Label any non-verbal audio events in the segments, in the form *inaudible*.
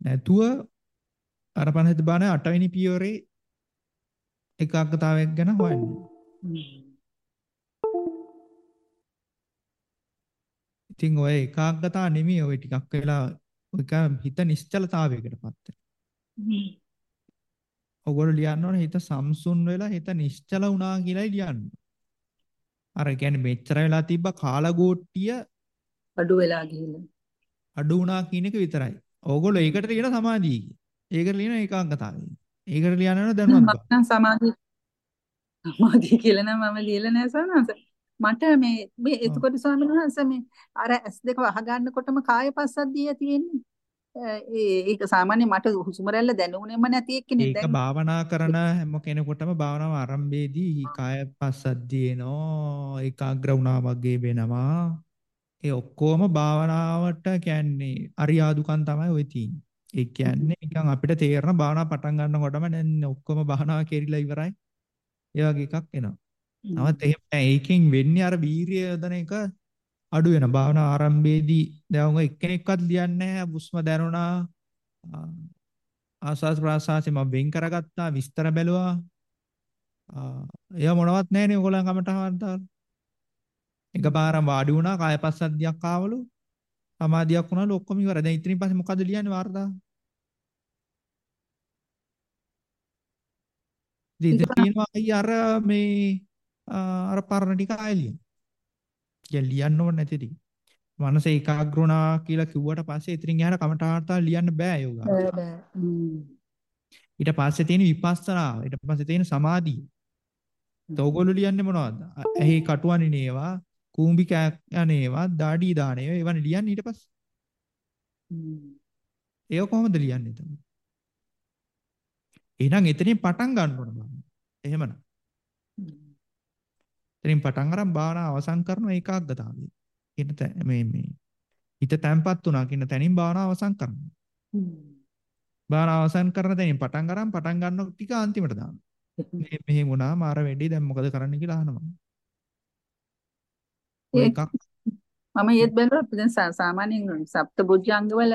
නැතුව අර පණහිත බාන අටවෙනි පියවරේ ඒකාග්‍රතාවයක් ගැන හොයන්නේ. ඉතින් ඔය ඒකාග්‍රතාව නෙමෙයි ඔය ටිකක් වෙලා ඔක හිත නිශ්චලතාවයකටපත් වෙනවා. ඔයගොල්ලෝ ලියන්න ඕනේ හිත සම්සුන් වෙලා හිත නිශ්චල වුණා කියලායි ලියන්න. අර කියන්නේ මෙච්චර වෙලා තිබ්බ කාලගෝට්ටිය අඩු වෙලා ගිහිල්ලා. අඩු වුණා කියන එක විතරයි. ඕගොල්ලෝ ඒකට ලියන සමාධිය කිය. ඒකට ලියන ඒකාග්‍රතාවය. ඒකට ලියන්න දැනුවත් බව. මම සමාධිය සමාධිය කියලා නම් මම ලියලා නැහැ සවනස. මට මේ මේ එතකොට ස්වාමීන් වහන්සේ මේ අර S2 වහගන්නකොටම කාය පස්සද්ධිය තියෙන්නේ. ඒක සාමාන්‍ය මට හුස්ම රැල්ල දැනුනේම නැති එක්කනේ දැන් ඒක භාවනා කරන හැම කෙනෙකුටම භාවනාව ආරම්භයේදී කාය පස්සද්ධිය එනවා ඒකාග්‍ර වුණා වගේ වෙනවා ඒ ඔක්කොම භාවනාවට කියන්නේ අරියාදුකම් තමයි ওই තියෙන්නේ. ඒ කියන්නේ නිකන් අපිට තේරෙන භාවනාව පටන් ගන්නකොටම දැන් ඔක්කොම භාවනාව කෙරිලා ඉවරයි. ඒ වගේ එකක් එනවා. නමුත් එහෙම ඒකෙන් වෙන්නේ අර වීරිය යොදන එක අඩු වෙන භාවනා ආරම්භයේදී දැන් ඔය එක්කෙනෙක්වත් ලියන්නේ නැහැ හුස්ම දැනුණා. ආස්වාස් ප්‍රාසාසෙ මම වෙන් කරගත්තා. විස්තර බැලුවා. එයා මොනවත් නැහැනේ ඔයගොල්ලන් කමටහන් තාල එකපාරම වාඩි වුණා කායපස්සද්ධියක් ආවලු සමාධියක් වුණාලු ඔක්කොම ඉවරයි දැන් ඉතින් පස්සේ මොකද ලියන්නේ වාර්තාව ඉතින් තියෙනවා අර මේ අර පරණ ටික ආයෙ ලියන්න කියලා ලියන්න ඕනේ නැති ටික. මනස ඒකාග්‍රුණා කියලා කිව්වට පස්සේ ඉතින් එහාට කමඨාර්ථා ලියන්න බෑ යෝගා. බෑ. ඊට පස්සේ තියෙන විපස්සනා, ඊට පස්සේ තියෙන සමාධිය. තෝගොල්ලෝ ලියන්නේ මොනවද? ඇහි කටුවන්නේ නේවා, කූඹි කෑනේවා, දාඩි දානේවා, ඒවනේ ලියන්නේ ඊට පස්සේ. ඒක කොහොමද ලියන්නේ එතන? එහෙනම් එතනින් පටන් ගන්න ඕන බං. එහෙමනම්. එතනින් පටන් අරන් භාවනාව අවසන් කරන ඒකාග්‍රතාවය. කියන මේ මේ හිත තැම්පත් වුණා කියන තැනින් භාවනාව අවසන් කරනවා. භාවනාව අවසන් කරන තැනින් පටන් අරන් පටන් ගන්න ටික අන්තිමට දානවා. මේ මෙහෙම වුණා මාර වෙඩි දැන් මොකද කරන්න කියලා අහනවා. එකක් මම ඒත් බැලුවා දැන් සාමාන්‍යයෙන් සප්තබුද්ධංග වල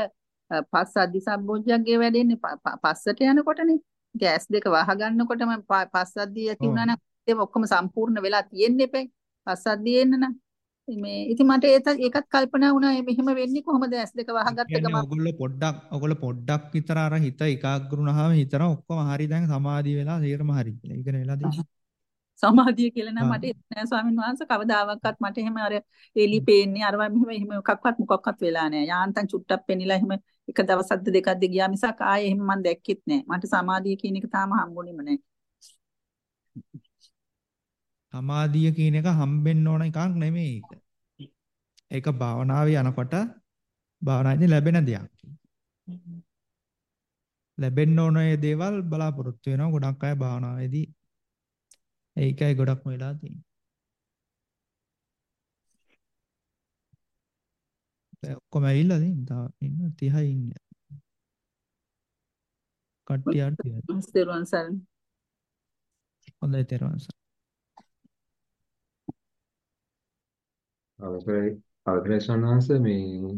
පස් අධි සම්බුද්ධංගේ වැඩෙන්නේ පස්සට යනකොටනේ. ගෑස් දෙක වහ ගන්නකොටම පස් අධි ඇති වුණා නම් ඒව ඔක්කොම සම්පූර්ණ වෙලා තියෙන්න එපේ. පස්සද්ධිය එන්න නම්. මේ ඉතින් මට ඒකත් කල්පනා වුණා මෙහෙම වෙන්නේ කොහොමද ඇස් දෙක වහගත්ත ගමන්. ඔයගොල්ලෝ පොඩ්ඩක් ඔයගොල්ලෝ පොඩ්ඩක් විතර අර හිත ඒකාග්‍රුණාම හිතන ඔක්කොම හරි දැන් සමාධිය වෙලා සේරම හරි කියලා. ඉගෙන වෙලා තියෙන්නේ. සමාධිය කියලා නම් මට නෑ ස්වාමීන් වහන්සේ කවදාවත් මට එහෙම අර එලි පේන්නේ අරවා මෙහෙම එහෙම එකක්වත් මොකක්වත් වෙලා නෑ. යාන්තම් චුට්ටක් පෙනිලා එහෙම එක දවසක්ද දෙකක්ද ගියා මිසක් ආයේ එහෙම මම දැක්කෙත් නෑ. මට සමාධිය කියන එක තාම හම්බුනේම නෑ. සමාධිය කියන එක හම්බෙන්න ඕන එකක් නෙමෙයි ඒක. ඒක භාවනාවේ යනකොට භාවනාවේදී ලැබෙන දෙයක්. ලැබෙන්න ඕන දේවල් බලාපොරොත්තු වෙනවා ගොඩක් අය භාවනාවේදී. ඒකයි ගොඩක්ම වෙලා තියෙන්නේ. දැන් ඔක්කොම ඇවිල්ලා තියෙන තා ඉන්න 30යි ඉන්නේ. කට්ටිය අඩුයි. තෙරුවන් සරණයි. හොඳයි තෙරුවන් සරණයි. අවසරයි අවසරයි සන්නාංශ මේ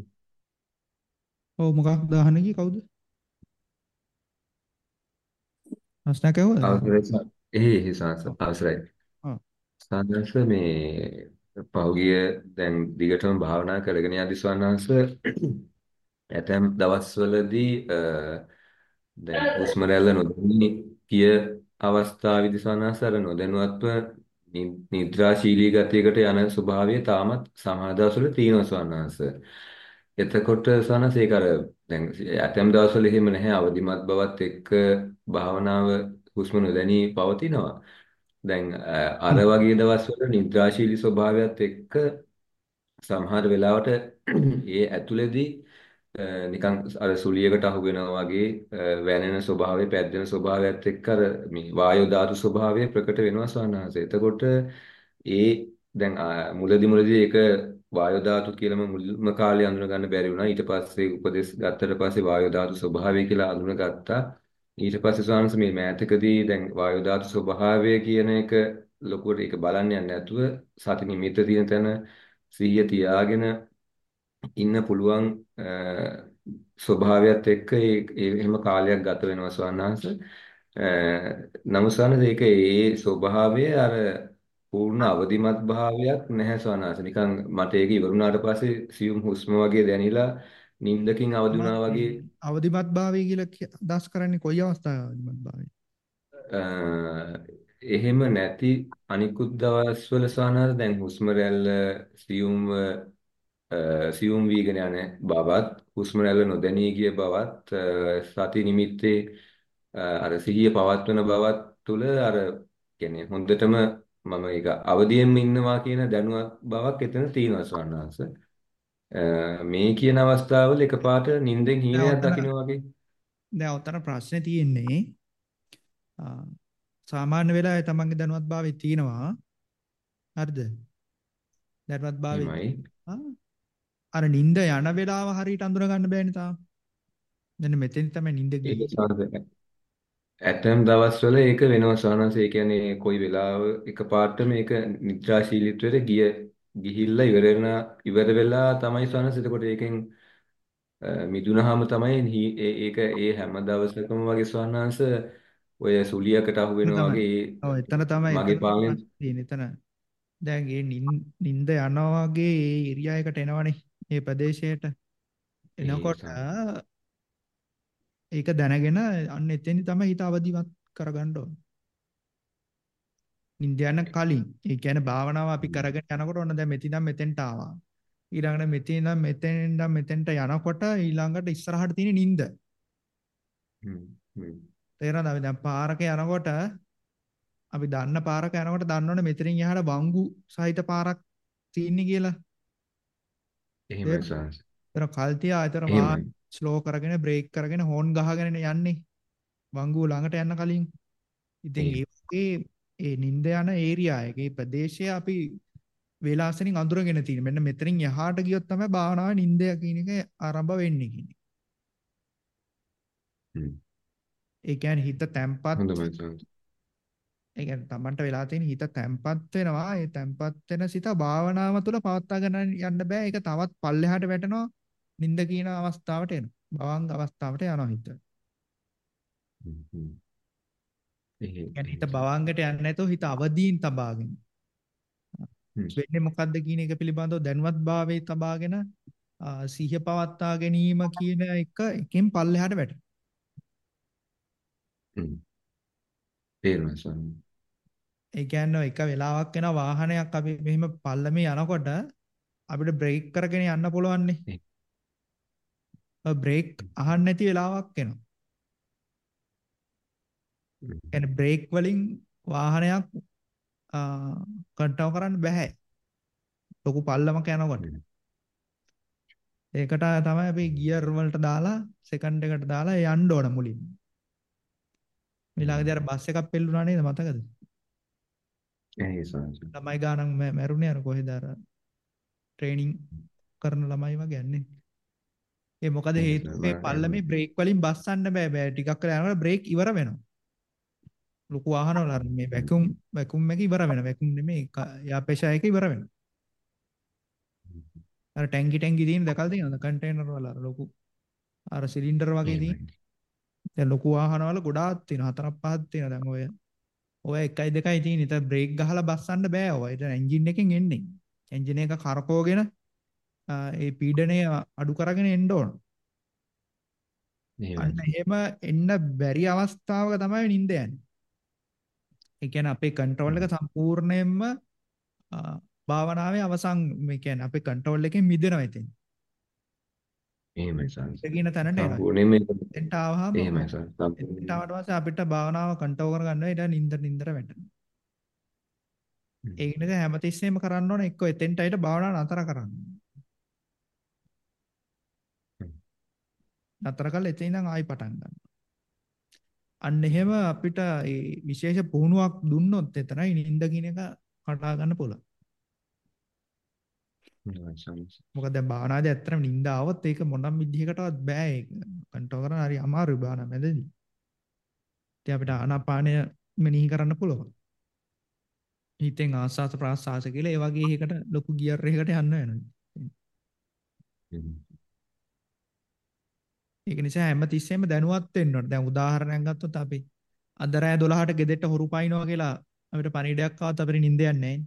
ඔව් මොකක්ද අහන්නේ කි කවුද? ප්‍රශ්නයක් ඇහුවද? අවසරයි එහේ සන්නාංශ අවසරයි. ආ. සන්නාංශ මේ පහුගිය දැන් දිගටම භාවනා කරගෙන යදි සන්නාංශ ඇතැම් දවස්වලදී දැන් හුස්ම රැල්ල නොදැනී කිය අවස්ථාවේදී සන්නාංශ අර නොදැනුවත්ව නිද්‍රාශීලී ගතියකට යන ස්වභාවය තාමත් දවස්වල තියෙනවා ස්වාමීනාංශ. එතකොට ස්වාමීනාංශ ඒක අර දැන් ඇතැම් දවස්වල එහෙම නැහැ අවදිමත් බවත් එක්ක භාවනාව හුස්ම නොදැනී පවතිනවා. දැන් අර වගේ දවස්වල නිද්‍රාශීලී ස්වභාවයත් එක්ක සමහර වෙලාවට *clears throat* ඒ ඇතුළේදී නිකන් අර සුලියකට අහු වෙනවා වගේ වැනෙන ස්වභාවය පැද්දෙන ස්වභාවයත් එක්ක අර මේ වායෝ ධාතු ස්වභාවය ප්‍රකට වෙනවා ස්වාමීනාංශ. එතකොට ඒ දැන් මුලදි මුලදි ඒක වායෝ ධාතු කියලාම මුල්ම කාලේ අඳුන ගන්න බැරි වුණා. ඊට පස්සේ උපදෙස් ගත්තට පස්සේ වායෝ ධාතු ස්වභාවය කියලා අඳුන ගත්තා. ඊට පස්සේ ස්වාමීනාංශ මේ මෑතකදී දැන් වායෝ ධාතු ස්වභාවය කියන එක ලොකුවට ඒක බලන්න යන්නේ නැතුව සති නිමිත්ත තියෙන තැන සිහිය තියාගෙන ඉන්න පුළුවන් ස්වභාවයත් එක්ක ඒ ඒ- එහෙම කාලයක් ගත වෙනවා ස්වාමීනාංශ. නමුත් ස්වාමීනාංශ ඒක ඒ ස්වභාවය අර පූර්ණ අවදිමත් භාවයක් නැහැ ස්වාමීනාංශ. නිකන් මට ඒක ඉවරුණාට පස්සේ සියුම් හුස්ම වගේ දැනිලා නිින්දකින් අවදි වුණා වගේ අවදිමත් භාවය කියලා කිය- අදහස් කරන්නේ කොයි අවස්ථාවේ අවදිමත් භාවය? එහෙම නැති අනිකුත් දවස්වල ස්වාමීනාංශ දැන් හුස්ම රැල්ල සියුම් සියුම් වීගෙන යන බවත් හුස්ම රැල්ල නොදැනී ගිය බවත් සති නිමිත්තේ අර සිහිය පවත්වන බවත් තුල අර කියන්නේ හොඳටම මම ඒක අවදියෙන් ඉන්නවා කියන දැනුවත් බවක් එතන තියෙනවා ස්වර්ණාංශ. මේ කියන අවස්ථාවල එකපාරට නිින්දෙන් දැන් හීනයක් දකින්න වගේ. දැන් ඔතන ප්‍රශ්නේ තියෙන්නේ සාමාන්‍ය වෙලාවේ තමන්ගේ දැනුවත් භාවය තියෙනවා. හරිද? දැනුවත් භාවය එහෙමයි. ආ, අර නිින්ද යන වෙලාව හරියට අඳුර ගන්න බෑනේ තාම. මෙන්න මෙතෙන් තමයි නිින්ද ගියේ. ඇතැම් දවස්වල ඒක වෙනවා ස්වාමීනි. ඒ කියන්නේ කොයි වෙලාව එකපාරට මේක නිද්‍රාශීලීත්වයට ගිය ගිහිල්ලා ඉවර වෙන ඉවර වෙලා තමයි ස්වාමීනි. එතකොට ඒකෙන් මිදුනහම තමයි ඒ- ඒක ඒ හැම දවසකම වගේ ස්වාමීනි. ඔය සුලියකට අහු එතන වෙනවා. වගේ ඔව් ඒ එතන තමයි මගේ එතන තමයි තියෙන්නේ එතන. දැන් ඒ නිින්- නිින්ද යනවා වගේ ඒ ඒරියා එකට එනවනේ. මේ ප්‍රදේශයට. ඒ එනකොට. ඒක දැනගෙන අන්න එතෙන්දි තමයි හිත අවදිවත් කරගන්න ඕනේ. නිින්ද යන කලින්. ඒ කියන්නේ භාවනාව අපි කරගෙන යනකොට ඔන්න දැන් මෙතින් මෙතෙන්ට ආවා. ඊළඟට මෙතින් ඉඳන් මෙතෙන් ඉඳන් මෙතෙන්ට යනකොට ඊළඟට ඉස්සරහට තියෙන නිින්ද. තේරෙනවද? අපි දැන් පාරක යනකොට අපි දන්න පාරක යනකොට දන්නවනේ මෙතනින් එහාට වංගු සහිත පාරක් තියෙන්නේ කියලා. එහෙමයි? ස්වාමීනි. ඒතර කල් තියා ඒතර එහෙමයි. ස්ලෝ කරගෙන බ්‍රේක් කරගෙන හෝන් ගහගෙන යන්නේ. වංගුව ළඟට යන්න කලින්. ඉතින් ඒ ඒ නිින්ද යන ඒරියා එකේ ප්‍රදේශය අපි වේලාසනින් අඳුරගෙන තියෙන. මෙන්න මෙතනින් එහාට ගියොත් තමයි භාවනාවේ නිින්ද කියන එක ආරම්භ වෙන්නේ කියන්නේ. හ්ම් ඒ කියන්නේ හිත තැම්පත්. ඒ කියන්නේ Tamanට වෙලා තියෙන හිත තැම්පත් වෙනවා. ඒ තැම්පත් වෙන සිත භාවනාව තුළ පවත්වා ගන්න යන්න බෑ. ඒක තවත් පල්ලෙහාට වැටෙනවා. නිින්ද කියන අවස්ථාවට එනවා. භවංග අවස්ථාවට යනවා හිත. කියන්නේ හිත ඒ භවංගට යන්නේ නැතුව හිත අවදීන් තබාගෙන. වෙන්නේ මොකද්ද කියන එක පිළිබඳව දැනුවත් භාවයේ තබාගෙන සිහිය පවත්වා ගැනීම කියන එක එකෙන් පල්ලෙහාට වැටෙනවා. හ්ම් තේරුණා. ඒ කියන්නේ එක වෙලාවක් වෙන වාහනයක් අපි මෙහෙම පල්ලමේ යනකොට අපිට බ්‍රේක් කරගෙන යන්න පුළුවන්නේ. බ්‍රේක් අහන්න නැති වෙලාවක් එනවා. කියන්නේ බ්‍රේක් වලින් වාහනයක් කන්ට්‍රෝල් කරන්න බෑ. ලොකු පල්ලමක යනකොට. ඒකට තමයි අපි ගියර් වලට දාලා සෙකන්ඩ් එකට දාලා යන්න ඕන මුලින්. ඊළඟදී අර බස් එකක් පෙල්ලුණා නේද මතකද? ඒ ස්වාමීනි. ළමයි ගානක් මැරුණේ අර කොහෙද අර ට්‍රේනින් කරන ළමයි වගේ යන්නේ. ඒ මොකද හේතුව මේ. පල්ලමේ බ්‍රේක් වලින් බස්සන්න බෑ බෑ ටිකක් වෙලා යනකොට බ්‍රේක් ඉවර වෙනවා. ලොකු වාහන වල අර මේ වැකියුම් වැකියුම් එක ඉවර වෙනවා. වැකියුම් නෙමෙයි යාපේෂා එක ඉවර වෙනවා. අර ටැංකි ටැංකි තියෙන දැකලා තියෙනවද කන්ටේනර් වල අර ලොකු අර සිලින්ඩර් වගේ තියෙන. දැන් ලොකු වාහන වල ගොඩාක් තියෙනවා. හතරක් පහක් තියෙනවා දැන් ඔය. ඔය එකයි දෙකයි තියෙන. ඉතින් බ්‍රේක් ගහලා බස්සන්න බෑ ඔය. ඒක එන්ජින් එකෙන් එන්නේ. එන්ජින් එක කරකවගෙන ඒ පීඩනය අඩු කරගෙන එන්න ඕන. එහෙම එන්න බැරි අවස්ථාවක තමයි නිින්ද යන්නේ. ඒ කියන්නේ අපේ කන්ට්‍රෝල් එක සම්පූර්ණයෙන්ම භාවනාවේ අවසන් මේ කියන්නේ අපේ කන්ට්‍රෝල් එකෙන් මිදෙනවා ඉතින්. එහෙමයි ස්වාමීනි. කියන තැනට එනවා. සම්පූර්ණයෙන්ම ඒක එතෙන්ට ආවහම එහෙමයි ස්වාමීනි. එතෙන්ට සම්පූර්ණයෙන්ම. ආවට පස්සේ අපිට භාවනාව කන්ට්‍රෝල් කරගන්න ඊට නින්දර නින්දර වැටෙනවා. හ්ම්. ඒ ඉන්නක හැමතිස්සෙම කරන්න ඕනේ එක්ක එතෙන්ට අයිට භාවනාව නතර කරන්න. නතර කළා එතන ඉඳන් ආයි පටන් ගන්න. අන්න එහෙම අපිට ඒ විශේෂ පුහුණුවක් දුන්නොත් එතරයි නිින්ද කියන එක කඩා ගන්න පුළුවන්. මොකද දැන් භාවනාදී ඇත්තටම නිින්ද આવොත් ඒක මොනම් විදිහකටවත් බෑ ඒක. කන්ට්‍රෝල් කරන්න හරි අමාරුයි භාවනා මැදදී. ඉතින් අපිට ආනාපානය මෙනෙහි කරන්න පුළුවන්. හිතෙන් ආස්වාස ප්‍රාස්වාස කියලා ඒ වගේ එකකට ලොකු ගියර් එකකට යන්න වෙනවා. ඒක නිසා හැම තිස්සෙම දැනුවත් වෙන්න ඕනේ. දැන් උදාහරණයක් ගත්තොත් අපි අද රෑ 12ට ගෙදරට හොරු පයින්නවා කියලා අපිට පණිවිඩයක් ආවත් අපිට නිින්ද යන්නේ නැහැ.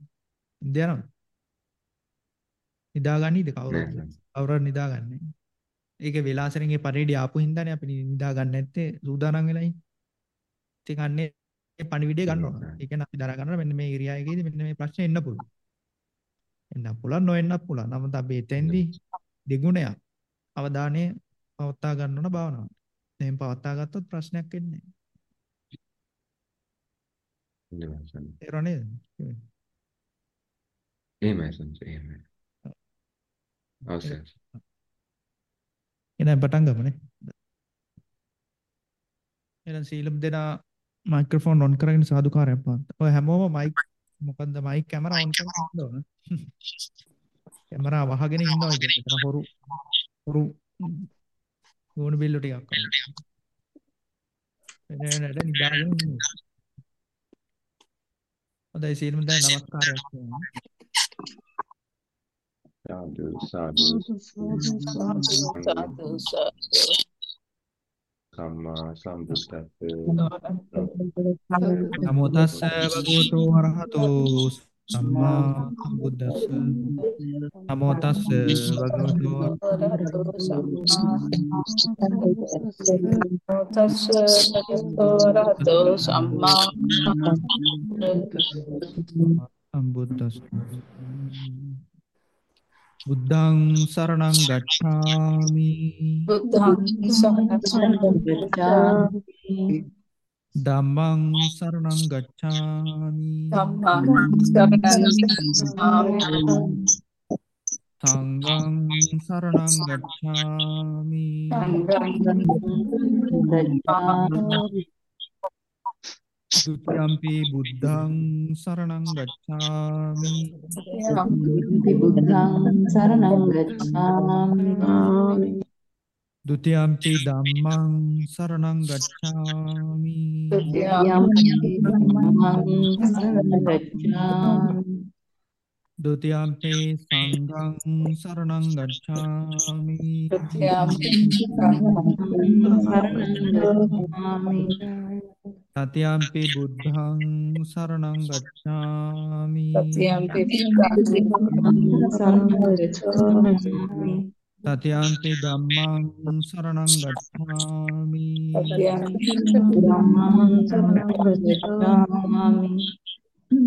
නිින්ද යනවද? නිදාගන්නේද කවුරුත්? කවුරුත් නිදාගන්නේ. ඒක විලාසරන්ගේ පණිවිඩය ආපු හින්දානේ අපි නිදා ගන්න නැත්තේ සූදානම් වෙලා ඉන්නේ. ඉතින් අන්නේ පණිවිඩය ගන්න ඕන. ඒ කියන්නේ අපි දරා ගන්නවා මෙන්න මේ ඒරියාවේදී මෙන්න මේ ප්‍රශ්නේ එන්න පුළුවන්. එන්න පුළුවන් නොඑන්නත් පුළුවන්. නමුත් අපි එතෙන්දී දෙගුණයක් අවධානය පවත්වා ගන්න ඕන භාවනාවට. එහෙන් පවත්වා ගත්තොත් ප්‍රශ්නයක් වෙන්නේ නැහැ. තේරුණා නේද? එහෙමයි සංස එහෙමයි. අවශ්‍යයි. එහෙනම් පටන් ගමුනේ. එහෙනම් සීලම් දෙනා මයික්‍රොෆෝන් ඔන් කරගෙන සාදුකාරයක් පාන්න. ඔය හැමෝම මයික් මොකන්ද මයික් කැමරා ඔන් කරගෙන ඉන්න ඕන. *laughs* කැමරා වහගෙන ඉන්නවා එතන හොරු හොරු ඕන බිල්ල ටිකක් කරනවා. එනේ නේද නිදාගෙන ඉන්නේ. හොඳයි සීලම් දැන් නමස්කාරයක් කියනවා. සාදු සාදු සාදු සාදු සම්මා සම්බුද්දස්ස නමෝ තස්ස භගවතු වරහතෝ Nama Buddhasa, Namo Tassa, Bhagavato, Buddhang saranam gacchami. Buddhang saranam gacchami. ධම්මං සරණං ගච්ඡාමි. ධම්මං සරණං ගච්ඡාමි සංඝං සරණං ගච්ඡාමි. දුතියම්පි බුද්ධං සරණං ගච්ඡාමි. බුද්ධං සරණං ගච්ඡාමි දුතියම්පි ධම්මං සරණං ගච්ඡාමි. යම් ධම්මං සරණං ගච්ඡාමි. දුතියම්පි සංඝං සරණං ගච්ඡාමි තතියම්පි බුද්ධං සරණං ගච්ඡාමි තතියම්පි ධම්මං සරණං ගච්ඡාමි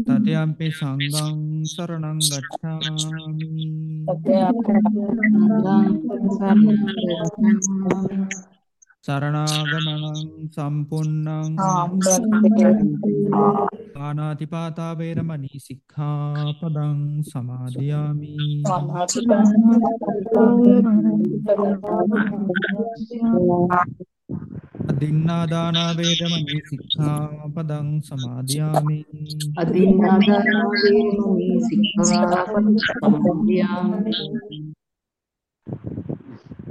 තතියම්පි සංඝං සරණං ගච්ඡාමි සරණාගමනං සම්පුන්නං ආනාතිපාතා වේරමණී සික්ඛාපදං සමාදියාමි. අදින්නා දාන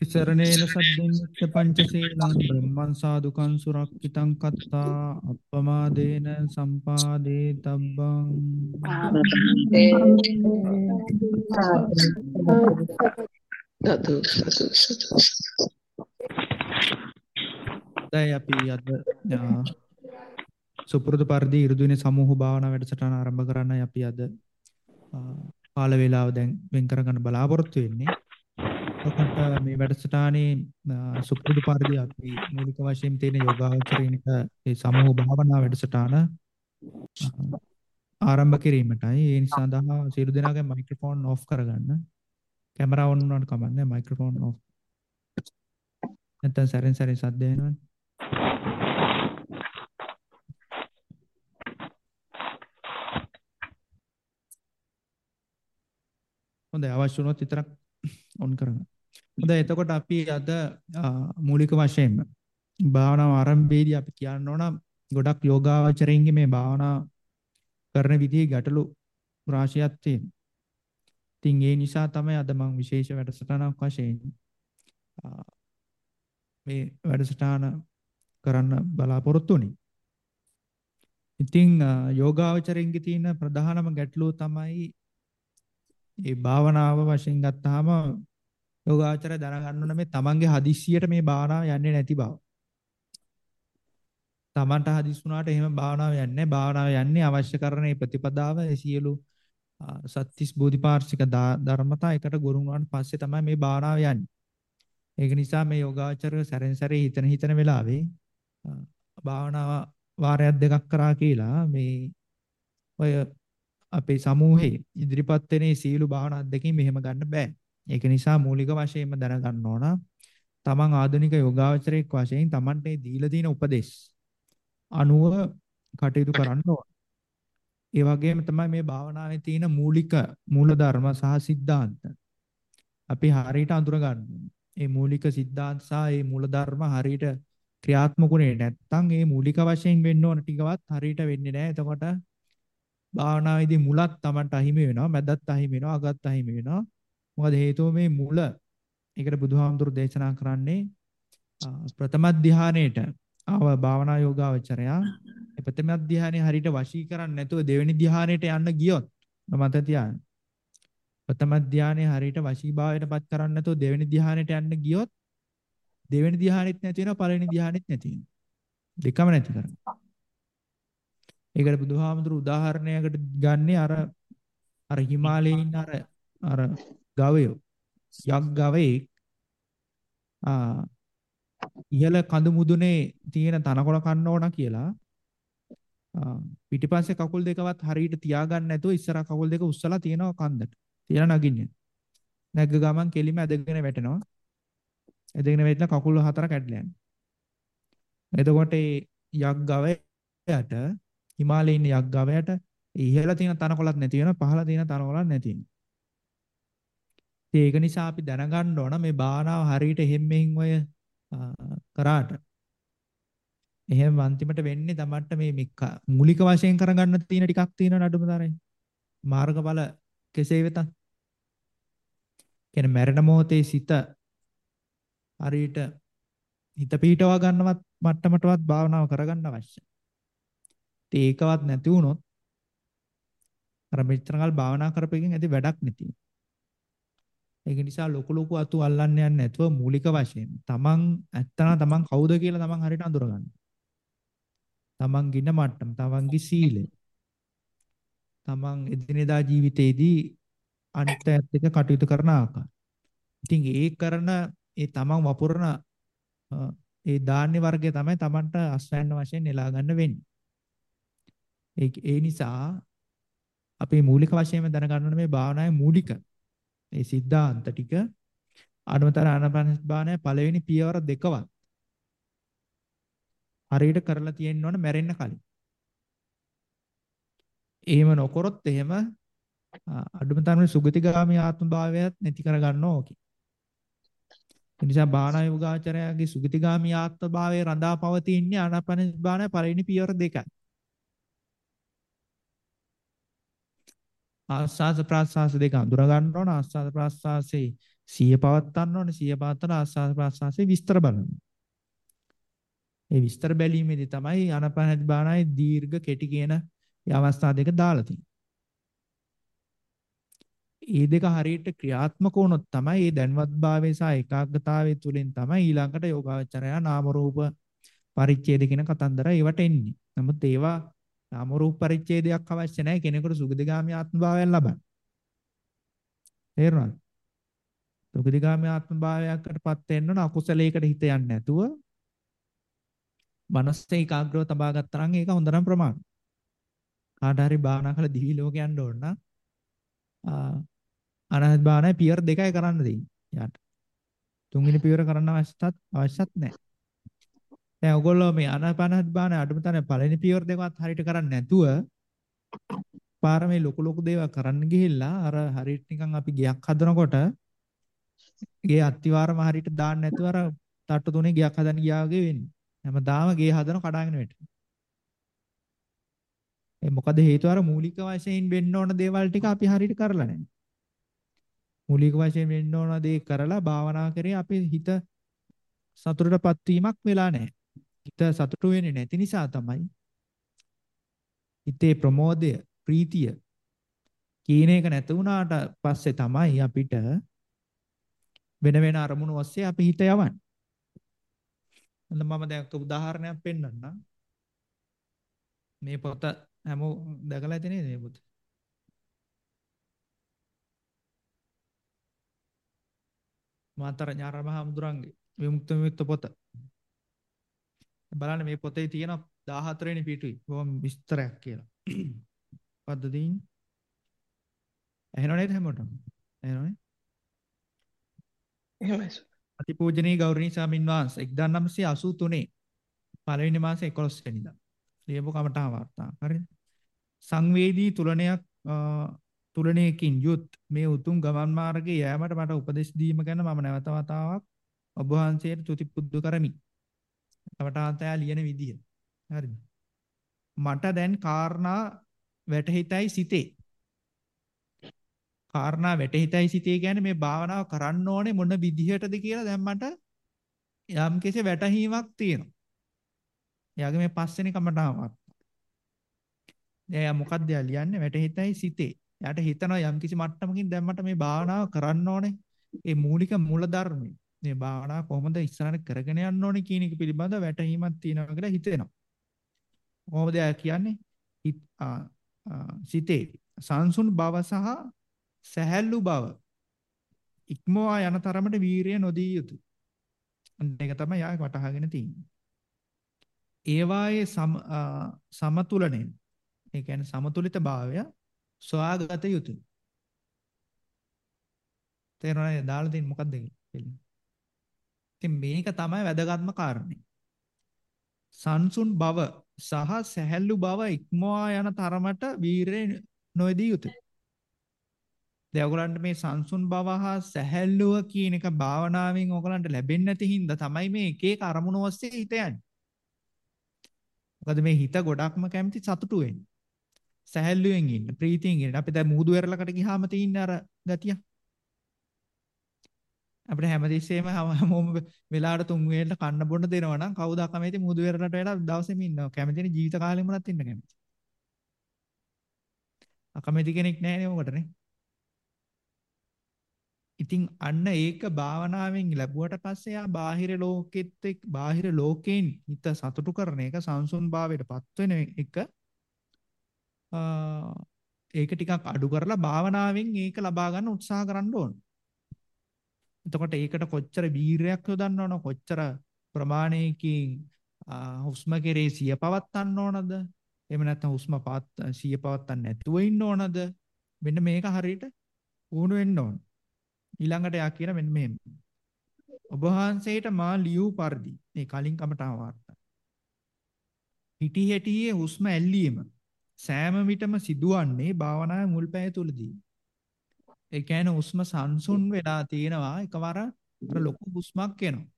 විසරණේන සද්දෙන් නිත්‍ය පංචශීලං බ්‍රහ්මං සාදුකං සුරක්ෂිතං කତ୍තා අප්පමාදේන සම්පාදේ තබ්බං සතු සතු සතු දැන් අපි අද ආ, සුපුරුදු පරිදි ඉරුදුනේ සමූහ භාවනා වැඩසටහන ආරම්භ කරන්නයි අපි අද ආ, කාල වේලාව දැන් වෙන් කරගන්න බලාපොරොත්තු වෙන්නේ. එතකොට මේ වැඩසටහනේ ආ, සුපුරුදු පරිදි අපි මූලික වශයෙන් තියෙන යෝගාචරණයට ඒ සමූහ භාවනා වැඩසටහන ආ, ආරම්භ කිරීමටයි. ඒ නිසා සඳහා සියලු දෙනාගේ මයික්‍රොෆෝන් ඔෆ් කරගන්න. කැමරා ඔන් වුණාට කමන්නේ මයික්‍රොෆෝන් ඔෆ්. නැත්නම් සැරෙන් සැරේ සද්ද එනවනේ. හොඳයි අවශ්‍ය වුණොත් විතරක් ඔන් කරගන්න. හොඳයි එතකොට අපි අද මූලික වශයෙන්ම භාවනාව ආරම්භයේදී අපි කියන්න ඕන ගොඩක් යෝගාවචරයින්ගේ මේ භාවනා කරන විදිහේ ගැටලු රාශියක් තියෙනවා. ඉතින් ඒ නිසා තමයි අද මම විශේෂ වැඩසටහනක් වශයෙන් මේ වැඩසටහන කරන්න බලාපොරොත්තු වෙන්නේ. ඉතින් යෝගාවචරයින්ගේ තියෙන ප්‍රධානම ගැටලුව තමයි මේ භාවනාව වශයෙන් ගත්තාම යෝගාචරය දැනගන්න ඕන මේ තමන්ගේ හදිස්සියට මේ භාවනාව යන්නේ නැති බව. තමන්ට හදිස් වුණාට එහෙම භාවනාව යන්නේ භාවනාව යන්නේ අවශ්‍ය කරන ප්‍රතිපදාව සියලු සත්‍තිස් බෝධිපාර්ශික ධර්මතා එකට ගුරු වුණාට පස්සේ තමයි මේ භාවනාව යන්නේ. ඒක නිසා මේ යෝගාචර සැරෙන් සැරේ හිතන හිතන වෙලාවේ භාවනාව වාරයක් දෙකක් කරා කියලා මේ ඔය අපේ සමූහයේ ඉදිරිපත් වෙන සීළු භාවනා අධ්‍යක්ෂින් මෙහෙම ගන්න බෑ. ඒක නිසා මූලික වශයෙන්ම දැනගන්න ඕන තමන් ආධුනික යෝගාවචරයෙක් වශයෙන් තමන්ට දීලා තියෙන උපදේශ අනුව කටයුතු කරන්න ඕන. ඒ වගේම තමයි මේ භාවනාවේ තියෙන මූලික මූලධර්ම සහ સિદ્ધාන්ත. අපි හරියට අඳුර ගන්න. මේ මූලික સિદ્ધාන්ත සහ මේ මූලධර්ම හරියට ක්‍රියාත්මකුනේ නැත්තම් ඒ මූලික වශයෙන් වෙන්න ඕන ටිකවත් හරියට වෙන්නේ නැහැ. එතකොට භාවනාවේදී මුලත් Tamanට අහිමි වෙනවා, මැදත් අහිමි වෙනවා, අගත් අහිමි වෙනවා. මොකද හේතුව මේ මුල ඒකට බුදුහාමුදුරු දේශනා කරන්නේ ප්‍රථම ධානයේට ආව භාවනා යෝගාවචරයා ප්‍රථම ධානයේ හරියට වශී කරන්නේ නැතුව දෙවෙනි ධානයට යන්න ගියොත් මත තියාගන්න. ප්‍රථම ධානයේ හරියට වශීභාවයටපත් කරන්නේ නැතුව දෙවෙනි ධානයට යන්න ගියොත් දෙවෙනි ධානයෙත් නැති වෙනවා පළවෙනි ධානයෙත් නැති වෙනවා. දෙකම නැති කරනවා. ඒකට බුදුහාමුදුරු උදාහරණයකට ගන්නේ අර අර හිමාලයේ ඉන්න අර අර ගවයෝ යක් ගවයෙක් ආ ඉහළ කඳු මුදුනේ තියෙන තනකොළ කන්න ඕන කියලා පිටිපස්සේ කකුල් දෙකවත් හරියට තියාගන්න නැතුව ඉස්සරහ කකුල් දෙක උස්සලා තියෙනවා කන්දට. තියලා නගින්නේ. නැග්ග ගමන් කෙලිම ඇදගෙන වැටෙනවා. ඇදගෙන වැටලා කකුල් හතර කැඩලා යනවා. එතකොට යක් ගවයට හිමාලයේ ඉන්න යක් ගවයට ඉහළ තියෙන තනකොළත් නැති වෙනවා පහළ තියෙන තනකොළත් නැති වෙනවා. ඒක නිසා අපි දැනගන්න ඕන මේ භාවනාව හරියට එහෙම් මෙහින් ඔය කරාට එහෙම අන්තිමට වෙන්නේ තමන්ට මේ මූලික වශයෙන් කරගන්න තියෙන ටිකක් තියෙන නඩුමතරේ මාර්ගඵල කෙසේ වෙතත් කියන්නේ මරණ මොහොතේ සිත හරියට හිත පීඨව ගන්නවත් මට්ටමටවත් භාවනාව කරගන්න අවශ්‍යයි. ඒකවත් නැති වුණොත් අර මෙච්චරකල් භාවනා කරපෙකින් ඇති වැඩක් නැති. ඒක නිසා ලොකු ලොකු අතු අල්ලන්න යන්නේ නැතුව මූලික වශයෙන් තමන් ඇත්තන තමන් කවුද කියලා තමන් හරියට අඳුරගන්න. තමන් ගින්න මට්ටම, තමන්ගේ සීලය. තමන් එදිනෙදා ජීවිතේදී අනිත් අයත් එක්ක කටයුතු කරන ආකාරය. ඉතින් ඒ කරන ඒ තමන් වපුරන ඒ ධාන්‍ය වර්ගය තමයි තමන්ට අස්වැන්න වශයෙන් නෙලා ගන්න වෙන්නේ. ඒ නිසා අපේ මූලික වශයෙන්ම දැනගන්න ඕනේ මේ භාවනාවේ මූලික මේ સિદ્ધාන්ත ටික අනුතර ආනාපානස්භාවනාවේ පළවෙනි පියවර දෙකවත් හරියට කරලා තියෙන්න ඕන මැරෙන්න කලින්. එහෙම නොකරොත් එහෙම අඩුම තරමේ සුගතිගාමී ආත්මභාවයත් නැති කරගන්න ඕකේ. ඒ නිසා භාවනා යෝගාචරයාගේ සුගතිගාමී ආත්මභාවයේ රඳා පවතින්නේ ආනාපානස්භාවනාවේ පළවෙනි පියවර දෙකයි. ආස්වාද ප්‍රාස්වාස දෙක අඳුර ගන්න ඕන ආස්වාද ප්‍රාස්වාසයේ සිය පවත්වන්න ඕනේ සිය පවත්වන ආස්වාද ප්‍රාස්වාසයේ විස්තර බලන්න. ඒ විස්තර බැලීමේදී තමයි ආනාපාන භාවනාවේ දීර්ඝ කෙටි කියන ඒ අවස්ථා දෙක දාලා තියෙන්නේ. ඒ දෙක හරියට ක්‍රියාත්මක වුණොත් තමයි මේ දැන්වත්භාවය සහ ඒකාග්‍රතාවය තුළින් තමයි ඊළඟට යෝගාචරය නාම රූප පරිච්ඡේද කියන කතන්දර ඒවට එන්නේ. නමුත් ඒවා නාම රූප පරිච්ඡේදයක් අවශ්‍ය නැහැ කෙනෙකුට සුගතිගාමී ආත්ම භාවයක් ලබන්න. තේරුණාද? සුගතිගාමී ආත්ම භාවයකටපත් වෙන්න ඕන අකුසලයකට හිත යන්නේ නැතුව මනස ඒකාග්‍රව තබා ගත්තා නම් ඒක හොඳනම් ප්‍රමාණයි. කාට හරි භාවනා කරලා දිවි ලෝක යන්න ඕන නම් අනාත් භාවනාවේ පියවර දෙකයි කරන්න දෙන්නේ. යාට. තුන්වෙනි පියවර කරන්න අවශ්‍යත් අවශ්‍යත් නැහැ. දැන් ඔයගොල්ලෝ මේ ආනාපාන බාන අඩුම තරම් පළවෙනි පියවර දෙකවත් හරියට කරන්නේ නැතුව එකපාර මේ ලොකු ලොකු දේවල් කරන්න ගිහිල්ලා අර හරියට නිකන් අපි ගයක් හදනකොට ගේ අත්තිවාරම හරියට දාන්න නැතුව අර තට්ටු තුනේ ගයක් හදන්න ගියා වගේ වෙන්නේ. හැමදාම ගේ හදන කඩාගෙන වැටෙනවා. ඒ මොකද හේතුව අර මූලික වශයෙන් වෙන්න ඕන දේවල් ටික අපි හරියට කරලා නැහැ. මූලික වශයෙන් වෙන්න ඕන දේ කරලා භාවනා කරේ අපේ හිත සතුටටපත් වීමක් වෙලා නැහැ. හිත සතුටු වෙන්නේ නැති නිසා තමයි හිතේ ප්‍රමෝදය, ප්‍රීතිය කීන එක නැති වුණාට පස්සේ තමයි අපිට වෙන වෙන අරමුණු ඔස්සේ අපි හිත යවන්නේ. හොඳ මම දැන් උදාහරණයක් පෙන්නන්නම්. මේ පොත හැමෝ දැකලා ඇති නේද මේ පොත? මාතර ඥානමහා මුදුරන්ගේ විමුක්ත විමුක්ත පොත. බලන්න මේ පොතේ තියෙන 14 වෙනි පිටුයි. බොහොම විස්තරයක් කියලා. *clears throat* පද්ධතියින් එහෙම නේද හැමෝටම? එහෙමනේ. එහෙමයි. අතිපූජනීය ගෞරවනීය ස්වාමින් වහන්සේ 1983 පළවෙනි මාසේ 11 වෙනිදා. ලියපු කමඨා වාර්තා. හරිද? සංවේදී තුලනයක් තුලනයකින් යුත් මේ උතුම් ගමන් මාර්ගයේ යෑමට මට උපදෙස් දීම ගැන මම නැවත වතාවක් ඔබ වහන්සේට තුති පුදු කරමි. කමඨාන්තය ලියන විදිය. හරිද? මට දැන් කාරණා වැටහිතයි සිතේ. කාරණා වැටහිතයි සිතේ කියන්නේ මේ භාවනාව කරන්න ඕනේ මොන විදිහටද කියලා දැන් මට යම් කිසි වැටහීමක් තියෙනවා. එයාගේ මේ පස්වෙනි කමඨාවක්. එයා මොකක්ද එයා ලියන්නේ වැටහිතයි සිතේ. එයාට හිතනවා යම් කිසි මට්ටමකින් දැන් මට මේ භාවනාව කරන්න ඕනේ. ඒ මූලික මූල ධර්මය. මේ භාවනාව කොහොමද ඉස්සරහට කරගෙන යන්න ඕනේ කියන එක පිළිබඳ වැටහීමක් තියෙනවා කියලා හිතෙනවා. කොහොමද එයා කියන්නේ? සිතේ සංසුන් බව සහ සැහැල්ලු බව ඉක්මවා යන තරමට වීරිය නොදී යුතුය. ඒක තමයි යා වටහාගෙන තියෙන්නේ. ඒවායේ සමතුලනය ඒ කියන්නේ සමතුලිත භාවය සොයාගත යුතුය. තේරෙනවද? දාලා තියෙන්නේ මොකක්ද කියලා? ඉතින් මේක තමයි වැදගත්ම කාරණේ. සංසුන් බව සහ සැහැල්ලු බව ඉක්මවා යන තරමට වීරය නොයදී යුතුය. දැන් ඔයගලන්ට මේ සංසුන් බව හා සැහැල්ලුව කියන එක භාවනාවෙන් ඔයගලන්ට ලැබෙන්නේ නැති හින්දා තමයි මේ එක එක අරමුණු ඔස්සේ හිත යන්නේ. මොකද මේ හිත ගොඩක්ම කැමති සතුටු වෙන්න. සැහැල්ලුවෙන් ඉන්න, ප්‍රීතියෙන් ඉන්න. අපි දැන් මුහුදු වෙරළකට ගියාම තියෙන අර ගතිය. අපිට හැමතිස්සෙම හැමෝම වෙලාවට තුන් වේලට කන්න බොන්න දෙනවා නම් කවුද කැමති මුහුදු වෙරළට වෙලා දවසෙම ඉන්නවා. කැමතිනේ ජීවිත කාලෙම උනත් ඉන්න කැමති. අකමැති කෙනෙක් නැහැ නේ ඔකටනේ. ඉතින් අන්න ඒක භාවනාවෙන් ලැබුවට පස්සේ ආ බාහිර ලෝකෙත් එක්ක බාහිර ලෝකයෙන් හිත සතුටු කරන එක සංසුන් භාවයටපත් වෙන එක ඒක ටිකක් අඩු කරලා භාවනාවෙන් ඒක ලබා ගන්න උත්සාහ කරන්න ඕන. එතකොට ඒකට කොච්චර වීරයක් යොදන්න ඕන කොච්චර ප්‍රමාණයකින් හුස්ම කෙරේ සිය පවත්වන්න ඕනද? එහෙම නැත්නම් හුස්ම පවත් සිය පවත්වන්න නැතුව ඉන්න ඕනද? මෙන්න මේක හරියට වුණු වෙන්න ඕන. ඊළඟට යා කියන මෙන්න මෙහෙම. ඔබ වහන්සේට මා ලියූ පරිදි මේ කලින් කමටා වාර්තා. හිටි හැටියේ හුස්ම ඇල්ලීම සෑම විටම සිදුවන්නේ භාවනාවේ මුල් පැය තුලදී. ඒ කියන්නේ හුස්ම සංසුන් වෙලා තියෙනවා එකවර අර ලොකු හුස්මක් එනවා.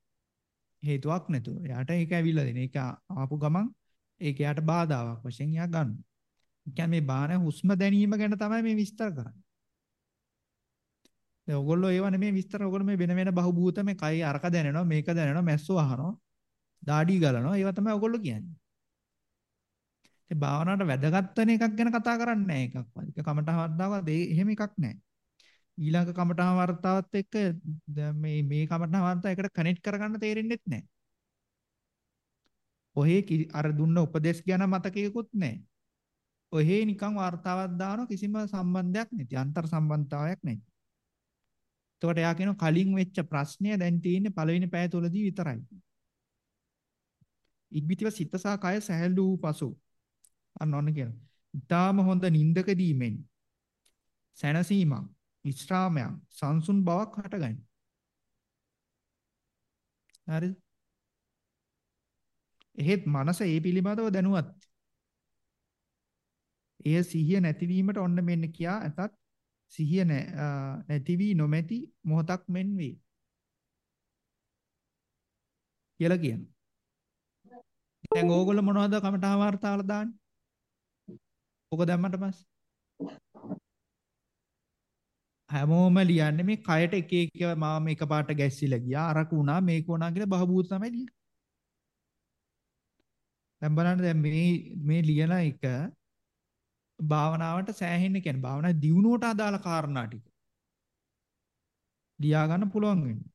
හේතුවක් නැතුව. එයාට ඒක ඇවිල්ලා දෙන. ඒක ආපු ගමන් ඒක එයාට බාධාවක් වශයෙන් එයා ගන්නවා. ඒ කියන්නේ මේ බාන හුස්ම දැනීම ගැන තමයි මේ විස්තර කරන්නේ. දැන් ඔයගොල්ලෝ ඒව නෙමෙයි විස්තර ඔයගොල්ලෝ මේ වෙන වෙන බහූත මේ කයි අරක දැනෙනවා මේක දැනෙනවා මැස්සෝ අහනවා දාඩි ගලනවා ඒව තමයි ඔයගොල්ලෝ කියන්නේ. ඒ භාවනාවට වැදගත් වෙන එකක් ගැන කතා කරන්නේ නැහැ එකක්වත්. ඒක කමඨහ වර්තාවක් එහෙම එකක් නැහැ. ඊළඟ කමඨහ වර්තාවත් එක්ක මේ මේ කමඨහ වර්තාව එකට කනෙක්ට් කරගන්න තේරෙන්නෙත් නැහැ. ඔහේ අර දුන්න උපදේශ ගැන මතකයකුත් නැහැ. ඔහේ නිකන් වර්තාවක් දාන කිසිම සම්බන්ධයක් නැති අන්තර් සම්බන්ධතාවයක් නැති. එතකොට එයා කියනවා කලින් වෙච්ච ප්‍රශ්නය දැන් තියෙන්නේ පළවෙනි පැය තුලදී විතරයි. ඉක්බිතිව සිත සහ කය සැහැල්ලු වූ පසු අන්න ඔන්න කියනවා. ඊටාම හොඳ නිින්දකදී මෙන් සැනසීමක්, විශ්‍රාමයක්, සංසුන් බවක් හටගනී. හරිද? එහෙත් මනස ඒ පිළිබඳව දැනුවත්. එය සිහිය නැතිවීමට ඔන්න මෙන්න කියා ඇතත් සිහිය නැති වී නොමැති මොහොතක් මෙන් වේ. කියලා කියනවා. දැන් ඕගොල්ලෝ මොනවද කමඨා වාර්තාවල දාන්නේ? ඔක දැම්මට පස්සේ හැමෝම ලියන්නේ මේ කයට එක එක මාම එකපාරට ගැස්සිලා ගියා අරක වුණා මේක වුණා කියලා බහබූත තමයි ලියන්නේ. දැන් බලන්න දැන් මේ මේ ලියන එක භාවනාවට සෑහෙන්න කියන්නේ භාවනා දියුණුවට අදාළ කාරණා ටික. ලියා ගන්න පුළුවන් වෙන්නේ.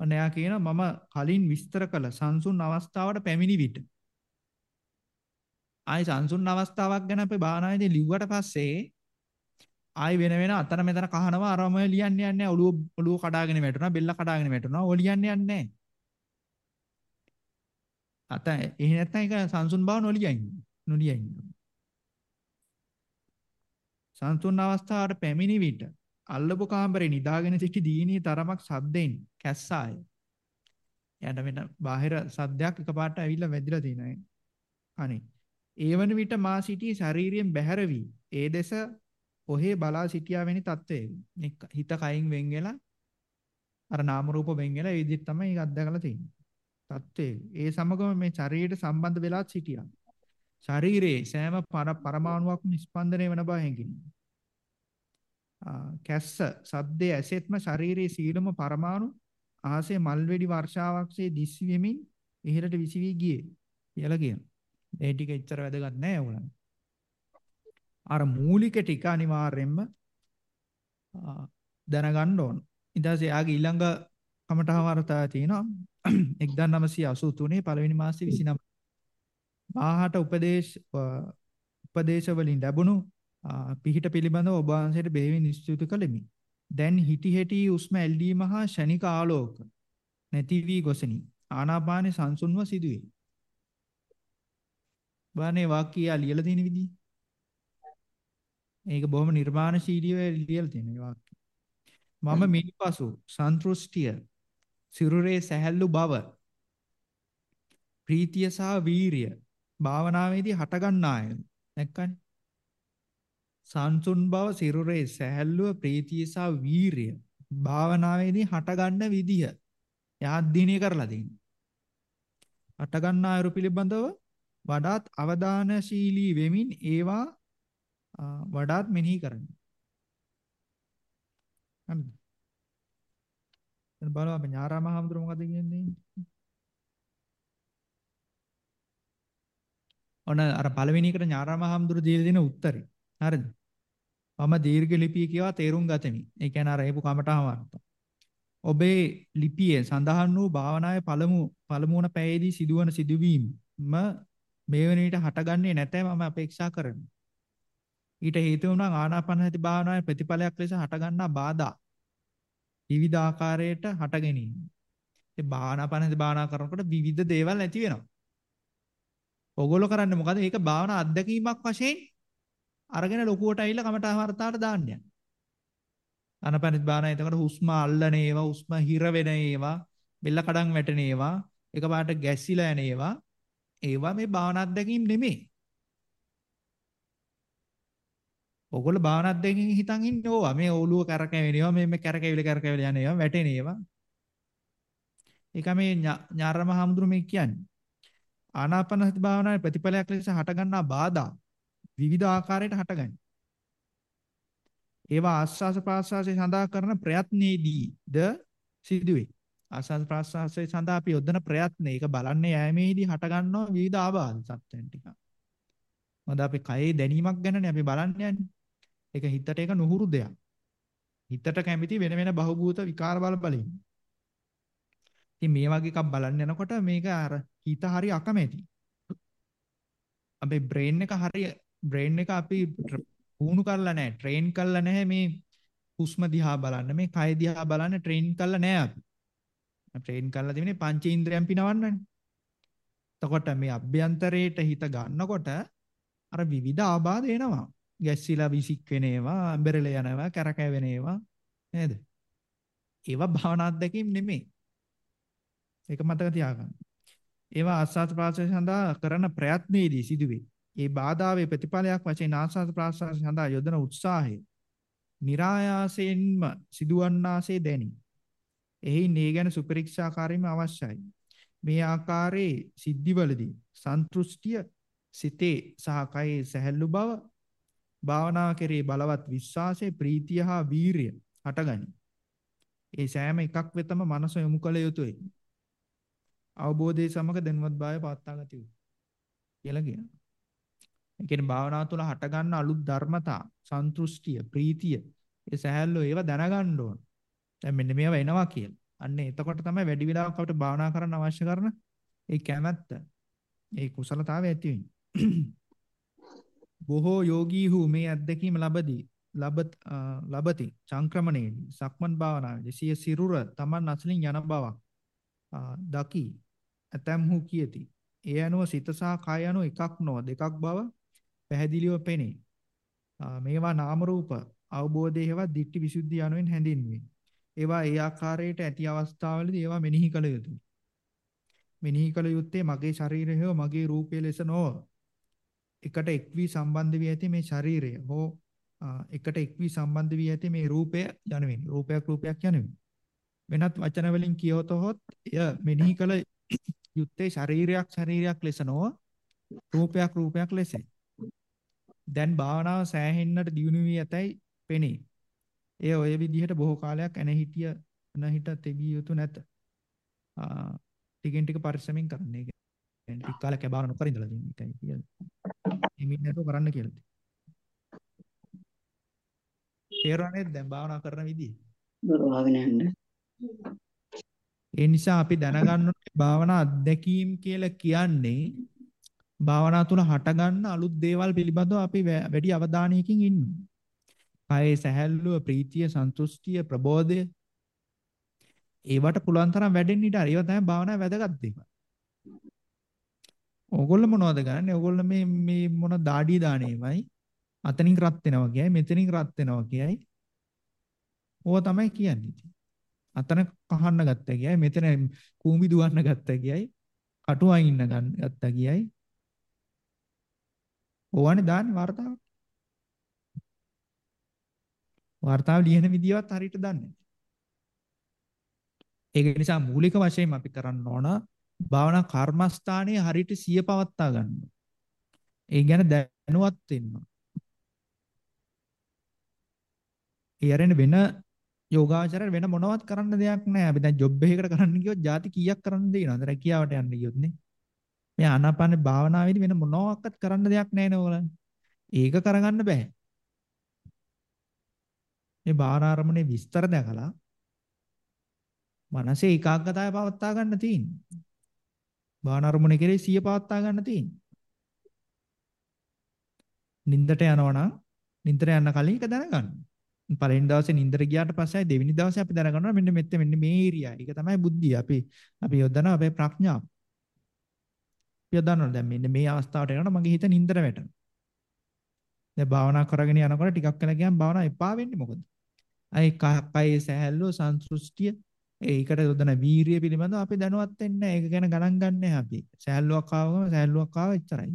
අනයා කියනවා මම කලින් විස්තර කළ සංසුන් අවස්ථාවට පැමිණි විට ආයි සංසුන් අවස්ථාවක් ගැන අපි භාවනාවේදී ලිව්වට පස්සේ ආයි වෙන වෙන අතන මෙතන කහනවා අරම ලියන්නේ යන්නේ ඔළුව ඔළුව කඩාගෙන වැටුණා බෙල්ල කඩාගෙන වැටුණා ඔය ලියන්නේ යන්නේ අත එහෙ නැත්නම් ඒක සංසුන් බව නොලියයි නොලියයි සංසුන් අවස්ථාවට පැමිණි විට අල්ලපු කාමරේ නිදාගෙන සිටි දීනී තරමක් සද්දෙන් කැස්සාය. එයාට වෙන බාහිර සද්දයක් එකපාරට ඇවිල්ලා වැදිලා තිනයි. අනේ. ඒවන විට මා සිටි ශාරීරියෙන් බැහැර වී ඒ දෙස ඔහේ බලා සිටියා වෙනි තත්වයේ. හිත කයින් වෙන් වෙලා අර නාම රූප වෙන් වෙලා ඒ විදිහට තමයි ඒක අත්දකලා තියෙන්නේ. තත්වයේ. ඒ සමගම මේ ශරීරයට සම්බන්ධ වෙලා සිටියා. ශරීරයේ සෑම පරමාණුවක්ම ස්පන්දනය වෙන බව හැඟිනේ. කැස්ස සද්දේ ඇසෙත්ම ශරීරයේ සීලම පරමාණු ආසේ මල්වැඩි වර්ෂාවක්සේ දිස් වෙමින් ඉහළට විසිවි ගියේ කියලා කියනවා. ඒ ටික එච්චර වැදගත් නෑ උගලන්. අර මූලික ටික අනිවාර්යෙන්ම දැනගන්න ඕන. ඊට පස්සේ යාගේ ඊළඟ කමඨහ වර්තාව තියෙනවා *clears throat* 1983 පළවෙනි මාසේ 29 මාහට උපදේශ උපදේශ වලින් ලැබුණු පිහිට පිළිබඳව ඔබ වහන්සේට බෙහෙවින් ස්තුති කළෙමි. දැන් හිටි හැටි උස්ම ඇල්ලීම හා ෂණික ආලෝක නැති වී ගොසෙනි. ආනාපානෙ සංසුන්ව සිදුවේ. බානේ වාක්‍යය ලියලා තියෙන විදිහ. මේක බොහොම නිර්මාණශීලීව ලියලා තියෙන වාක්‍ය. මම මිනිපසු සන්තුෂ්ටිය සිරුරේ සැහැල්ලු බව ප්‍රීතිය සහ වීරිය භාවනාවේදී හටගන්නාය. දැක්කනේ. සංසුන් බව සිරුරේ සැහැල්ලුව ප්‍රීතිය සහ වීරිය භාවනාවේදී හටගන්න විදිය යාද්දීනිය කරලා තියෙනවා. හටගන්න අයුරු පිළිබඳව වඩාත් අවධානශීලී වෙමින් ඒවා වඩාත් මෙනෙහි කරන්න. හරිද? දැන් බලන්න අපි ඥාරාම හාමුදුර මොකද කියන්නේ? ඔන්න අර පළවෙනි එකට ඥාරාම හාමුදුර දීලා දෙන උත්තරේ. හරිද? මම දීර්ඝ ලිපිය කියවා තේරුම් ගතමි. ඒ කියන්නේ අර හේපු කමටහම අර්ථ. ඔබේ ලිපියේ සඳහන් වූ භාවනාවේ පළමු පළමු වන පැයේදී සිදුවන සිදුවීම මේ වෙන විට හටගන්නේ නැතයි මම අපේක්ෂා කරමි. ඊට හේතු වුණා ආනාපානසති භාවනාවේ ප්‍රතිඵලයක් ලෙස හටගන්නා බාධා විවිධ ආකාරයට හට ගැනීම. ඒ භාවනාපනසති භාවනා කරනකොට විවිධ දේවල් ඇති වෙනවා. ඕගොල්ලෝ කරන්නේ මොකද? ඒක භාවනා අත්දැකීමක් වශයෙන් අරගෙන ලොකුවට ඇවිල්ලා කමඨා වර්තාවට දාන්න යනවා. ආනාපානසති භාවනා එතකොට හුස්ම අල්ලන ඒවා, හුස්ම හිර වෙන ඒවා, බෙල්ල කඩන් වැටෙන ඒවා, එකපාරට ගැස්සිලා යන ඒවා, ඒවා මේ භාවනා අත්දැකීම් නෙමෙයි. ඔගොල්ලෝ භාවනා අධ්‍යයනයෙන් හිතන් ඉන්නේ ඕවා. මේ ඔළුව කරකැවෙනවා, මේ මේ කරකැවිල කරකැවිල යන ඒවා, වැටෙන ඒවා. ඒක මේ ඥාරම හාමුදුරු මේ කියන්නේ. ආනාපානසති භාවනාවේ ප්‍රතිඵලයක් ලෙස හටගන්නා බාධා විවිධ ආකාරයට හටගන්නේ. ඒවා ආස්වාස ප්‍රාස්වාසයේ සඳහා කරන ප්‍රයත්නයේදීද සිදුවේ. ආස්වාස ප්‍රාස්වාසයේ සඳහා අපි යොදන ප්‍රයත්න ඒක බලන්නේ යෑමේදී හටගන්නා විවිධ ආබාධ සත්‍යයන් ටික. මොකද අපි කයේ දැනීමක් ගැනනේ අපි බලන්නේ යන්නේ. ඒක හිතට ඒක නුහුරු දෙයක්. හිතට කැමති වෙන වෙන බහූබූත විකාර බල බලින්. ඉතින් මේ වගේ එකක් බලන්න යනකොට මේක අර හිත හරි අකමැති. අපේ බ්‍රේන් එක හරි බ්‍රේන් එක අපි පුහුණු කරලා නැහැ, ට්‍රේන් කරලා නැහැ මේ හුස්ම දිහා බලන්න, මේ කය දිහා බලන්න ට්‍රේන් කරලා නැහැ අපි. ට්‍රේන් කරලා දෙන්නේ පංචේන්ද්‍රයන් පිනවන්නනේ. එතකොට මේ අභ්‍යන්තරයට හිත ගන්නකොට අර විවිධ ආබාධ එනවා. ගැස්සිලා විසික් වෙන ඒවා, අඹරල යනවා, කැරකැවෙන ඒවා නේද? ඒවා භාවනා අත්දැකීම් නෙමෙයි. ඒක මතක තියාගන්න. ඒවා ආස්වාද ප්‍රාසය සඳහා කරන ප්‍රයත්නයේදී සිදුවේ. ඒ බාධාවේ ප්‍රතිඵලයක් වශයෙන් ආස්වාද ප්‍රාස්වාද සඳහා යොදන උත්සාහය નિરાයාසයෙන්ම සිදුවන්නාසේ දැනි. එහි මේ ගැන සුපරීක්ෂාකාරීම අවශ්‍යයි. මේ ආකාරයේ සිද්ධිවලදී සන්තුෂ්ටිය සිතේ සහ කයේ සැහැල්ලු බව භාවනා කෙරේ බලවත් විශ්වාසය ප්‍රීතිය හා වීරිය හටගනි. ඒ සෑම එකක් වෙතම මනස යොමු කළ යුතුය. අවබෝධය සමග දැනුවත් භාවය පවත්වා ගත යුතුය. කියලා කියනවා. ඒ කියන්නේ භාවනාව තුළ හටගන්න අලුත් ධර්මතා, සන්තුෂ්ටිය, ප්‍රීතිය, ඒ සහැල්ලෝ ඒවා දැනගන්න ඕන. දැන් මෙන්න මේවා එනවා කියලා. අන්න එතකොට තමයි වැඩි වෙලාවක් අපිට භාවනා කරන්න අවශ්‍ය කරන ඒ කැමැත්ත, ඒ කුසලතාවය ඇති වෙන්නේ. බොහෝ යෝගීහු මේ අත්දැකීම ලබදී ලබත් ලබති සංක්‍රමණයේදී සක්මන් භාවනාවේදී සිය සිරුර Taman අසලින් යන බවක් දකි ඇතැම්හු කියති ඒ අනුව සිත සහ කය අනුව එකක් නොව දෙකක් බව පැහැදිලිව පෙනේ. මේවා නාම රූප අවබෝධය හෙවත් ditthi visuddhi යනුවෙන් හැඳින්වේ. ඒවා ඒ ආකාරයට ඇති අවස්ථාවලදී ඒවා මෙනෙහි කළ යුතුයි. මෙනෙහි කළ යුත්තේ මගේ ශරීරය හෝ මගේ රූපය ලෙස නොව එකට එක් වී සම්බන්ධ වී ඇති මේ ශරීරය හෝ එකට එක් වී සම්බන්ධ වී ඇති මේ රූපය යනුවෙන් රූපයක් රූපයක් යනුවෙන් වෙනත් වචන වලින් කියවතොත් එය මෙනෙහි කළ යුත්තේ ශරීරයක් ශරීරයක් ලෙස නොව රූපයක් රූපයක් ලෙසයි. දැන් භාවනාව සෑහෙන්නට දියුණු වී ඇතැයි පෙනේ. එය ඔය විදිහට බොහෝ කාලයක් එන හිටිය නැහිට තෙබිය යුතු නැත. ටිකෙන් ටික පරිස්සමෙන් කරන්න. ඒ කියන්නේ ටික කාලයක් භාවනා නොකර ඉඳලා තියෙන එකයි කියන්නේ. එමින් නැතුව කරන්න කියලා. තේරුණානේ දැන් භාවනා කරන විදිහ. දරවාගෙන යන්න. ඒ නිසා අපි දැනගන්න භාවනා අත්දැකීම් කියලා කියන්නේ භාවනා තුල හටගන්න අලුත් දේවල් පිළිබඳව අපි වැඩි අවධානයකින් ඉන්නවා. කයේ සැහැල්ලුව, ප්‍රීතිය, සන්තුෂ්ටිය, ප්‍රබෝධය ඒවට පුළුවන් තරම් වැඩෙන්න ඉඩ ඒවා තමයි භාවනාවේ වැදගත් දේවල්. ඕගොල්ලෝ මොනවද ගන්නේ? ඕගොල්ලෝ මේ මේ මොන දාඩිය දාණේමයි අතනින් රත් වෙනවා කියයි මෙතනින් රත් වෙනවා කියයි. ඕවා තමයි කියන්නේ ඉතින්. අතන කහන්න ගත්තා කියයි මෙතන කූඹි දුවන්න ගත්තා කියයි කටුවයින් ඉන්න ගත්තා කියයි. ඕවානේ දාන්නේ වර්තාවට. වර්තාව ලියන විදියවත් හරියට දන්නේ නැහැ. ඒක නිසා මූලික වශයෙන් අපි කරන්න ඕන භාවනා කර්මස්ථානයේ හරියට සිය පවත්වා ගන්න. ඒ ගැන දැනුවත් වෙන්න. ඒ අරගෙන වෙන යෝගාචරයට වෙන මොනවත් කරන්න දෙයක් නැහැ. අපි දැන් ජොබ් එකකට කරන්න ගියොත් ಜಾති කීයක් කරන්න දෙනවද? රැකියාවට යන්න ගියොත් නේ. මේ ආනාපාන භාවනාවේදී වෙන මොනවාක්වත් කරන්න දෙයක් නැහැ නෝලන්. ඒක කරගන්න බෑ. මේ බාහාරමණේ විස්තර දැකලා මනසේ ඒකාග්‍රතාවය පවත්වා ගන්න තියෙන්නේ. බාහාරමණේ කෙරේ සිය පවත්වා ගන්න තියෙන්නේ. නින්දට යනවනම් නින්දට යන්න කලින් ඒක දැනගන්න. පළවෙනි දවසේ නින්දට ගියාට පස්සේ දෙවෙනි දවසේ අපි දැනගන්නවා මෙන්න මෙතන මෙන්න මේ ඒරියා. ඒක තමයි බුද්ධිය. අපි අපි යොදනවා අපේ ප්‍රඥාව. අපි යොදනවා දැන් මෙන්න මේ අවස්ථාවට එනකොට මගේ හිත නින්දට වැටෙනවා. දැන් භාවනා කරගෙන යනකොට ටිකක් වෙලා ගියාම භාවනා එපා වෙන්නේ මොකද? අයි කයේ සහැල්ලුව සංසෘෂ්ටිය ඒකට යොදන වීරිය පිළිබඳව අපි දැනුවත් වෙන්නේ නැහැ. ඒක ගැන ගණන් ගන්නෑ අපි. සහැල්ලුවක් ආවම සහැල්ලුවක් ආව එච්චරයි.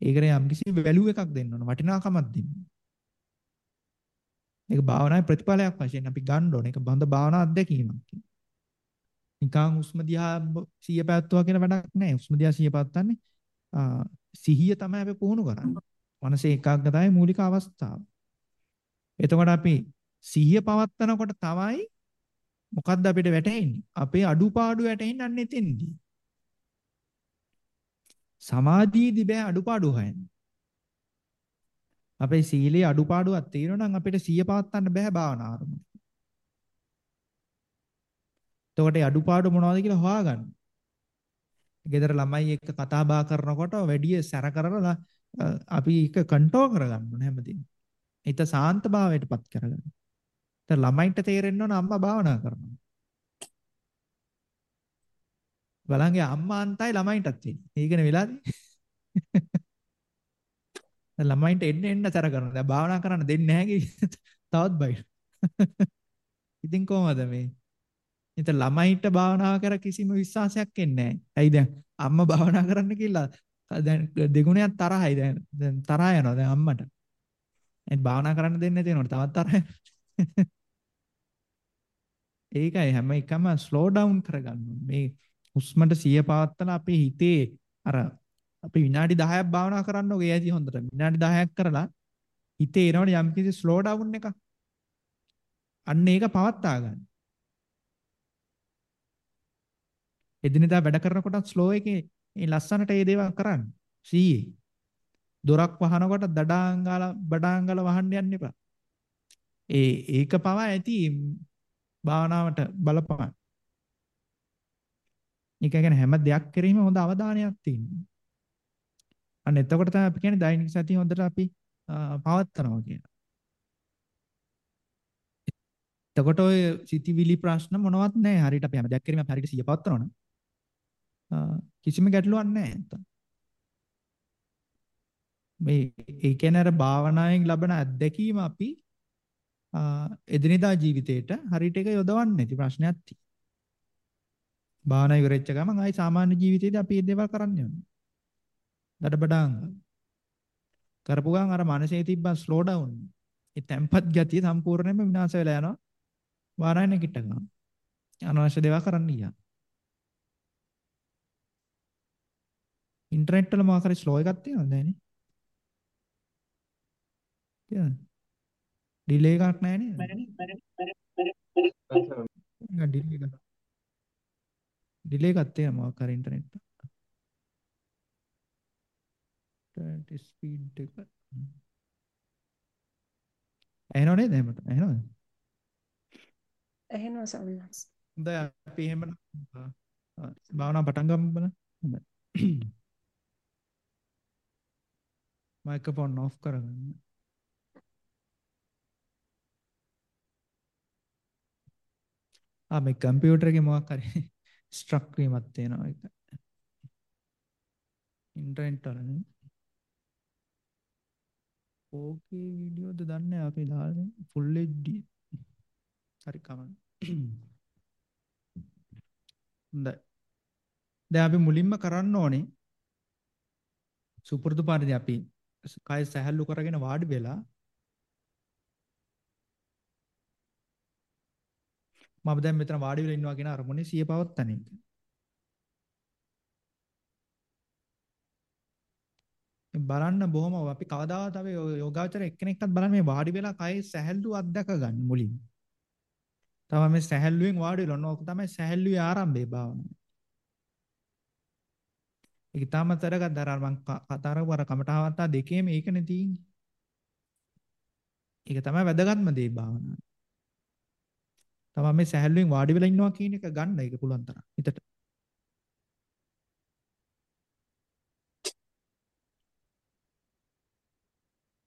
ඒකට යම්කිසි වැලියු එකක් දෙන්න ඕන. වටිනාකමක් දෙන්න. ඒක භාවනාවේ ප්‍රතිඵලයක් වශයෙන් අපි ගන්න ඕනේ. ඒක බඳ භාවනා අත්දැකීමක්. නිකං හුස්ම දිහා සිහිය පැවැත්වුවා කියන වැඩක් නැහැ. හුස්ම දිහා සිහිය පවත්වන්නේ සිහිය තමයි අපි පුහුණු කරන්නේ. මනසේ ඒකාග්‍රතාවයේ මූලික අවස්ථාව. එතකොට අපි සිහිය පවත්නකොට තමයි මොකද්ද අපිට වැටහෙන්නේ? අපේ අඩුපාඩු වැටෙන්නේ අන්න එතෙන්දී. සමාධියේදී බෑ අඩුපාඩු හොයන්න. අපේ සීලේ අඩුපාඩුවක් තියෙනවා නම් අපිට සිය පවත්වන්න බෑ භාවනා ආරමුණ. එතකොට ඒ අඩුපාඩු මොනවද කියලා හොයාගන්න. ගෙදර ළමයි එක්ක කතා බහ කරනකොට වැඩි සැර කරලා අපි ඒක කන්ට්‍රෝල් කරගන්න ඕනේ හැමදේම. හිත සාන්ත භාවයටපත් කරගන්න. ඒතර ළමයින්ට තේරෙන්න ඕන අම්මා භාවනා කරනවා. බලංගේ අම්මා අන්තයි ළමයින්ටත් තියෙන්නේ. ඒකනේ වෙලාදී. *laughs* ළමයින්ට එන්න එන්න තර කරනවා. දැන් භාවනා කරන්න දෙන්නේ නැහැ තවත් බයි. *laughs* ඉතින් කොහමද මේ? ඉතින් ළමයින්ට භාවනා කර කිසිම විශ්වාසයක් එන්නේ නැහැ. ඇයි දැන් අම්මා භාවනා කරන්න කියලා දැන් දෙගුණයක් තරහයි දැන් දැන් තරහ යනවා දැන් අම්මට. ඒ භාවනා කරන්න දෙන්නේ නැති වෙනකොට තවත් තරහ යනවා. *laughs* ඒකයි හැම එකම ස්ලෝ ඩවුන් කරගන්න ඕනේ. මේ හුස්මට සිය පවත්තලා අපේ හිතේ අර අපි විනාඩි 10ක් භාවනා කරන්න ඕනේ ඇති හොඳට. විනාඩි 10ක් කරලා හිතේ එනවනේ යම්කිසි ස්ලෝ ඩවුන් එකක්. අන්න ඒක පවත්වා ගන්න. එදිනෙදා වැඩ කරනකොට ස්ලෝ එකේ මේ ලස්සනට ඒ දේවල් කරන්න. සීයේ. දොරක් වහනකොට දඩාංගල බඩාංගල වහන්න යන්න එපා. ඒ ඒක පවා ඇති භාවනාවට බලපං. ඒක කියන්නේ හැම දෙයක් කෙරෙහිම හොඳ අවධානයක් තියෙනවා. අන්න එතකොට තමයි අපි කියන්නේ දෛනික සතිය හොඳට අපි පවත්නවා කියන. එතකොට ඔය සිතිවිලි ප්‍රශ්න මොනවත් නැහැ. හරියට අපි හැම දෙයක් කෙරෙහිම අපි හරියට සිය පවත්වනවනේ. කිසිම ගැටලුවක් නැහැ. මේ ඒ කියන්නේ අර භාවනාවෙන් ලබන අත්දැකීම අපි එදිනෙදා ජීවිතේට හරියට එක යොදවන්නේ නැති ප්‍රශ්නයක් තියෙනවා. භාවනා ඉවරෙච්ච ගමන් ආයි සාමාන්‍ය ජීවිතේදී අපි මේ දේවල් කරන්න යනවා. දඩබඩාංග. කරපු ගමන් අර මනසේ තිබ්බ ස්ලෝ ඩවුන්. ඒ tempat ගතිය සම්පූර්ණයෙන්ම විනාශ වෙලා යනවා. වාරාය නැගිට ගමන්. අනවශ්‍ය දේවල් කරන්න ගියා. ඉන්ටර්නෙට් වල මොකක් හරි ස්ලෝ එකක් තියෙනවද නැහනේ? තියෙනවද? ඩිලේ එකක් නැහැ නේද? ඩිලේ එකක්. ඩිලේ එකක් තියෙනවා මොකක් හරි ඉන්ටර්නෙට් එක. ඉන්ටර්නෙට් ස්පීඩ් එක. ඇහෙනව නේද එහෙමද? ඇහෙනවද? ඇහෙනවා සමහරවිට. හොඳයි අපි එහෙම භාවනා පටන් ගමු බලන්න. හොඳයි. *coughs* මයික්‍රොෆෝන් ඔෆ් කරගන්න. ආ මේ කම්පියුටර් එකේ මොකක් හරි *laughs* ස්ට්‍රක් වීමක් තියෙනවා ඒක. ඉන්ටර්නෙට් වල නේ. ඕකේ වීඩියෝද දන්නේ අපි දාන්නේ ෆුල් HD. හරි කමන්න. *coughs* හොඳයි. දැන් අපි මුලින්ම කරන්න ඕනේ සුපුරුදු පරිදි අපි කය සැහැල්ලු කරගෙන වාඩි වෙලා මම දැන් මෙතන වාඩි වෙලා ඉන්නවා කියන අරමුණේ සිය පවත්තන එක. බලන්න බොහොම අපි කවදාවත් අපි යෝගාචර එක්කෙනෙක්වත් බලන්න මේ වාඩි වෙලා කය සැහැල්ලු අත්දක ගන්න මුලින්. තමයි මේ සැහැල්ලුවෙන් වාඩි වෙලා ඕක තමයි සැහැල්ලුවේ ආරම්භය භාවනාව. ඒක තාමත් වැඩගත් අර මං කතා කරපු අර කමඨාවත්තා දෙකේම ඒකනේ තියෙන්නේ. ඒක තමයි වැදගත්ම දේ භාවනාව. තමයි මේ සැහැල්ලුවෙන් වාඩි වෙලා ඉන්නවා කියන එක ගන්න ඒක පුළුවන් තරම් හිතට.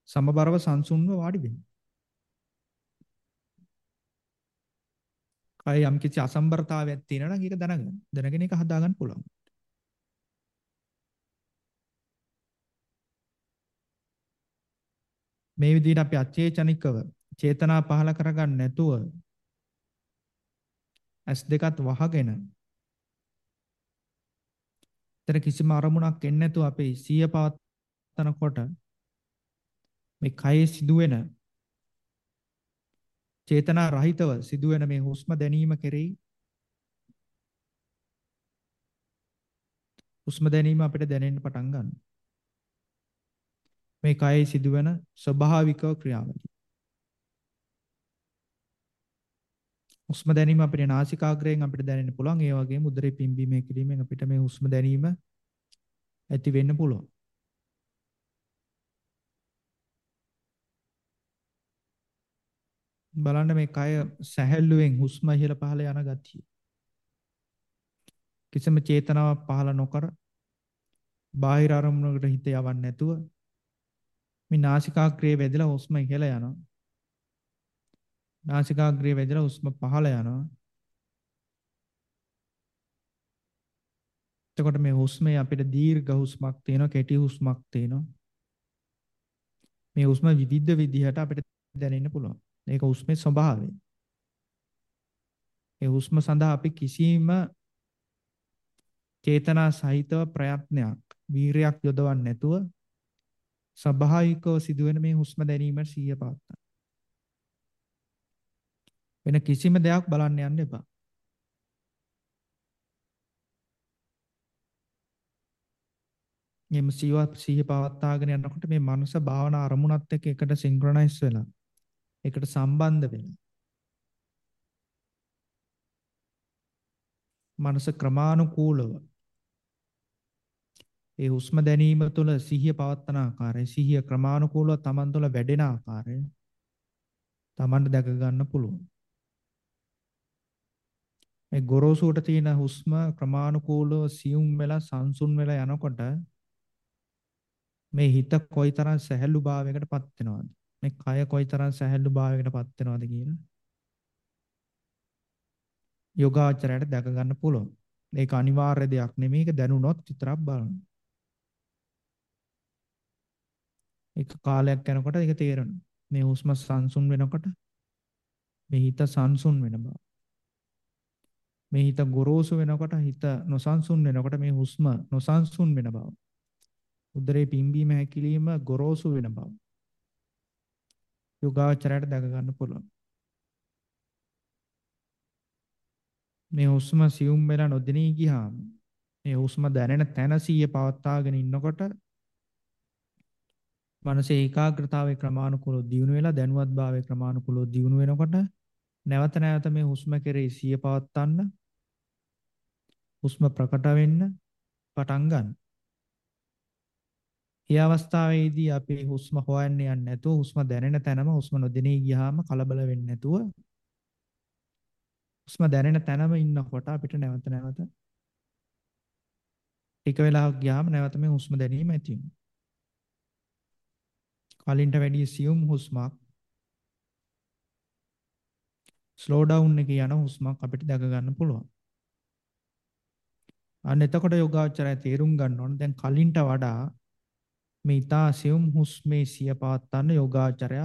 සමබරව සංසුන්ව වාඩි වෙන්න. කය යම් කිසි අසම්බරතාවයක් තියෙනවා නම් ඒක දැනගන්න. දැනගෙන ඒක හදාගන්න පුළුවන්. මේ විදිහට අපි අචේතනිකව චේතනා පහල කරගන්න නැතුව ඇස් දෙකත් වහගෙන තර කිසිම අරමුණක් එන්නේ නැතුව අපේ සිය පවත්නකොට මේ කයේ සිදුවෙන චේතනා රහිතව සිදුවෙන මේ හුස්ම දැනීම කෙරෙහි හුස්ම දැනීම අපිට දැනෙන්න පටන් ගන්නවා මේ කයේ සිදුවෙන ස්වභාවික ක්‍රියාවලිය. හුස්ම දැනීම අපේ නාසිකාග්‍රයෙන් අපිට දැනෙන්න පුළුවන්. ඒ වගේම උදරේ පිම්බීමේ කිරීමෙන් අපිට මේ හුස්ම දැනීම ඇති වෙන්න පුළුවන්. බලන්න මේ කය සැහැල්ලුවෙන් හුස්ම ඉහළ පහළ යන ගතිය. කිසිම චේතනාවක් පහළ නොකර බාහිර අරමුණකට හිත යවන්නේ නැතුව මේ නාසිකාග්‍රේ වැදලා හුස්ම ඉහළ යනවා. නාසිකාග්‍රේ වැදලා හුස්ම පහළ යනවා. එතකොට මේ හුස්මේ අපිට දීර්ඝ හුස්මක් තියෙනවා, කෙටි හුස්මක් තියෙනවා. මේ හුස්ම විවිධ විදිහට අපිට දැනෙන්න පුළුවන්. ඒක හුස්මේ ස්වභාවය. ඒ හුස්ම සඳහා අපි කිසිම චේතනා සහිතව ප්‍රයත්නයක් වීරයක් යොදවන්නේ නැතුව ස්වභාවිකව සිදුවෙන මේ හුස්ම දැනීමට සිහිය පවත්තා. වෙන කිසිම දෙයක් බලන්න යන්න එපා. මේ සිහිය සිහිය පවත්වාගෙන යනකොට මේ මනස භාවනා අරමුණත් එක්ක එකට සින්ක්‍රොනයිස් වෙලා එකට සම්බන්ධ වෙලා මනස ක්‍රමානුකූලව ඒ හුස්ම දැනීම තුළ සිහිය පවත්වන ආකාරය සිහිය ක්‍රමානුකූලව Taman තුළ වැඩෙන ආකාරය Tamanට දැක ගන්න පුළුවන් මේ ගොරෝසුට තියෙන හුස්ම ක්‍රමානුකූලව සියුම් වෙලා සංසුන් වෙලා යනකොට මේ හිත කොයිතරම් සැහැල්ලු භාවයකට පත් වෙනවද මේ කය කොයිතරම් සැහැල්ලු භාවයකට පත් වෙනවද කියලා යෝගාචරයට දැක ගන්න පුළුවන්. ඒක අනිවාර්ය දෙයක් නෙමෙයි. ඒක දැනුණොත් විතරක් බලන්න. ඒක කාලයක් යනකොට ඒක තේරෙනවා. මේ හුස්ම සංසුන් වෙනකොට මේ හිත සංසුන් වෙන බව. මේ හිත ගොරෝසු වෙනකොට හිත නොසන්සුන් වෙනකොට මේ හුස්ම නොසන්සුන් වෙන බව. උදරේ පිම්බීම හැකිලිම ගොරෝසු වෙන බව. යෝගාචරයට දැක ගන්න පුළුවන්. මේ හුස්ම සියුම් වෙලා නොදෙනී ගියාම මේ හුස්ම දැනෙන තැන සිහිය පවත්වාගෙන ඉන්නකොට මනසේ ඒකාග්‍රතාවයේ ක්‍රමානුකූලව දියුණු වෙලා දැනුවත්භාවයේ ක්‍රමානුකූලව දියුණු වෙනකොට නැවත නැවත මේ හුස්ම කෙරෙහි සිහිය පවත්වන්න හුස්ම ප්‍රකට වෙන්න පටන් ගන්න. ඒ අවස්ථාවේදී අපි හුස්ම හොයන්න යන්නේ නැතුව හුස්ම දැනෙන තැනම හුස්ම නොදෙනී ගියාම කලබල වෙන්නේ නැතුව හුස්ම දැනෙන තැනම ඉන්නකොට අපිට නැවත නැවත ටික වෙලාවක් ගියාම නැවත මේ හුස්ම දැනීම ඇති වෙනවා. කලින්ට වැඩිය සියුම් හුස්මක් ස්ලෝ ඩවුන් එකේ යන හුස්මක් අපිට දැක ගන්න පුළුවන්. අන්න එතකොට යෝගාචරය තේරුම් ගන්න ඕන දැන් කලින්ට වඩා මේ ඊතා සියුම් හුස්මේ සිය පවත්වන්න යෝගාචරය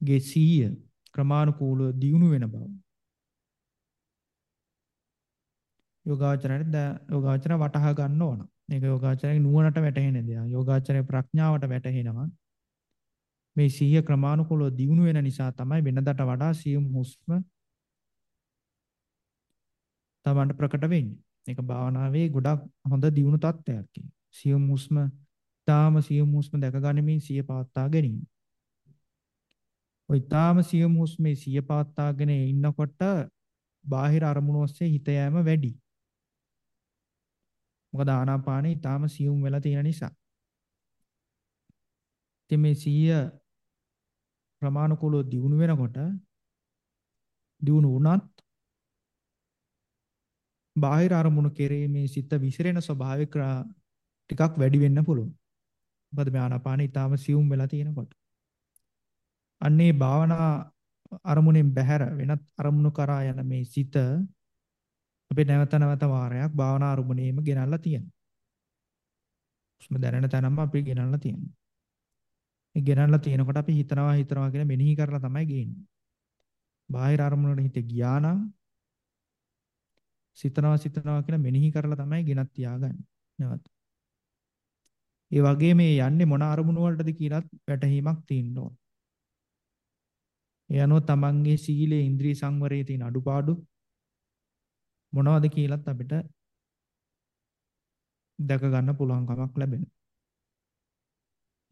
ගේ සිහිය ක්‍රමානුකූලව දියුණු වෙන බව. යෝගාචරයට යෝගාචර වටහා ගන්න ඕන. මේක යෝගාචරයේ නුවණට වැටහෙන දෙයක්. යෝගාචරයේ ප්‍රඥාවට වැටහෙනවා. මේ සිහිය ක්‍රමානුකූලව දියුණු වෙන නිසා තමයි වෙනදට වඩා සියුම් හුස්ම තමන්ට ප්‍රකට වෙන්නේ. මේක භාවනාවේ ගොඩක් හොඳ දියුණු තත්ත්වයක්. සියුම් හුස්ම තාම සියුම් හුස්ම දැක ගනිමින් සිය පවත්වා ගැනීම. ඔය තාම සියුම් හුස්මේ සිය පවත්වාගෙන ඉන්නකොට බාහිර අරමුණු ඔස්සේ හිත යෑම වැඩි. මොකද ආනාපානෙ ඊටාම සියුම් වෙලා තියෙන නිසා. ඉතින් මේ සිය ප්‍රමාණිකූලව දියුණු වෙනකොට දියුණු වුණත් බාහිර අරමුණු කෙරේ මේ සිත විසිරෙන ස්වභාවික ටිකක් වැඩි වෙන්න පුළුවන්. මොකද මේ ආනාපානෙ ඊටාම සියුම් වෙලා තියෙනකොට. අන්නේ භාවනා අරමුණෙන් බැහැර වෙනත් අරමුණු කරා යන මේ සිත අපි නැවත නැවත වාරයක් භාවනා අරමුණේම ගෙනල්ලා තියෙනවා. හුස්ම දැනෙන තැනම අපි ගෙනල්ලා තියෙනවා. මේ ගෙනල්ලා තියෙනකොට අපි හිතනවා හිතනවා කියලා මෙනෙහි කරලා තමයි ගේන්නේ. බාහිර අරමුණකට හිත ගියා නම් සිතනවා සිතනවා කියලා මෙනෙහි කරලා තමයි ගෙනත් තියාගන්නේ. නැවත. ඒ වගේ මේ යන්නේ මොන අරමුණු වලටද කියලාත් වැටහීමක් තියෙන්න ඕන. ඒ අනුව තමන්ගේ සීලේ ඉන්ද්‍රිය සංවරයේ තියෙන අඩුපාඩු මොනවද කියලාත් අපිට දැක ගන්න පුළුවන්කමක් ලැබෙනවා.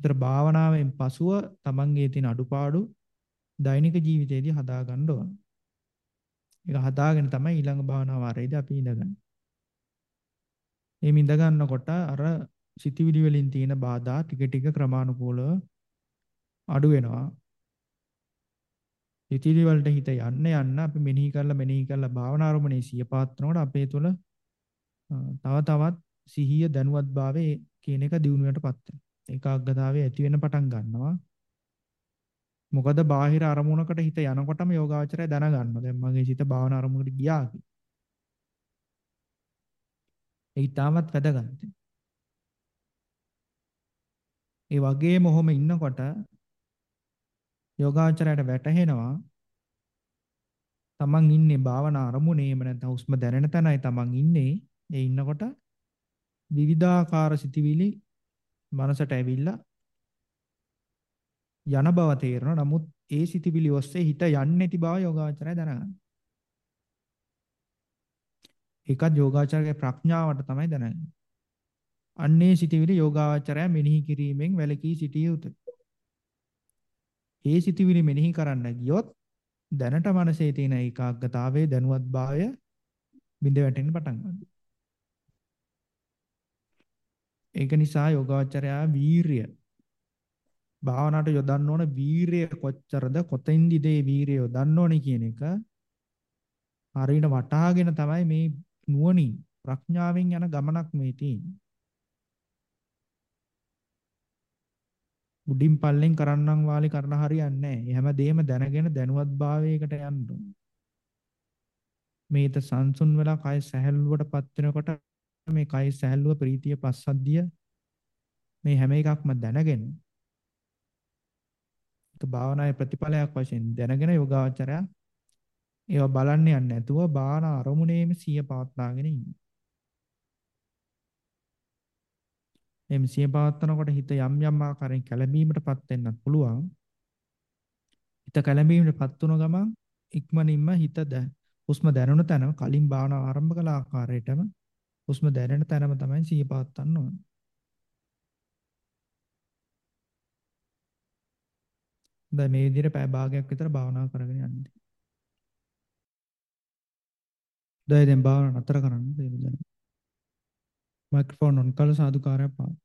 ඒතර භාවනාවෙන් පසුව තමන්ගේ තියෙන අඩුපාඩු දෛනික ජීවිතයේදී හදා ගන්න ඕන. ඒක හදාගෙන තමයි ඊළඟ භාවනා වාරයේදී අපි ඉඳගන්නේ. මේ ඉඳ ගන්නකොට අර සිතිවිලි වලින් තියෙන බාධා ටික ටික ක්‍රමානුකූලව අඩු වෙනවා. සිතිවිලි වලට හිත යන්න යන්න අපි මෙනෙහි කරලා මෙනෙහි කරලා භාවනා ආරමුණේ සිය පාත්‍රනකොට අපේ තුල තව තවත් සිහිය දැනුවත්භාවයේ කියන එක දියුණුවටපත් වෙනවා. ඒකාග්‍රතාවයේ ඇති වෙන පටන් ගන්නවා. මොකද බාහිර අරමුණකට හිත යනකොටම යෝගාචරය දැනගන්නවා. දැන් මගේ හිත භාවනා අරමුණකට ගියා කියලා. ඒ තාමත් වැදගත්. ඒ වගේම ඔහොම ඉන්නකොට යෝගාචරයට වැටහෙනවා තමන් ඉන්නේ භාවනා අරමුණේම නැත්නම් හුස්ම දැනෙන තැනයි තමන් ඉන්නේ. ඒ ඉන්නකොට විවිධාකාර සිතිවිලි මනසට ඇවිල්ලා යන බව තේරෙනවා. නමුත් ඒ සිතිවිලි ඔස්සේ හිත යන්නේ නැති බව යෝගාචරය දැනගන්න. ඒකත් යෝගාචරයේ ප්‍රඥාවට තමයි දැනගන්නේ. අන්නේ සිටිවිලි යෝගාචරය මෙනෙහි කිරීමෙන් වැළකී සිටිය යුතුය. ඒ සිටිවිලි මෙනෙහි කරන්න ගියොත් දැනට මනසේ තියෙන ඒකාග්‍රතාවයේ දැනුවත් භාවය බිඳ වැටෙන්න පටන් ගන්නවා. ඒක නිසා යෝගාචරය වීරිය භාවනාවට යොදන්න ඕන වීරිය කොච්චරද කොතෙන්දිද මේ වීරිය යොදන්න ඕනේ කියන එක හරියට වටහාගෙන තමයි මේ නුවණින් ප්‍රඥාවෙන් යන ගමනක් මේ තියෙන්නේ. උඩින් පල්ලෙන් කරන්නම් වාලේ කරන හරියන්නේ නැහැ. හැම දෙයක්ම දැනගෙන දැනුවත් භාවයකට යන්න මේත සංසුන් වෙලා කය සැහැල්ලුවටපත් වෙනකොට මේ කය සැහැල්ලුව ප්‍රීතිය පස්සද්ධිය මේ හැම එකක්ම දැනගෙන ඒක භාවනාවේ ප්‍රතිඵලයක් වශයෙන් දැනගෙන යෝගාචරය ඒවා බලන්න යන්නේ නැතුව බාන අරමුණේම සිය පවත්වාගෙන ඉන්න. එම් සිය පවත්වනකොට හිත යම් යම් ආකාරයෙන් කැළඹීමටපත් වෙන්නත් පුළුවන්. හිත කැළඹීමටපත් වුණ ගමන් ඉක්මනින්ම හිත හුස්ම දැනුණ තැන කලින් බාන ආරම්භ කළ ආකාරයටම හුස්ම දැනෙන තැනම තමයි සිය පවත්වන්න ඕන. දැන් මේ විදිහට පැය භාගයක් විතර භාවනා කරගෙන යන්න. දැන් දැන් භාවනා නතර කරන්න දෙන්න. මයික්‍රොෆෝන් ඔන් කළ සාදුකාරයක් පාත්.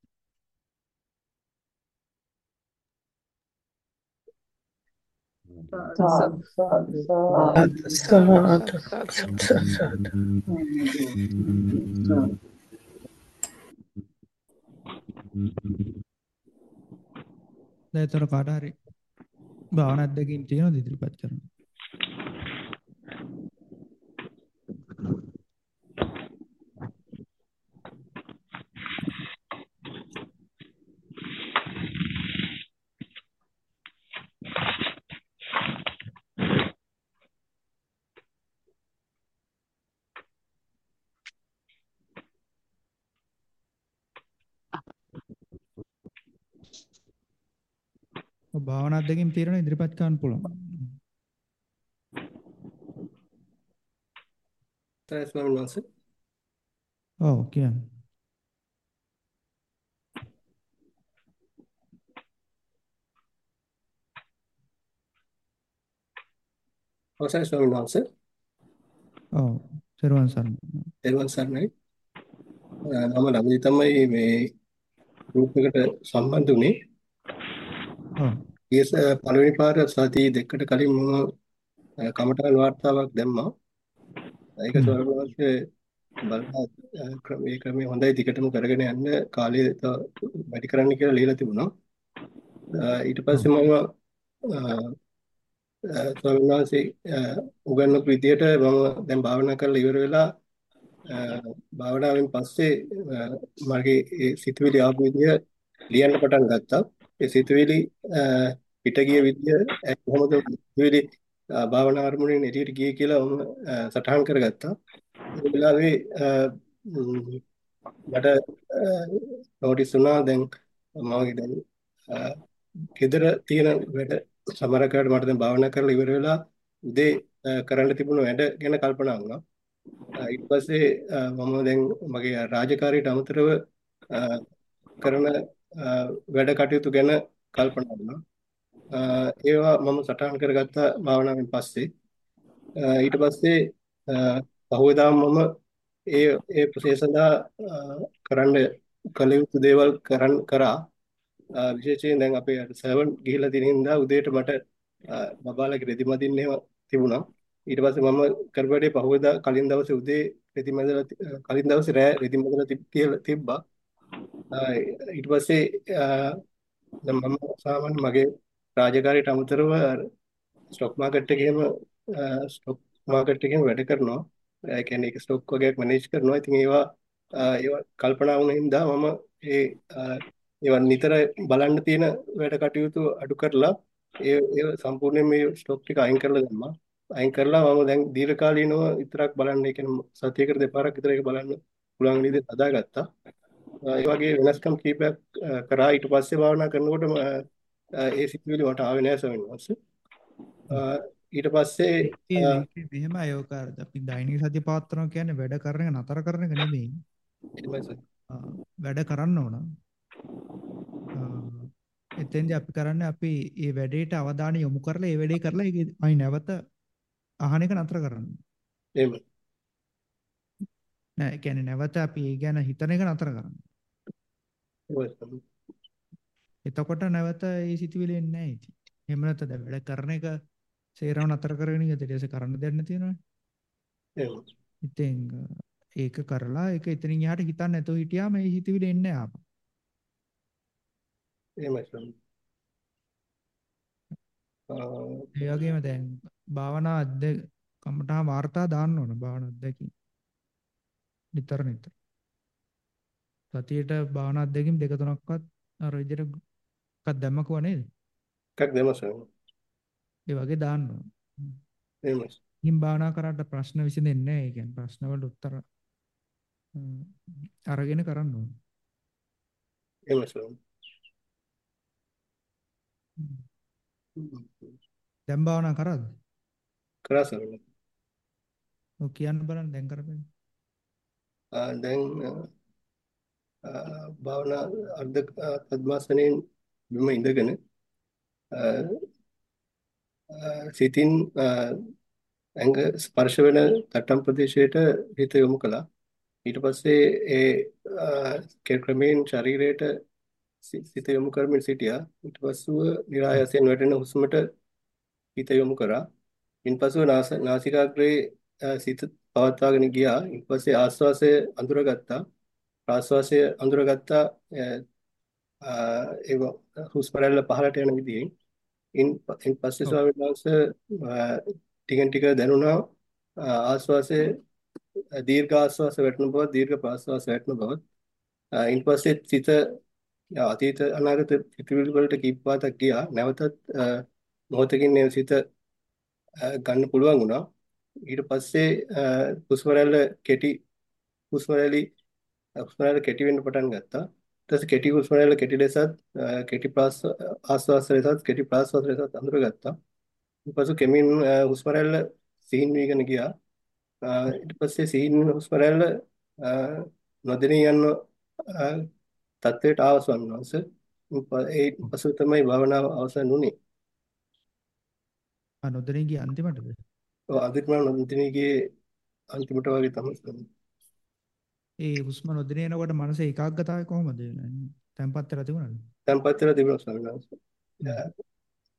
දැන් ඒතර කාට හරි භාවනා අධ්‍යක්ෂින් තියෙනවද ඉදිරිපත් කරන්න? භාවනා දෙකකින් తీරන ඉදිරිපත් කරන්න පුළුවන්. තරයි ස්වාමීන් වහන්සේ. ඔව් කියන්න. අවසරයි ස්වාමීන් වහන්සේ. ඔව් සර්වන් සරණයි. එරුවන් සරණයි. මම ළඟදී තමයි මේ ගෲප් එකට සම්බන්ධ වුණේ. ඔව්. ඊයේස පළවෙනි පාර සති දෙකකට කලින් මම කමඨාන් වාර්තාවක් දැම්මා. ඒක වහන්සේ බලලා ක්‍රමයේ ක්‍රමයේ හොඳයි දිගටම කරගෙන යන්න කාලය වැඩි කරන්න කියලා ලියලා තිබුණා. ඊට පස්සේ මම වහන්සේ උගන්වපු විදියට මම දැන් භාවනා කරලා ඉවර වෙලා භාවනාවෙන් පස්සේ මගේ ඒ සිතුවිලි ආපු විදිය ලියන්න පටන් ගත්තා. ඒ සිතුවිලි පිට ගිය විදිය කොහොමද සිතුවිලි භාවනා අරමුණෙන් එළියට ගියේ කියලා මම සටහන් කරගත්තා. ඒ වෙලාවේ මට නෝටිස් වුණා දැන් මම දැන් ගෙදර තියෙන වැඩ සමහරකට මට දැන් භාවනා කරලා ඉවර වෙලා උදේ කරන්න තිබුණු වැඩ ගැන කල්පනා වුණා. ඊට පස්සේ මම දැන් මගේ රාජකාරියට අමතරව කරන වැඩ කටයුතු ගැන කල්පනා වුණා. ඒවා මම සටහන් කරගත්තා භාවනාවෙන් පස්සේ. ඊට පස්සේ පහුවදා මම ඒ ඒ ප්‍රොසෙස් සඳහා කරන්න කළ යුතු දේවල් කරන් කරා. විශේෂයෙන් දැන් අපේ සර්වන් ගිහිලා තියෙන හින්දා උදේට මට බබාලගේ රෙදි මදින්න ඒවා තිබුණා. ඊට පස්සේ මම කරපඩේ පහුවදා කලින් දවසේ උදේ රෙදි මදලා කලින් දවසේ රෑ රෙදි මදලා තිබ්බා. ඊට පස්සේ දැන් මම සාමාන්‍ය මගේ රාජකාරියට අමතරව ස්ටොක් මාකට් එකේම ස්ටොක් මාකට් එකේම වැඩ කරනවා. ඒ කියන්නේ ඒක ස්ටොක් වගේක් මැනේජ් කරනවා. ඉතින් ඒවා ඒවා කල්පනා වුණ හින්දා මම ඒ ඒවා නිතර බලන්න තියෙන වැඩ කටයුතු අඩු කරලා ඒ ඒ සම්පූර්ණයෙන් මේ ස්ටොක් ටික අයින් කරලා දැම්මා. අයින් කරලා මම දැන් දීර්ඝකාලීනව විතරක් බලන්න ඒ කියන්නේ සතියකට දෙපාරක් විතර ඒක බලන්න පුළුවන් විදිහට හදාගත්තා. ඒ වගේ වෙනස්කම් කීපයක් කරා ඊට පස්සේ භාවනා කරනකොට ඒ සිතුවිලි මට ආවේ නැහැ ස්වාමීන් වහන්සේ. ඊට පස්සේ මෙහෙමයි ඔක අපි දෛනික සතිය පවත්වනවා කියන්නේ වැඩ කරන එක නතර කරන එක නෙමෙයි. වැඩ කරන්න ඕන. එතෙන්දී අපි කරන්නේ අපි මේ වැඩේට අවධානය යොමු කරලා ඒ වැඩේ කරලා ඒක අයි නැවත අහන එක නතර කරන්න. එහෙම. නෑ ඒ කියන්නේ නැවත අපි ඒ ගැන හිතන එක නතර කරන්න. එතකොට නැවත ඒ සිතුවිලි එන්නේ නැහැ ඉතින්. එහෙම නැත්නම් දැන් වැඩ කරන එක සේරම නතර කරගෙන ඊට පස්සේ කරන්න නැතිනවනේ. එහෙම. ඉතින් ඒක කරලා ඒක එතනින් එහාට හිතන්න නැතුව හිටියාම ඒ හිතවිලි එන්නේ නැහැ ආපහු. එහෙමයි. ඒ වගේම දැන් භාවනා අධ්‍ය කමඨා වාර්තා දාන්න ඕන භාවනා අධ්‍යක්ෂ. නිතර නිතර. සතියේට භාවනා අධ්‍යක්ෂින් දෙක තුනක්වත් අර විදිහට එකක් දැම්මකව නේද? එකක් දැම්ම ස්වාමී. ඒ වගේ දාන්න ඕන. එහෙමයි. ඉතින් භාවනා කරාට ප්‍රශ්න විසඳෙන්නේ නැහැ. ඒ කියන්නේ ප්‍රශ්න වලට උත්තර අරගෙන කරන්න ඕන. එහෙමයි. දැන් භාවනා කරාද? කරා ස්වාමී. ඔව් කියන්න බලන්න දැන් කරපෙන්න. දැන් භාවනා අර්ධ පද්මාසනෙන් බිම ඉඳගෙන සිතින් ඇඟ ස්පර්ශ වෙන තට්ටම් ප්‍රදේශයට හිත යොමු කළා. ඊට පස්සේ ඒ ක්‍රමයෙන් ශරීරයට සිත යොමු කරමින් සිටියා. ඊට පස්සුව નિરાයසෙන් වැටෙන හුස්මට හිත යොමු කරා. ඉන්පසුව නාසිකාග්‍රේ සිත පවත්වාගෙන ගියා. ඊට පස්සේ ආස්වාසය අඳුරගත්තා. ප්‍රාස්වාසය අඳුරගත්තා. ඒ හුස්ම රැල්ල පහළට යන විදිහෙන්. ඉන් පස්සේ ස්වාමීන් වහන්සේ ටිකෙන් ටික දැනුණා ආස්වාසයේ දීර්ඝ ආස්වාස වැටෙන බව දීර්ඝ ප්‍රාස්වාස වැටෙන බව. ඉන් පස්සේ සිත අතීත අනාගත පිටිවිලි වලට කීපපාතක් ගියා. නැවතත් මොහොතකින් මේ සිත ගන්න පුළුවන් වුණා. ඊට පස්සේ හුස්ම රැල්ල කෙටි හුස්ම රැලි හුස්ම රැල්ල කෙටි වෙන්න පටන් ගත්තා. ඊට පස්සේ කෙටි හුස්ම රැල්ල කෙටි ලෙසත් කෙටි ආස්වාස ලෙසත් කෙටි ප්‍රාස්වාස ලෙසත් අඳුරගත්තා. ඊට පස්සේ කෙමින් හුස්ම රැල්ල සිහින් වීගෙන ගියා. ඊට පස්සේ සිහින් හුස්ම රැල්ල නොදෙනී යන තත්ත්වයට ආවසන් වහන්ස ඒ පසු තමයි භාවනාව අවසන් වුනේ. ආ නොදෙනී ගිය අන්තිමටද? ඔව් අන්තිමට නොදෙනී ගියේ අන්තිමට වගේ තමයි. ඒ හුස්ම නොදෙනී යනකොට මනස ඒකාග්‍රතාවය කොහොමද වෙන්නේ? තැම්පත් වෙලා තිබුණාද? තැම්පත් වෙලා තිබුණා ස්වාමීන් වහන්සේ.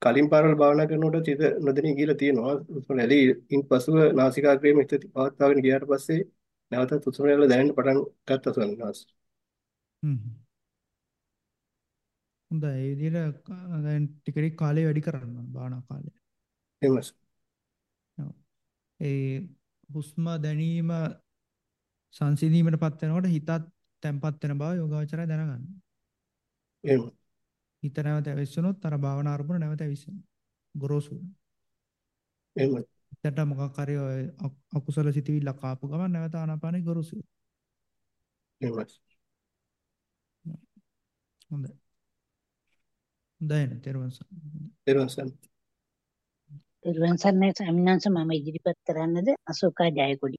කලින් පාරවල් භාවනා කරනකොට චිත නොදෙනී ගිහලා තියෙනවා. හුස්ම රැලි ඉන් පසුව නාසිකාග්‍රේම හිත පවත්වාගෙන ගියාට පස්සේ නැවතත් හුස්ම රැල්ල දැනෙන්න පටන් ගත්තා ස්වාමීන් වහන්සේ. හ්ම්. හොඳයි ඒ විදිහට දැන් ටික ටික කාලේ වැඩි කරන්න භාවනා කාලේ. එහෙමයි. ඒ හුස්ම දැනීම සංසිඳීමටපත් වෙනකොට හිතත් තැම්පත් වෙන බව යෝගාවචරය දැනගන්න. එහෙම. හිත නැවත ඇවිස්සුනොත් අර භාවනා අරමුණ නැවත ඇවිස්සෙනවා. ගොරෝසු. එහෙමයි. හිතට මොකක් හරි අකුසල සිතිවිල්ලක් ආපු ගමන් නැවත ආනාපානෙ ගොරෝසු. එහෙමයි. හොඳයි. හොඳයි නේ තෙරුවන් සරණයි. තෙරුවන් සරණයි. තෙරුවන් සරණයි ස්වාමීන් මම ඉදිරිපත් කරන්නද අශෝකා ජයකොඩි.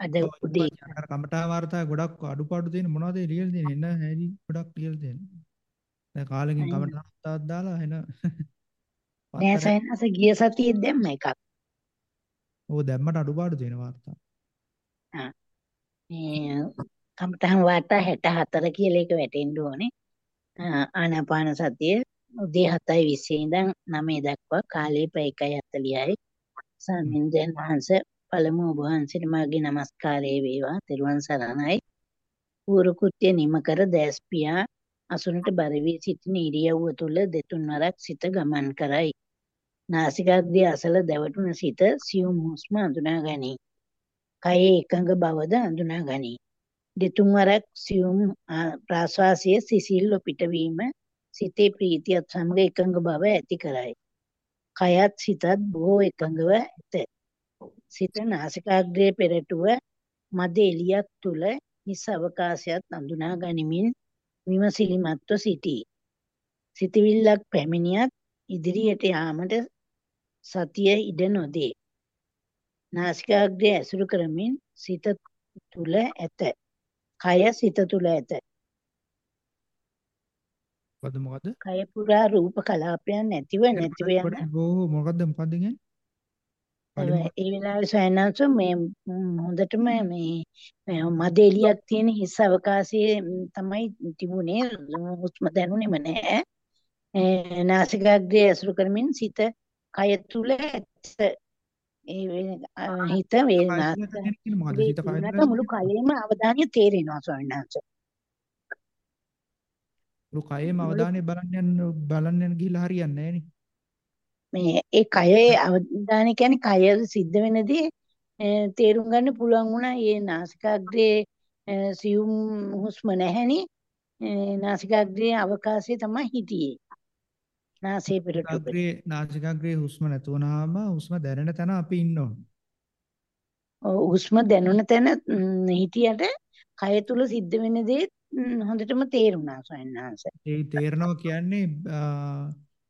අද උදේ කමඨා වාර්තා ගොඩක් අඩුපාඩු තියෙන මොනවද ලියලා තියෙන්නේ එන්න හැරි ගොඩක් ලියලා තියෙනවා. දැන් කාලෙකින් කමඨා වාර්තාවක් දාලා එන *laughs* නෑ සයන්ස ගිය සතියේ දැම්ම එකක්. ඕ දැම්මට අඩුපාඩු තියෙන වාර්තා. ආ. මේ කමඨා වාර්තා 64 කියලා එක වැටෙන්න ඕනේ. ආනාපාන සතිය උදේ 7:20 ඉඳන් 9 දක්වා කාලේ පැය 1:40යි. සම්මින්දයන් වහන්සේ පළමු ඔබ වහන්සේට මාගේ নমස්කාරය වේවා. තෙරුවන් සරණයි. පූර්ව කෘත්‍ය නිම කර දැස්පියා අසුනට බර වී සිටින ඉරියව්ව තුල දෙතුන් වරක් සිත ගමන් කරයි. නාසිකාග්‍රය අසල දැවටුන සිත සියුම් හුස්ම අඳුනා ගනී. කයේ එකඟ බවද අඳුනා ගනී. දෙතුන් වරක් සියුම් ප්‍රාශ්වාසයේ සිසිල්ව පිටවීම සිතේ ප්‍රීතියත් සමග එකඟ බව ඇති කරයි. කයත් සිතත් බොහෝ එකඟව ඇත. සිත නාසිකාග්‍රයේ පෙරටුව මද එළියක් තුල හිස් අවකාශයත් අඳුනා ගනිමින් විමසිලිමත්ව සිටී. සිතවිල්ලක් පැමිණියත් ඉදිරියට යාමට සතිය ඉඩ නොදේ. නාසිකාග්‍රය ඇසුරු කරමින් සිත තුල ඇත. කය සිත තුල ඇත. මොකද්ද මොකද්ද? කය පුරා රූප කලාපයන් නැතිව නැතිව යන ඕ මොකද්ද මොකද්ද කියන්නේ? ඒ වෙලාවේ සයනස මේ හොඳටම මේ මද එළියක් තියෙන හිස් අවකාශයේ තමයි තිබුණේ හුස්ම දැනුනේම නැහැ. නාසිකාග්‍රය ඇසුරු කරමින් සිත කය තුල ඇත. ඒ හිත වේදනා? හිත කය මුළු කයෙම අවධානය තේරෙනවා ස්වාමීන් වහන්සේ. මුළු කයෙම අවධානය බලන්න යන බලන්න යන ගිහිල්ලා හරියන්නේ නැහැ. මේ ඒ කයේ අවධානය කියන්නේ කය සිද්ධ වෙන දේ අ, තේරුම් ගන්න පුළුවන් වුණා. ඒ නාසිකාග්‍රයේ අ, සියුම් හුස්ම නැහෙනි. නාසිකාග්‍රයේ අවකාශයේ තමයි හිටියේ. නාසයේ පිටුපිට. නාසිකාග්‍රේ නාසිකාග්‍රේ හුස්ම නැතුවනාම හුස්ම දැනෙන තැන අපි ඉන්න ඕන. ඔව්, හුස්ම දැනුණ තැන ම්, හිටියට කය තුල සිද්ධ වෙන දේ හොඳටම තේරුණා ස්වාමීන් වහන්සේ. ඒ තේරෙනවා කියන්නේ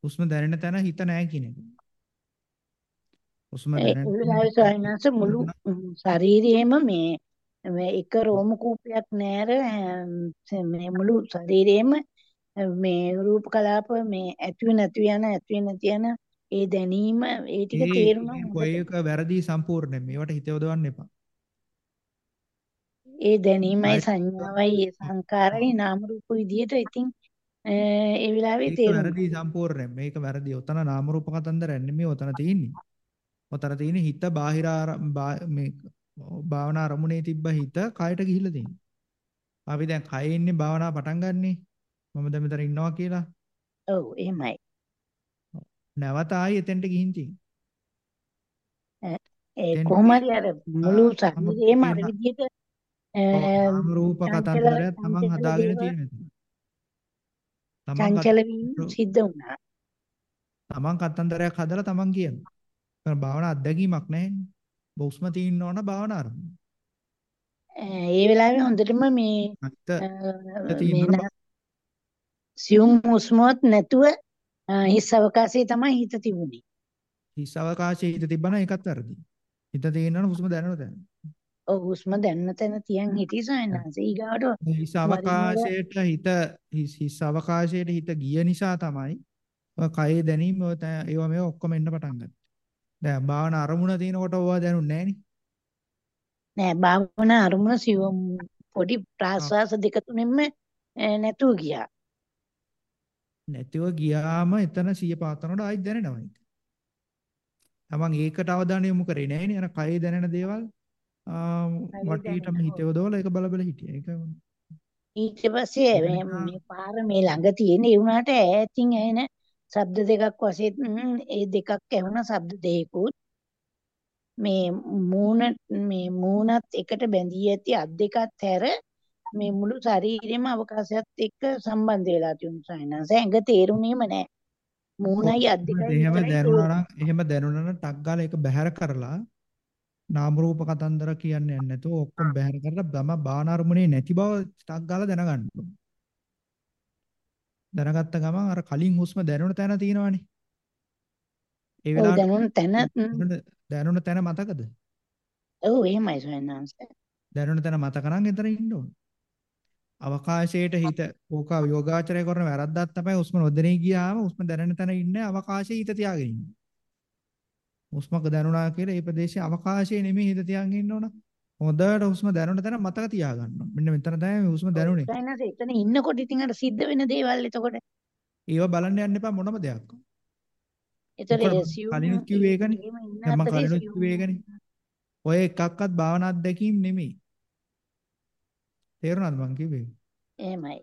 හුස්ම දැනෙන තැන හිත නැහැ කියන එක. හුස්ම දැනෙන මුළු ශරීරයේම මේ එක රෝම කූපයක් නැර මේ මුළු ශරීරයේම මේ රූප කලාප මේ ඇතුව නැති යන ඇතුව නැති යන ඒ දැනීම ඒ ටික තේරුණා හොඳට. කොයක වැරදි සම්පූර්ණයෙන් මේවට හිත යොදවන්න එපා. ඒ දැනීමයි සංඥාවයි ඒ සංකාරයි නාම රූප විදියට ඉතින් ඒ වෙලාවේ තේරුණා. වැරදි සම්පූර්ණයෙන් මේක වැරදි. ඔතන නාම රූප කතන්දරයක් නෙමෙයි ඔතන තියෙන්නේ. ඔතන තියෙන්නේ හිත බාහිර මේ භාවනා අරමුණේ තිබ්බ හිත කයට ගිහිල්ලා තියෙන්නේ. අපි දැන් කයේ ඉන්නේ භාවනා පටන් ගන්නනේ. මම දැන් මෙතන ඉන්නවා කියලා. ඔව් එහෙමයි. නැවත ආයි එතෙන්ට ගිහින් තියෙන්නේ. ඒ කොහොම හරි අර මුළු ශරීරයේම අර ඔව් නාම රූප කතන්දරයක් තමන් හදාගෙන තියෙන මෙතන. තමන් චංචල වීම සිද්ධ වුණා. තමන් කතන්දරයක් හදලා තමන් කියනවා. ඒක භාවනා අත්දැකීමක් නැහැනේ. බොස්ම තියෙන්න ඕන භාවනා අරමුණ. ඒ වෙලාවේ හොඳටම මේ සියුම් හුස්මත් නැතුව හිස් අවකාශයේ තමයි හිත තිබුණේ. හිස් අවකාශයේ හිත තිබ්බනම් ඒකත් වැරදි. හිත තියෙනවනම් හුස්ම දැනෙනව දැන. ඔව් හුස්ම දැනන තැන තියන් හිටියේ සයන්හන්ස ඊගාවට හිස් අවකාශයට හිත හිස් අවකාශයට හිත ගිය නිසා තමයි ඔය කයේ දැනීම ඒවා මේවා ඔක්කොම එන්න පටන් ගත්තේ. දැන් භාවනා අරමුණ තියෙනකොට ඕවා දැනුන්නේ නැහනේ. නෑ භාවනා අරමුණ සියුම් පොඩි ආ. ප්‍රාශ්වාස දෙක තුනෙන්ම නැතුව ගියා. නැතිව ගියාම එතන සිය පාතනකොට ආයි දැනෙනවා. තමන් ඒකට අවධානය යොමු කරේ නැහනේ. අර කයේ දැනෙන දේවල් වටේටම දැනෙනවා. හිත යොදවලා ඒක බල බල හිටියා. ඒක ඊට පස්සේ මේ පාර මේ ළඟ තියෙන ඒ වුණාට ඈතින් ඇහෙන ශබ්ද දෙකක් වශයෙන් ඒ දෙකක් ඇහුණ ශබ්ද දෙකකුත් මේ මූණ මේ මූණත් එකට බැඳී ඇති අත් දෙකත් හැර මේ මුළු ශරීරෙම අවකාශයත් එක්ක සම්බන්ධ වෙලා තියුණු සයනස ඇඟ තේරුණේම නැහැ. මූණයි අත් දෙකයි එහෙම දැනුණා. නම් එහෙම දැනුණා නම් ටක් ගාලා ඒක බැහැර කරලා නාම රූප කතන්දර කියන්නේ යන්නේ නැතුව ඔක්කොම බැහැර කරලා තම බාන අරමුණේ නැති බව ටක් ගාලා දැනගන්න ඕනේ. දැනගත්ත ගමන් අර කලින් හුස්ම දැනුණ තැන තියෙනවනේ. ඒ වෙලාවට දැනුණ තැන දැනුණ තැන මතකද? ඔව් එහෙමයි සයනස. දැනුණ තැන මතක නම් එතන ඉන්න ඕනේ. අවකාශයට හිත ඕක යෝගාචරය කරන වැරද්දක් තමයි හුස්ම නොදැනී ගියාම හුස්ම දැනෙන තැන ඉන්නේ අවකාශයේ හිත තියාගෙන ඉන්නේ. හුස්මක දැනුණා කියලා ඒ ප්‍රදේශයේ අවකාශයේ නෙමෙයි හිත තියාගෙන ඉන්න ඕන. හොඳට හුස්ම දැනුණ තැන මතක තියාගන්න ඕන. මෙන්න මෙතන තමයි මේ හුස්ම දැනුනේ. සයනස එතන ඉන්නකොට ඉතින් අර සිද්ධ වෙන දේවල් එතකොට ඒව බලන්න යන්න එපා මොනම දෙයක්. සියුම් කලිනුත් කිව්වේ ඒකනේ. මම කලිනුත් කිව්වේ ඒකනේ. ඔය එකක්වත් භාවනා අත්දැකීම් නෙමෙයි. තේරුණාද මං කිව්වේ? එහෙමයි.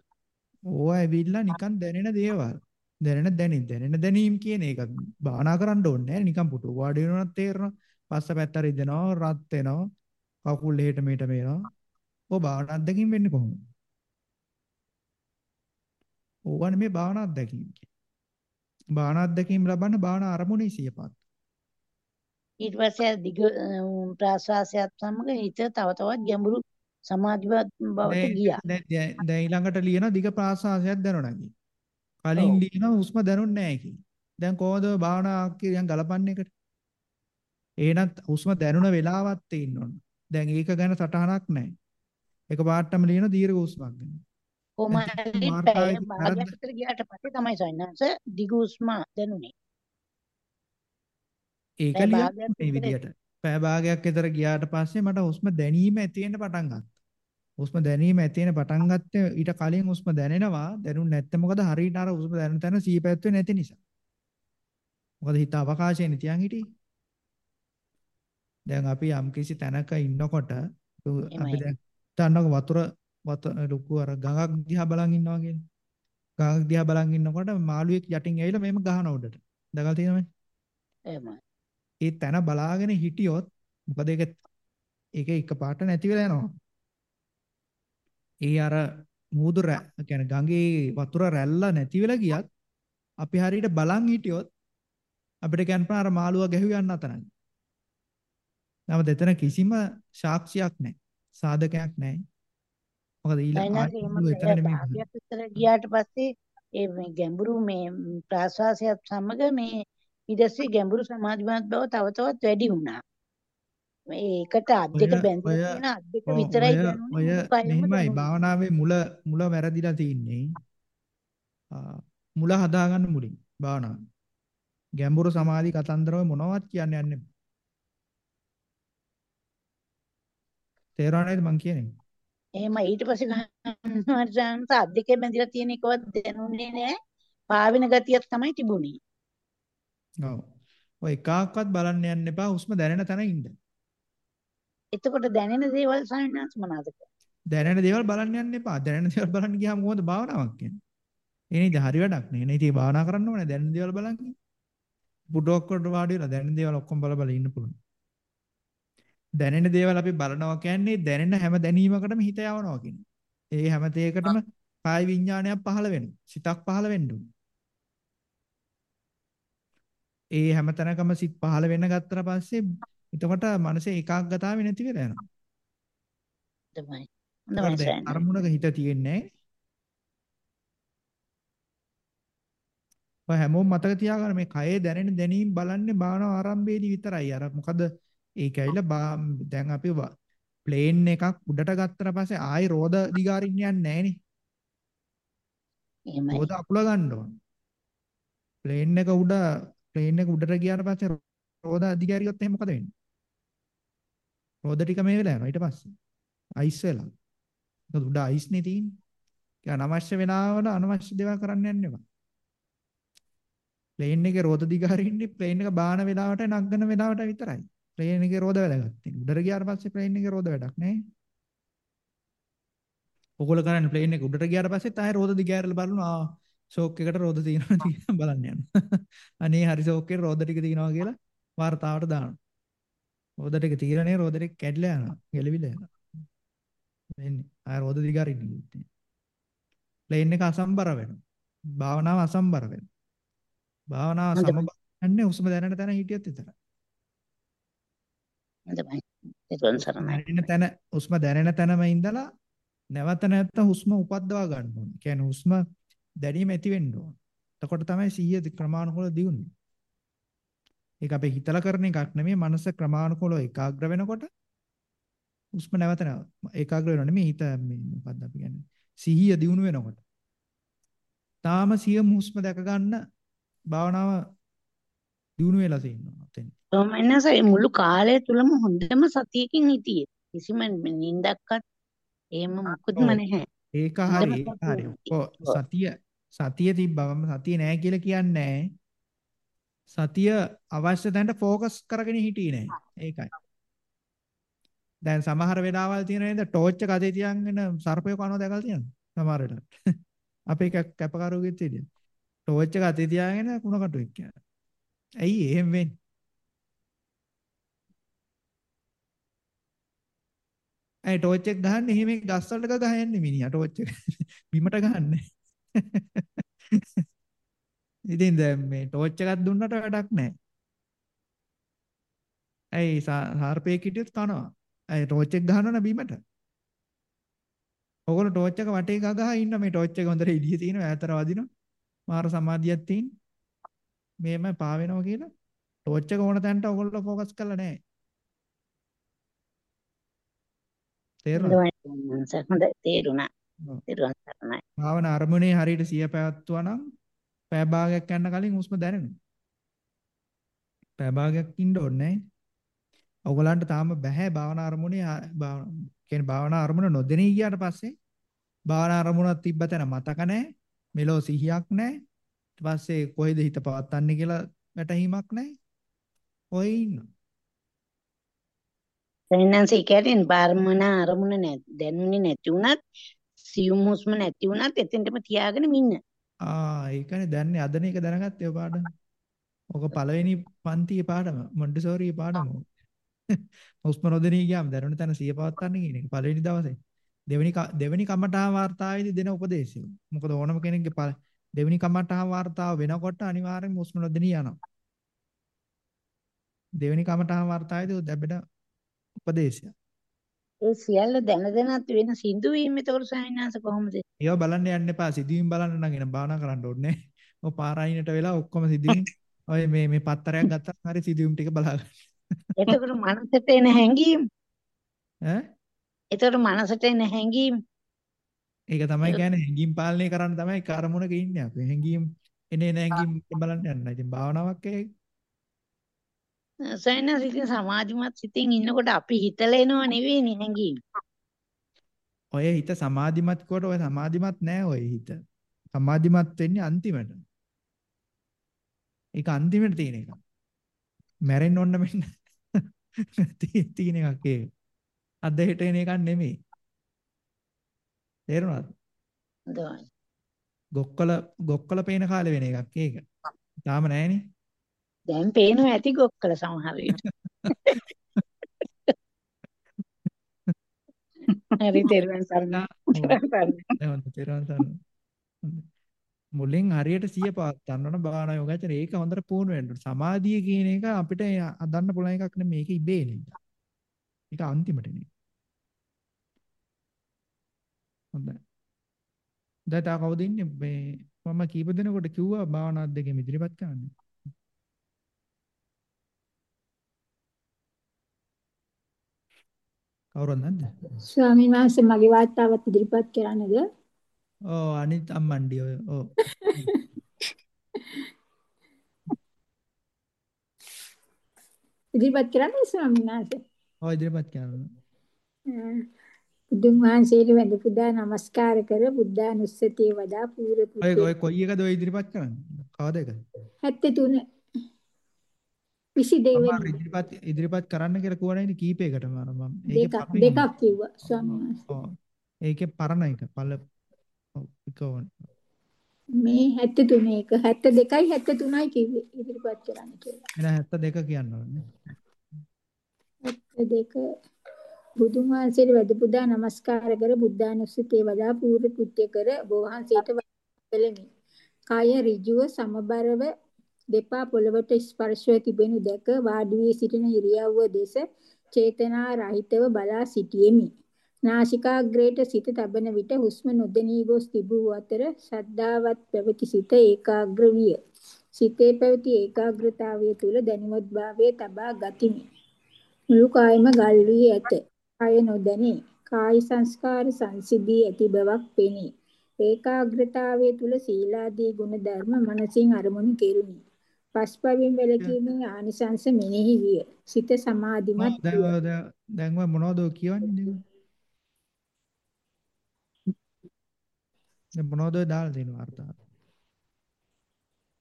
ඕවා ඇවිල්ලා නිකන් දැනෙන දේවල්. දැනෙන දැනි දැනෙන දැනීම් කියන එක භාවනා කරන්න ඕනේ නැහැ නිකන් පුටු වාඩි වෙනවනම් තේරෙනවා. පස්ස පැත්ත රිදෙනවා, රත් වෙනවා, කකුල් එහෙට මෙහෙට මේනවා. ඔය භාවනා අත්දැකීම් වෙන්නේ කොහොමද? ඕවා නෙමෙයි භාවනා අත්දැකීම් කියන්නේ. භාවනා අත්දැකීම් ලබන්න භාවනා අරමුණේ සියපත්. ඊට පස්සේ දිග ප්‍රාශ්වාසයත් සමග හිත තව තවත් ගැඹුරු සමාධිවත් බවට ගියා. දැන් ඊළඟට ලියන දිග ප්‍රාශ්වාසයක් දැනුණා කි. කලින් ඔව්. ලියන හුස්ම දැනුන්නේ නැහැ කි. දැන් කොහොමද භාවනා කියන ගලපන්නේ එකට? එහෙනම් හුස්ම දැනුණ වෙලාවක් තියෙන්න ඕන. දැන් ඒක ගැන සටහනක් නැහැ. එක පාටම ලියන දීර්ඝ හුස්මක් ගැන. කොහොමද විතර ගියාට පස්සේ තමයි සයන්ස දිග උස්ම දැනුනේ. ඒක ලියන්න මේ විදිහට. පැය භාගයක් විතර ගියාට පස්සේ මට හුස්ම දැනීම ඇති වෙන්න පටන් ගත්තා. හුස්ම දැනීම ඇති වෙන පටන් ගත්තේ ඊට කලින් හුස්ම දැනෙනවා. දැනුන්නේ නැත්නම් මොකද හරියට අර හුස්ම දැනෙන තැන සීපැවැත්වෙන්නේ නැති නිසා. මොකද හිත අවකාශයෙන් තියන් හිටියේ. දැන් අපි යම්කිසි තැනක ඉන්නකොට අපි. දැන් හිතන්නකො වතුර වතුර ලොකු අර ගඟක් දිහා බලන් ඉන්නවා කියන්නේ. ගඟක් දිහා බලන් ඉන්නකොට මාළුවෙක් යටින් ඇවිල්ලා මෙහෙම ගහන උඩට. දැකලා තියෙනවද? එහෙමයි. ඒ තැන බලාගෙන හිටියොත් මොකද ඒක ඒක එකපාරට නැති වෙලා යනවා. ඒ අර රැ කියන්නේ ගඟේ වතුර රැල්ල නැති වෙලා ගියත් අපි හරියට බලන් හිටියොත් අපිට කියන්න අර මාළුවා ගැහුවේ යන්න අතනයි. නමුත් එතන කිසිම සාක්ෂියක් නැහැ. සාධකයක් නැහැ. මොකද ඊළඟ ගියාට පස්සේ ඒ මේ ගැඹුරු මේ ප්‍රාශ්වාසයත් සමග මේ ඊටස්සේ ගැඹුරු සමාධිමත් බව තව තවත් වැඩි වුණා. මේකට අත් දෙක බැඳලා තියෙන අත් දෙක විතරයි දැනුනේ ඔය මෙහෙමයි. භාවනාවේ මුල මුල වැරදිලා තින්නේ. මුල හදාගන්න මුලින් භාවනාව. ගැඹුරු සමාධි කතන්දර ඔය මොනවත් කියන්න යන්නේ. තේරුණා නේද මං කියන්නේ? එහෙම ඊට පස්සේ ගන්නවර්ෂන්ත අත් දෙකේ බැඳලා තියෙන එකවත් දැනුනේ නෑ. පාවෙන ගතියක් තමයි තිබුණේ. ඔව්. ඔය එකක්වත් බලන්න යන්න එපා. හුස්ම දැනෙන තැන ඉන්න. එතකොට දැනෙන දේවල් සයන්ස් මොනවාද? දැනෙන දේවල් බලන්න යන්න එපා. දැනෙන දේවල් බලන්න ගියාම කොහොමද භාවනාවක් කියන්නේ? ඒ නේද හරි වැඩක් නේ. නේ ඉතින් භාවනා කරන්න ඕනේ දැනෙන දේවල් බලන්න. පුඩුවක්කට වාඩි වෙලා දැනෙන දේවල් ඔක්කොම බල බල ඉන්න පුළුවන්. දැනෙන දේවල් අපි බලනවා කියන්නේ දැනෙන හැම දැනීමකටම හිත යවනවා කියන්නේ. ඒ හැම තේකටම කාය විඥානයක් පහළ වෙනවා. සිතක් පහළ වෙන්න. ඒ හැම තැනකම සිත් පහළ වෙන්න ගත්තට පස්සේ එතකොට මනසේ ඒකාග්‍රතාවය නැති වෙලා යනවා. තමයි. හොඳයි. අරමුණක හිත තියෙන්නේ ඔය හැමෝම මතක තියාගන්න මේ කයේ දැනෙන දැනීම් බලන්නේ භාවනාව ආරම්භයේදී විතරයි. අර මොකද ඒක ඇවිල්ලා දැන් අපි ප්ලේන් එකක් උඩට ගත්තට පස්සේ ආයි රෝද දිගාරින්න යන්නේ නැහනේ. එහෙමයි. රෝද අකුල ගන්න ඕන. ප්ලේන් එක උඩ ප්ලේන් එක උඩට ගියාට පස්සේ රෝද දිගාරියොත් එහෙනම් මොකද වෙන්නේ? රෝද ටික මේ වෙලා යනවා ඊට පස්සේ. අයිස් වෙලා. ඒක උඩ අයිස් නේ තියෙන්නේ. ඒක අනවශ්‍ය වෙනවල අනවශ්‍ය දේවල් කරන්න යන්න එපා. ප්ලේන් එකේ රෝද දිගහරින්නේ ප්ලේන් එක බාන වෙලාවට නග්ගන වෙලාවට විතරයි. ප්ලේන් එකේ රෝද වැඩගත්තේ. උඩට ගියාට පස්සේ ප්ලේන් එකේ රෝද වැඩක් නැහැ. ඔගොල්ලෝ කරන්නේ ප්ලේන් එක උඩට ගියාට පස්සෙත් ආයෙ රෝද දිගහැරලා බලනවා. ආ ෂෝක් එකට රෝද තියෙනවා කියලා බලන්න යනවා. *laughs* අනේ හරි ෂෝක් එකේ රෝද ටික තියෙනවා කියලා වார்த்தාවට දානවා. රෝද ටික తీරනේ රෝද ටික කැඩලා යනවා. ගැලවිලා යනවා. වෙන්නේ. ආයෙ රෝද දිගාරින්නේ. ප්ලේන් එක අසම්බර වෙනවා. භාවනාව අසම්බර වෙනවා. භාවනාව. සමබරන්නේ හුස්ම දැනෙන තැන හිටියොත් විතරයි. හොඳයි. ඒකෙන් සරණයි. දැනෙන තැන හුස්ම දැනෙන තැනම ඉඳලා නැවත නැවත හුස්ම උපද්දවා ගන්න ඕනේ. කියන්නේ හුස්ම දැනීම ඇති වෙන්න ඕන. එතකොට තමයි සිහිය ක්‍රමානුකූලව දියුණුවේ. ඒක අපි හිතලා කරන එකක් නෙමෙයි මනස ක්‍රමානුකූලව ඒකාග්‍ර වෙනකොට හුස්ම නැවත නැවත ඒකාග්‍ර වෙනව නෙමෙයි හිත මේ මොකද්ද අපි කියන්නේ සිහිය දියුණු වෙනකොට. තාම සියම හුස්ම දැක ගන්න භාවනාව දියුණු වෙලා තියෙනවා. එතෙන්. සෝමනස මුළු කාලය තුලම හොඳම සතියකින් හිටියේ. කිසිම නිින්දක්වත් එහෙම මොකුත්ම. නැහැ. ඒක හරි හරි. සතිය සතිය තිබ්බම සතිය නෑ කියලා කියන්නේ නෑ. සතිය අවශ්‍ය තැනට ફોකස් කරගෙන හිටියේ නෑ. ඒකයි. දැන් සමහර වෙලාවල් තියෙන නේද ටෝච් එක අතේ තියන්ගෙන සර්පය කනවා දැකලා තියෙනවද? සමහර වෙලාවට. *laughs* අපේ කැපකරුවෙක් විදියට. ටෝච් එක අතේ තියාගෙන කුණ කටුවෙක් කියන්නේ. ඇයි එහෙම වෙන්නේ? ඇයි ටෝච් එක ගහන්නේ එහෙම ගස් වලට ගහ යන්නේ මිනිහා ටෝච් එක. *laughs* බිමට ගහන්නේ. *laughs* ඉතින් දැන් මේ ටෝච් එකක් දුන්නට වැඩක් නැහැ. ඇයි සාර්පේ කිටියොත් කනවා. ඇයි ටෝච් එක ගහනවනේ බීමට. ඔයගොල්ලෝ ටෝච් එක වටේ ගගහා ඉන්න මේ ටෝච් එක හොඳට එළිය තියෙනවා ඈතට වදිනවා. මාර සමාධියක් තියෙන. මේම පා වෙනවා කියලා ටෝච් එක ඕන තැනට ඔයගොල්ලෝ ફોකස් කරලා නැහැ. තේරුණා. තේරුණා සරණයි. භාවනා අරමුණේ හරියට සිය පැවැත්වුවා නම් පෑ භාගයක් යන්න කලින් හුස්ම දැනෙනවා. පෑ භාගයක් ඉන්න ඕනේ නැහැ. ඔයගලන්ට තාම බෑ භාවනා අරමුණේ කියන්නේ භාවනා අරමුණ නොදෙනී ගියාට පස්සේ භාවනා අරමුණක් තිබ්බ තැන මතක නැහැ. මෙලෝ සිහියක් නැහැ. ඊට පස්සේ කොහෙද හිත පවත්න්නේ කියලා වැටහීමක් නැහැ. ඔය ඉන්නවා. සෙන්නන්සේ කියන්නේ බාර්මන අරමුණ නැ දැනුනේ නැති වුණත් සියුම් හුස්ම නැති වුණත් එතෙන්ටම තියාගෙන ඉන්න. ආ ඒකනේ දැන්නේ අදන එක දැනගත්තේ ඔය පාඩම. ඔක පළවෙනි පන්තියේ පාඩම මොන්ටිසෝරි පාඩම. *laughs* හුස්ම නොදෙනී ගියාම දැනුණ තැන සිය පවත්වන්න කියන එක පළවෙනි දවසේ. දෙවෙනි දෙවෙනි කමඨා වාර්තාවේදී දෙන උපදේශය. මොකද ඕනම කෙනෙක්ගේ දෙවෙනි කමඨා වාර්තාව වෙනකොට අනිවාර්යෙන්ම හුස්ම නොදෙනී යනවා. දෙවෙනි කමඨා වාර්තාවේදී ලැබෙන උපදේශය. ඒ සියල්ල දැන දැනත් වෙන සිදුවීම් එතකොට ස්වාමීන් වහන්සේ කොහොමද? ඒවා බලන්න යන්න එපා. සිදුවීම් බලන්න නම් එන භාවනා කරන්න ඕනේ. ඔය පාරායිනට වෙලා ඔක්කොම සිදුවීම් ඔය මේ මේ පත්තරයක් ගත්තාම හරි සිදුවීම් ටික බලාගන්න. එතකොට මනසට එන හැඟීම් ඈ? එතකොට මනසට එන හැඟීම් ඒක තමයි කියන්නේ හැඟීම් පාලනය කරන්න තමයි කර්මුණක ඉන්නේ අපි. හැඟීම් එනේ හැඟීම් බලන්න යන්න. ඉතින් භාවනාවක් ඒක සයනස් ඉතින් සමාධිමත් සිතින් ඉන්නකොට අපි හිතලා එනව නෙවෙයිනේ හැංගීම්. ඔය හිත සමාධිමත් කොට ඔය සමාධිමත් නෑ ඔය හිත. සමාධිමත් වෙන්නේ අන්තිමට. ඒක අන්තිමට තියෙන එක. මැරෙන්න ඕන මෙන්න. *laughs* තියෙන එකක් ඒක. අද හෙට එන එකක් නෙමෙයි. තේරුණාද? ගොක්කල ගොක්කල පේන කාලේ වෙන එකක් ඒක. තාම නෑනේ. දැන් පේනවා ඇති ගොක්කල සමහර විට. හරි තෙරුවන් සරණයි. මුලින් හරියට සිය පවත් ගන්න ඕන භාවනා යෝගාචර ඒක හොඳට පුහුණු වෙන්න ඕන. සමාධිය කියන එක අපිට අදන්න පුළුවන් එකක් නෙමෙයි මේක ඉබේ නේද? ඒක අන්තිමට නේ. හොඳයි. දැන් තා කවුද ඉන්නේ මේ මම කීප දෙනෙකුට කිව්වා භාවනා දෙකෙම ඉදිරිපත් කරන්න. කවුරුත් නැද්ද? ස්වාමීන් වහන්සේ මගේ වාර්තාවත් ඉදිරිපත් කරන්නද? ඔව් අනිත් අම්මන්ඩි ඔය ඔව්. ඉදිරිපත් කරන්න ස්වාමීන් වහන්සේ. ඔව් ඉදිරිපත් කරන්න. බුදුන් වහන්සේට වැඳ පුදා නමස්කාර කර බුද්ධානුස්සතිය වඩා පූර්ව ඔය ඔය කොයි එකද ඔය ඉදිරිපත් කරන්නේ? කවද එක? 73 22 වෙනි ඉදිරිපත් ඉදිරිපත් කරන්න කියලා කිව්වනේ කීපයකටම මම දෙකක් දෙකක් කිව්වා ස්වාමීන් වහන්සේ. ඔව්. ඒකේ පරණ එක පළ ඔව් එක ඕන. මේ 73 එක 72යි 73යි කිව්වේ ඉදිරිපත් කරන්න කියලා. එහෙනම් 72 කියන්න ඕනේ. 72 බුදුන් වහන්සේට වැඳ පුදා නමස්කාර කර බුද්ධානුස්සතිය වඩා පූර්ව කෘත්‍ය කර බෝවහන්සේට වළෙමි. කාය ඍජුව සමබරව දෙපා පොළවට ස්පර්ශව තිබෙනු දැක වාඩි වී සිටින ඉරියව්ව දෙස චේතනා රහිතව බලා සිටියෙමි. නාසිකාග්‍රේට සිත තබන විට හුස්ම නොදෙනී ගොස් තිබූ අතර ශද්ධාවත් පැවති සිත ඒකාග්‍ර විය. සිතේ පැවති ඒකාග්‍රතාවය තුල දැනුවත් භාවයේ තබා ගතිමි. මුළු කායම ගල් වී ඇත. කය නොදැනී. කාය සංස්කාර සංසිද්ධී ඇති බවක් පෙනේ. ඒකාග්‍රතාවය තුල සීලාදී ගුණ ධර්ම මනසින් අරමුණු කෙරුණි. පස්පවින් වැළකීමේ ආනිසංස මෙනෙහි විය. සිත සමාධිමත් දැන් දැන් මොනවද කියවන්නේ? දැන් මොනවද දාලා දෙනවා අර්ථය?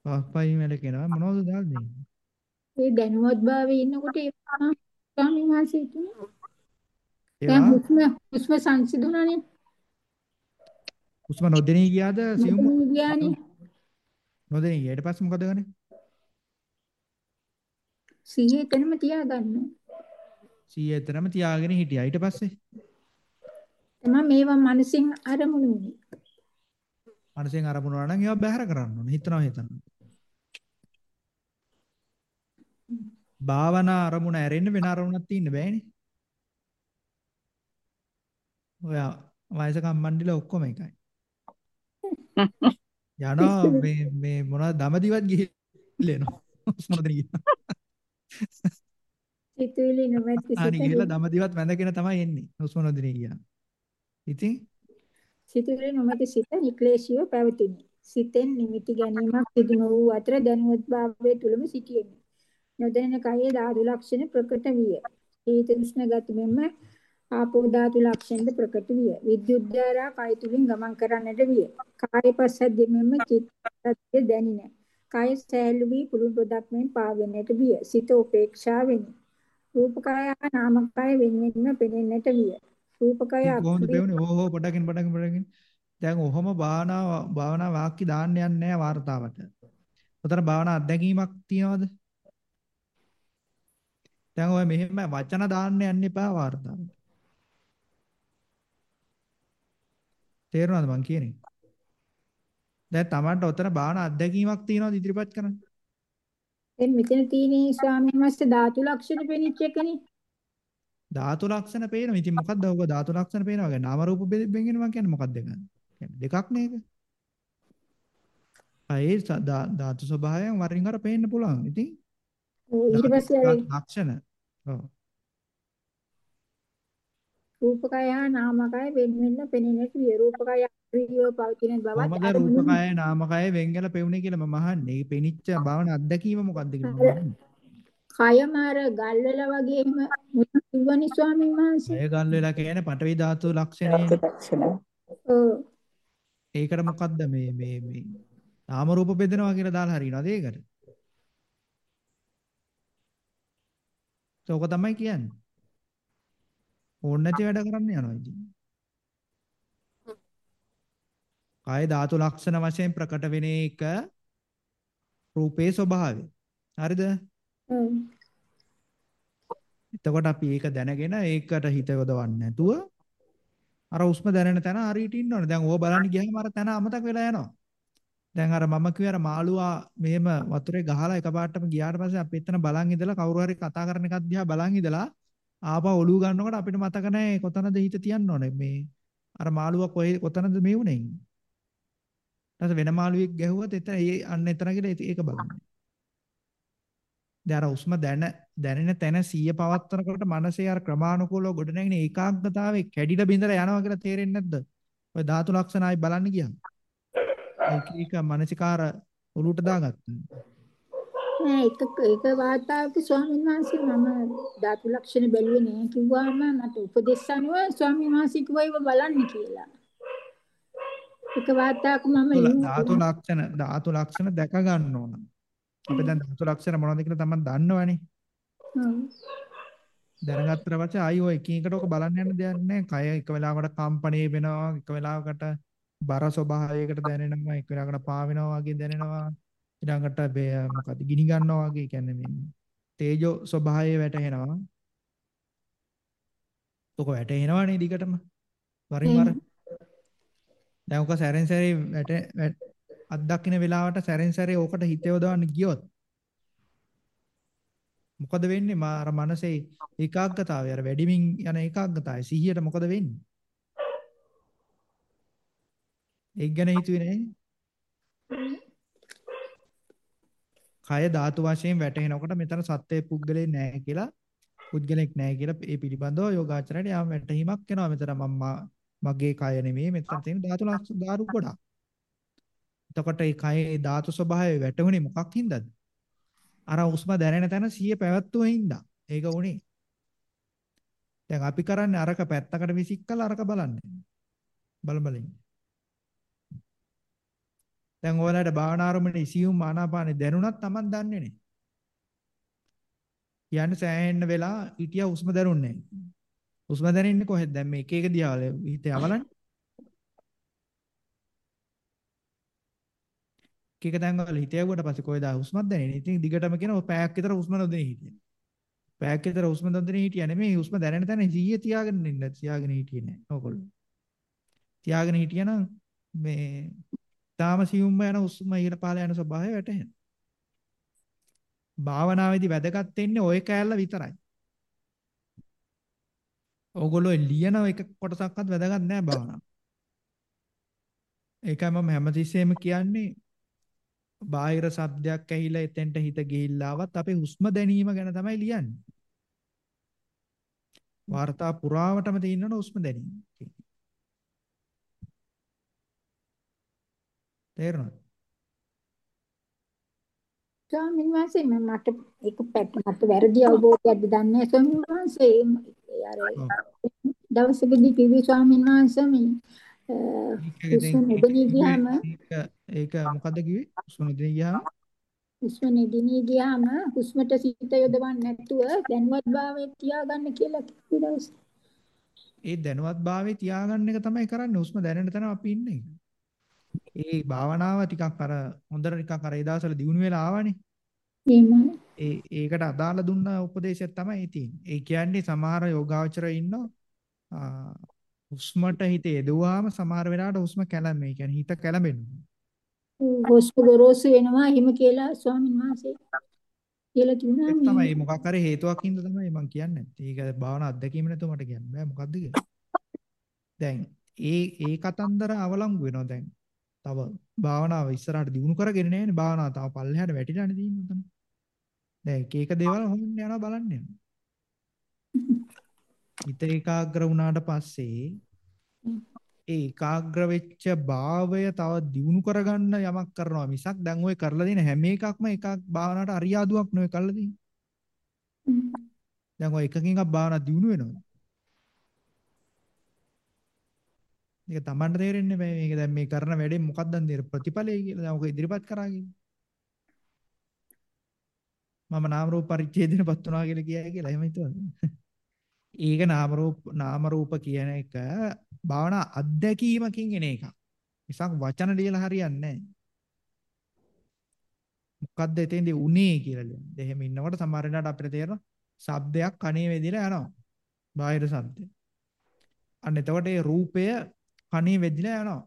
පස්පවින් වැළකීනවා මොනවද දාලා දෙන්නේ? ඒ දැනුවත් භාවයේ ඉන්නකොට ඒ ස්වාමීන් වහන්සේ තුනේ දැන් හුස්ම හුස්ම සංසිඳුණානේ. හුස්ම නොදෙනී ගියාද සියුම් ගියානේ. නොදෙනී ගියා. ඊට පස්සේ මොකද කරන්නේ? සිහිය එතනම තියාගන්න. සිහිය එතනම තියාගෙන හිටියා. ඊට පස්සේ තමා මේවා මනසින් අරමුණු වුණේ. මනසින් අරමුණු වුණා නම් ඒවා බැහැර කරන්න ඕනේ. හිතනවා හිතන්න. භාවනා අරමුණ ඇරෙන්න වෙන අරමුණක් තියෙන්න බෑනේ. ඔයා වයස කම්මණ්ඩිලා ඔක්කොම එකයි. යනවා මේ මේ මොනවද දමදිවත් ගිහිල්ලා එනවා. *laughs* මොනවද කියන්නේ? සිතුවිලි නොමැති ආනි ගිහිල්ලා සිත දමදිවත් වැඳගෙන තමයි එන්නේ. හුස්ම නොදිනේ කියන. ඉතින් සිතුවිලි නොමැති සිත නික්ලේශීව පැවතුණි. සිතෙන් නිමිති ගැනීමක් සිදු නොවූ අතර දැනුවත් භාවයේ තුලම සිටියෙමි. නොදැනෙන කයේ ධාතු ලක්ෂණ ප්‍රකට විය. ඊත උෂ්ණ ගති මෙන්ම ආපෝ ධාතු ලක්ෂණද ප්‍රකට විය. විද්‍යුත් ධාරා කය තුලින් ගමන් කරන්නට විය. කාය පස්සද්ධිය මෙන්ම චිත්තය දැනින. කය සෑලු වී පුළුන් රොදක් මෙන් පාවෙන්නට විය. සිත උපේක්ෂා වෙමි. රූප කය හා නාම කය වෙන්වෙන්ම පෙනෙන්නට විය. රූප කය කොහොමද පෙවුනේ? ඕ ඕ පොඩකින් පොඩකින් පොඩකින්. දැන් ඔහොම භාවනා භාවනා වාක්‍ය දාන්න යන්නේ නැහැ වார்த்தාවට. උතර භාවනා අත්දැකීමක් තියනවද? දැන් ඔය මෙහෙම වචන දාන්න යන්න එපා වார்த்தාවට. තේරුණාද මං කියන්නේ? දැන් Tamanට උතන භාවනා අත්දැකීමක් තියනවද ඉදිරිපත් කරන්න? දැන් මෙතන තියෙන ස්වාමීන් වහන්සේ ධාතු ලක්ෂණ පෙනිච්ච එකනේ. ධාතු ලක්ෂණ පේනවා. ඉතින් මොකද්ද ඔබ ධාතු ලක්ෂණ පේනවා කියන්නේ? නාම රූප බෙදෙන්න මං කියන්නේ මොකක්ද ඒක? කියන්නේ දෙකක් නේ ඒක. අයේ ධාතු ස්වභාවයෙන් වරින් වර පේන්න පුළුවන්. ඉතින් ඊට පස්සේ ලක්ෂණ. ඔව්. රූපකය නාමකය වෙන වෙන පෙනෙන්නට විය. රූපකය අප්‍රියව පවතින බවත් අරමුණු රූපකය නාමකය වෙන්ගල පෙවුනේ කියලා මම අහන්නේ. මේ පෙනිච්ච භාවන අත්දැකීම මොකද්ද කියලා මම අහන්නේ. කයම අර ගල්වල වගේ එහෙම මුතු කිව්වනි ස්වාමීන් වහන්සේ. අය ගල් වෙලා කියන්නේ පටවි ධාතු ලක්ෂණේ. ඔව්. ඒකට මොකද්ද මේ මේ මේ නාම රූප බෙදනවා කියලා දාලා හරිනවද ඒකට? ඒක තමයි කියන්නේ. ඕන නැති වැඩ කරන්න යනවා ඉතින්. කාය ධාතු ලක්ෂණ වශයෙන් ප්‍රකට වෙන එක රූපේ ස්වභාවය. හරිද? ඔව්. එතකොට අපි ඒක දැනගෙන ඒකට හිත යොදවන්නේ නැතුව අර උස්ම දැනෙන තැන හරියට ඉන්න ඕනේ. දැන් ඕව බලන්න ගියාම අර තැන අමතක වෙලා යනවා. දැන් අර මම කිව්ව අර මාළුවා මෙහෙම වතුරේ ගහලා එකපාරටම ගියාට පස්සේ අපි එතන බලන් ඉඳලා කවුරු හරි කතා කරන එකක් දිහා බලන් ඉඳලා ආපහු ඔලුව ගන්නකොට අපිට මතක නැහැ කොතනද හිත තියන්න ඕනේ මේ අර මාළුවා කොහේ කොතනද මේ උනේ ඊට පස්සේ වෙන මාළුවෙක් ගැහුවත් එතන ඒ අන්න එතන කියලා ඒක බලන්න. දැන් අර උස්ම දැන දැනෙන තැන සිය පවත්වනකොට මනසේ අර ක්‍රමානුකූලව ගොඩනැගෙන ඒකාග්‍රතාවේ කැඩිලා බිඳලා යනවා කියලා තේරෙන්නේ නැද්ද? ඔය ධාතු ලක්ෂණ ආයි බලන්න ගියාම. ඒක එක මානසිකාර ඔලුවට දාගත්තා. නෑ එක එක වාතාවක ස්වාමීන් වහන්සේ මම ධාතු ලක්ෂණ බැලුවේ නෑ. කිව්වම මට උපදෙස් අනුව ස්වාමීන් වහන්සේ කිව්වා ඒව බලන්න කියලා. එක වාතාවක මම ධාතු ලක්ෂණ ධාතු ලක්ෂණ දැක ගන්න ඕන. අපි දැන් ධාතු ලක්ෂණ මොනවද කියලා තමයි දන්නවනේ. දැනගත්තට පස්සේ ආයි ඔය එකින් එකට ඔක බලන්න යන දෙයක් නෑ. කය එක වෙලාවකට කම්පණය වෙනවා, එක වෙලාවකට බර ස්වභාවයකට දැනෙනවා, එක වෙලාවකට පාවෙනවා වගේ දැනෙනවා. ඊළඟට මොකද ගිනි ගන්නවා වගේ කියන්නේ මේ තේජෝ ස්වභාවය වැටහෙනවා. ඔක වැටෙනවනේ දිගටම. වරින් වර. දැන් ඔක සැරෙන් සැරේ වැට අත්දකින්න වෙලාවට සැරෙන් සැරේ ඕකට හිත යොදවන්න ගියොත් මොකද වෙන්නේ මා අර මනසේ ඒකාග්‍රතාවය අර වැඩිමින් යන ඒකාග්‍රතාවය සිහියට මොකද වෙන්නේ? ඒක ගැන හිතුවේ නැහැ. කය ධාතු වශයෙන් වැටෙනකොට මෙතන සත්‍යයේ පුද්ගලෙ නැහැ කියලා පුද්ගලෙක් නැහැ කියලා ඒ පිළිබඳව යෝගාචරයට යාම වැටහීමක් එනවා මෙතන මම මගේ කය නෙමෙයි මෙතන තියෙන ධාතු ලක්ෂ ධාතු ගොඩක්. එතකොට ඒ කයේ ධාතු ස්වභාවය වැටුනේ මොකක් හින්දාද? අර උස්ම දැනෙන තැන සිය පැවැත්වුව හින්දා. ඒක උනේ. දැන් අපි කරන්නේ අරක පැත්තකට විසික් කළා අරක බලන්නේ. බල බල. දැන් ඔයාලට භාවනාරමුණේ ඉසියුම් ආනාපානෙ දැනුණත් Taman දන්නේ නැහැ. කියන්නේ සෑහෙන්න වෙලා හිටියා උස්ම දැනුන්නේ නැහැ. උස්ම දැනෙන්නේ කොහෙද? දැන් මේ එක එක දිහා හිතේ අවලන්නේ. එක එක තැන් වල හිතේ යුවට පස්සේ කොහෙද උස්මක් දැනෙන්නේ. ඉතින් දිගටම කියන ඔය පැයක් විතර උස්ම නොදෙන හිටියේ. පැයක් විතර උස්ම නොදෙන හිටියා නෙමෙයි උස්ම දැනෙන තැන 100 තියාගෙන ඉන්න තියාගෙන හිටියේ නෑ. ඕගොල්ලෝ. තියාගෙන හිටියනම් මේ තාම සියුම්ම යන උස්ම ඉහළ පහළ යන ස්වභාවය වැටහෙනවා. භාවනාවේදී වැදගත් වෙන්නේ ওই කෑල්ල විතරයි. ඕගොල්ලෝ ලියන එක කොටසක්වත් වැදගත් නෑ භාවනාව. ඒකයි මම හැමතිස්සෙම කියන්නේ බාහිර શબ્දයක් ඇහිලා එතෙන්ට හිත ගිහිල්ලා ආවත් අපි හුස්ම දැනීම ගැන තමයි ලියන්නේ. වාර්තා පුරාවටම තියෙනවනේ හුස්ම දැනීම. තේරුණාද? ස්වාමීන් වහන්සේ මම මට ඒක පැත්ත මට වැරදි අවබෝධයක්ද දන්නේ ස්වාමීන් වහන්සේ අර දවසකදී කිව්වේ ස්වාමීන් වහන්සේ මේ හුස්ම නෙදෙනී ගියාම ඒක මොකද්ද කිව්වේ? හුස්ම නෙදෙනී ගියාම හුස්ම නෙදෙනී ගියාම හුස්මට සිත යොදවන්නේ නැතුව දැනුවත් භාවයේ තියාගන්න කියලා කිව්ව දවස්. ඒ දැනුවත් භාවයේ තියාගන්න එක තමයි කරන්නේ හුස්ම දැනෙන තැන අපි ඉන්නේ. ඒ භාවනාව ටිකක් අර හොඳට ටිකක් අර ඒ දවස්වල දිනු වෙලා ආවනේ. එහෙමයි. ඒ ඒකට අදාළ දුන්න උපදේශයක් තමයි තියෙන්නේ. ඒ කියන්නේ සමහර යෝගාවචරය ඉන්නවා හුස්මට හිත යදුවාම සමහර වෙලාවට හුස්ම කැළඹෙයි. කියන්නේ හිත කැළඹෙනවා. හුස්ම ගොරෝසු වෙනවා හිම කියලා ස්වාමීන් වහන්සේ කියලා කිව්වා ඒක තමයි මොකක් හරි හේතුවක් හින්දා තමයි මම කියන්නේ. ඒක භාවනා අත්දැකීම නැතුව මට කියන්න බෑ මොකද්ද කියලා. දැන් ඒ ඒ කතන්දර අවලංගු වෙනවා දැන්. තව භාවනාව ඉස්සරහට දියුණු කරගෙන නෑනේ භාවනාව තව පල්ලෙහාට වැටිලානේ තියෙන්නේ උතන. දැන් එක එක දේවල් හොයන්න යනවා බලන්න යනවා. *laughs* හිත ඒකාග්‍ර වුණාට පස්සේ ඒ ඒකාග්‍ර වෙච්ච භාවය තව දියුණු කරගන්න යමක් කරනවා මිසක් දැන් ওই කරලා දෙන හැම එකක්ම එකක් භාවනාවට අරියාදුවක් නෙවෙයි කරලා දෙන්නේ. *laughs* දැන් ඔය එකකින් එකක් භාවනා දියුණු වෙනවා. මේක Tamanට තේරෙන්නේ බෑ මේක දැන් මේ කරන වැඩේ මොකක්ද දැන් ප්‍රතිඵලය කියලා දැන් ඔක ඉදිරිපත් කරා කියලා. මම නාම රූප පරිච්ඡේදනපත් වුණා කියලා කියයි කියලා එහෙම හිතුවද? *laughs* ඒක නාම රූප නාම රූප කියන එක භාවනා අත්දැකීමකින් එන එකක්. මිසක් වචන ලියලා හරියන්නේ නැහැ. මොකද්ද එතෙන්දී උනේ කියලා ලියන්නේ. එහෙම ඉන්නකොට සමහර වෙලාවට අපිට තේරෙනවා ශබ්දයක් කනේ වැදිලා යනවා. බාහිර ශබ්දය. අන්න එතකොට ඒ රූපය කනේ වැදිලා යනවා.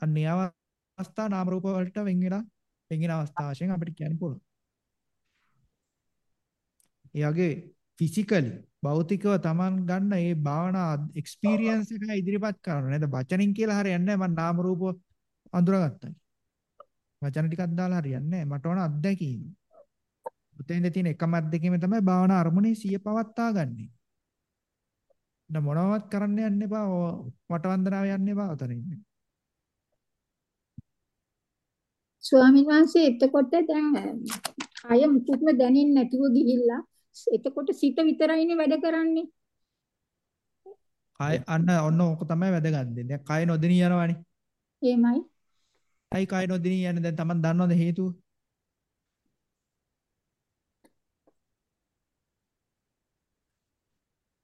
අන්න ඒ අවස්ථා නාම රූප වලට වෙන් වෙලා වෙන් වෙන අවස්ථා වශයෙන් අපිට කියන්න පුළුවන්. ඒ වගේ ෆිසිකලි භෞතිකව Taman ගන්න ඒ භාවනා එක්ස්පීරියන්ස් එක ඉදිරිපත් කරනවා නේද? වචනින් කියලා හරියන්නේ නැහැ මම නාම රූප අඳුරගත්තා. වචන ටිකක් දාලා හරියන්නේ නැහැ. මට ඕන අත්දැකීම. උතෙන්ද තියෙන එකම අත්දැකීම තමයි භාවනා අරමුණේ සිය පවත්තා ගන්නෙ. දැන් මොනවත් කරන්න යන්න එපා. වටවන්දනාව යන්න එපා උතන ඉන්න. ස්වාමීන් වහන්සේ එතකොට දැන් අය මුකුත්ම දැනෙන්නේ නැතුව ගිහිල්ලා එතකොට සිත විතරයිනේ වැඩ කරන්නේ. කය අන්න ඔන්න ඕක තමයි වැදගත් දෙන්නේ. දැන් කය නොදෙනී යනවනේ. එහෙමයි. ඇයි කය නොදෙනී යන්නේ? දැන් Taman දන්නවද හේතුව?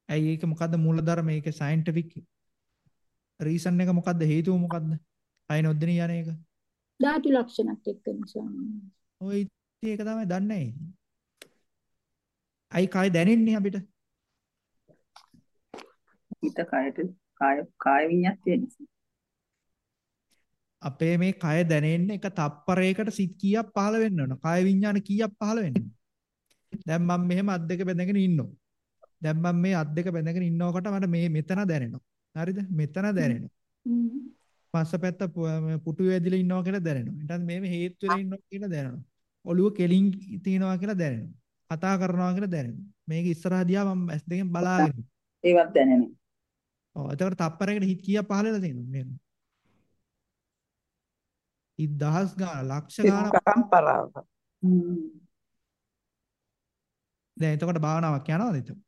ඇයි ඒක මොකද්ද මූලධර්ම මේකේ සයන්ටිෆික් රීසන් එක මොකද්ද හේතුව මොකද්ද? කය නොදෙනී යන එක. ධාතු ලක්ෂණත් එක්ක වහන්සේ. ඔය ඒක තමයි දන්නේ. අයි කය දැනෙන්නේ අපිට. හිත කයට කාය කාය විඤ්ඤාතිය නිසා. අපේ මේ කය දැනෙන්න එක තප්පරයකට සිත් කීයක් පහළ වෙන්න ඕන. කාය විඤ්ඤාණ කීයක් පහළ වෙන්න. දැන් මම මෙහෙම අත් දෙක බැඳගෙන ඉන්නවා. දැන් මම මේ අත් දෙක බැඳගෙන ඉන්නකොට මට මේ මෙතන දැනෙනවා. හරිද? මෙතන දැනෙනවා. පස්සපැත්ත පුටුවේ ඇදිලා ඉන්නවා කියලා දැනෙනවා. ඊට පස්සේ මේ හේතු වෙලා ඉන්නවා කියලා දැනෙනවා. ඔළුව කෙලින් තියනවා කියලා දැනෙනවා. කතා කරනවා කියලා දැනෙනවා. මේක ඉස්සරහ දිහා මම ඇස් දෙකෙන් බලාගෙන. ඒවත් දැනෙනවා. ඔව් එතකොට තප්පරයකට හිත කීයක් පහළ වෙලා තියෙනවද මේ? ඉත් දහස් ගාන ලක්ෂ ගාන පරම්පරාව. දැන් එතකොට භාවනාවක් යනවද එතකොට?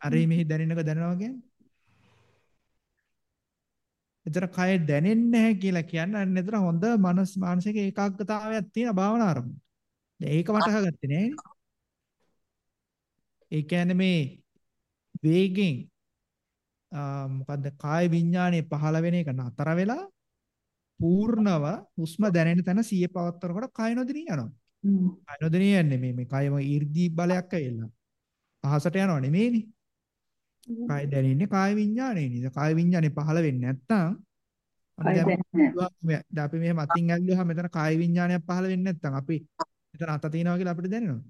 අර මෙහි දැනෙනක දැනනවා කියන්නේ? එතන කය දැනෙන්නේ නැහැ කියලා කියන්නේ අන්න එතන හොඳ මනස් මානසික ඒකාග්‍රතාවයක් තියෙන භාවනා ආරම්භ. ඒක වටහාගත්තේ නෑනේ. ඒ කියන්නේ මේ වේගෙන් මොකද්ද කාය විඥානේ පහළ වෙන එක නතර වෙලා පූර්ණව හුස්ම දැනෙන තැන සිය පවත්වනකොට කය නොදිනී යනවා. කය නොදිනී යන්නේ මේ මේ කයම 이르දි බලයක් ඇවිල්ලා. අහසට යනව නෙමෙයිනේ. කය දැනෙන්නේ කාය විඥානේ නේද? කාය විඥානේ පහළ වෙන්නේ නැත්තම් දැන් අපි මෙහෙම අතින් ඇල්ලුවාම මෙතන කාය විඥානයක් පහළ වෙන්නේ නැත්නම් අපි මෙතන අත තියනවා කියලා අපිට දැනෙනවා.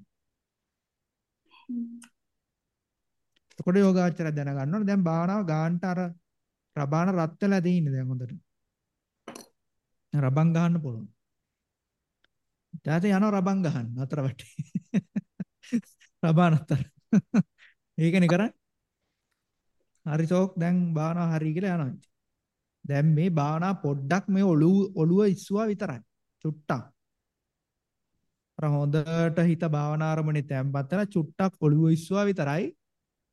එතකොට යෝගාචරය දැනගන්න ඕනේ. දැන් භාවනාව ගාන්ට අර රබාන රත් වෙලා තියෙන්නේ දැන් හොඳට. රබන් ගහන්න පුළුවන්. ඊට යනවා රබන් ගහන්න අතර වැටේ. *laughs* රබාන අතර. *laughs* ඒකනේ කරන්නේ. හරි ෂෝක් දැන් භාවනාව හරි කියලා යනවා. ඉතින්. දැන් මේ භාවනාව පොඩ්ඩක් මේ ඔළුව ඔළුව ඉස්සුවා විතරයි. චුට්ටක්. අර හොඳට හිත භාවනා අරමුණේ තැම්පත් වෙලා චුට්ටක් ඔළුව ඉස්සුවා විතරයි.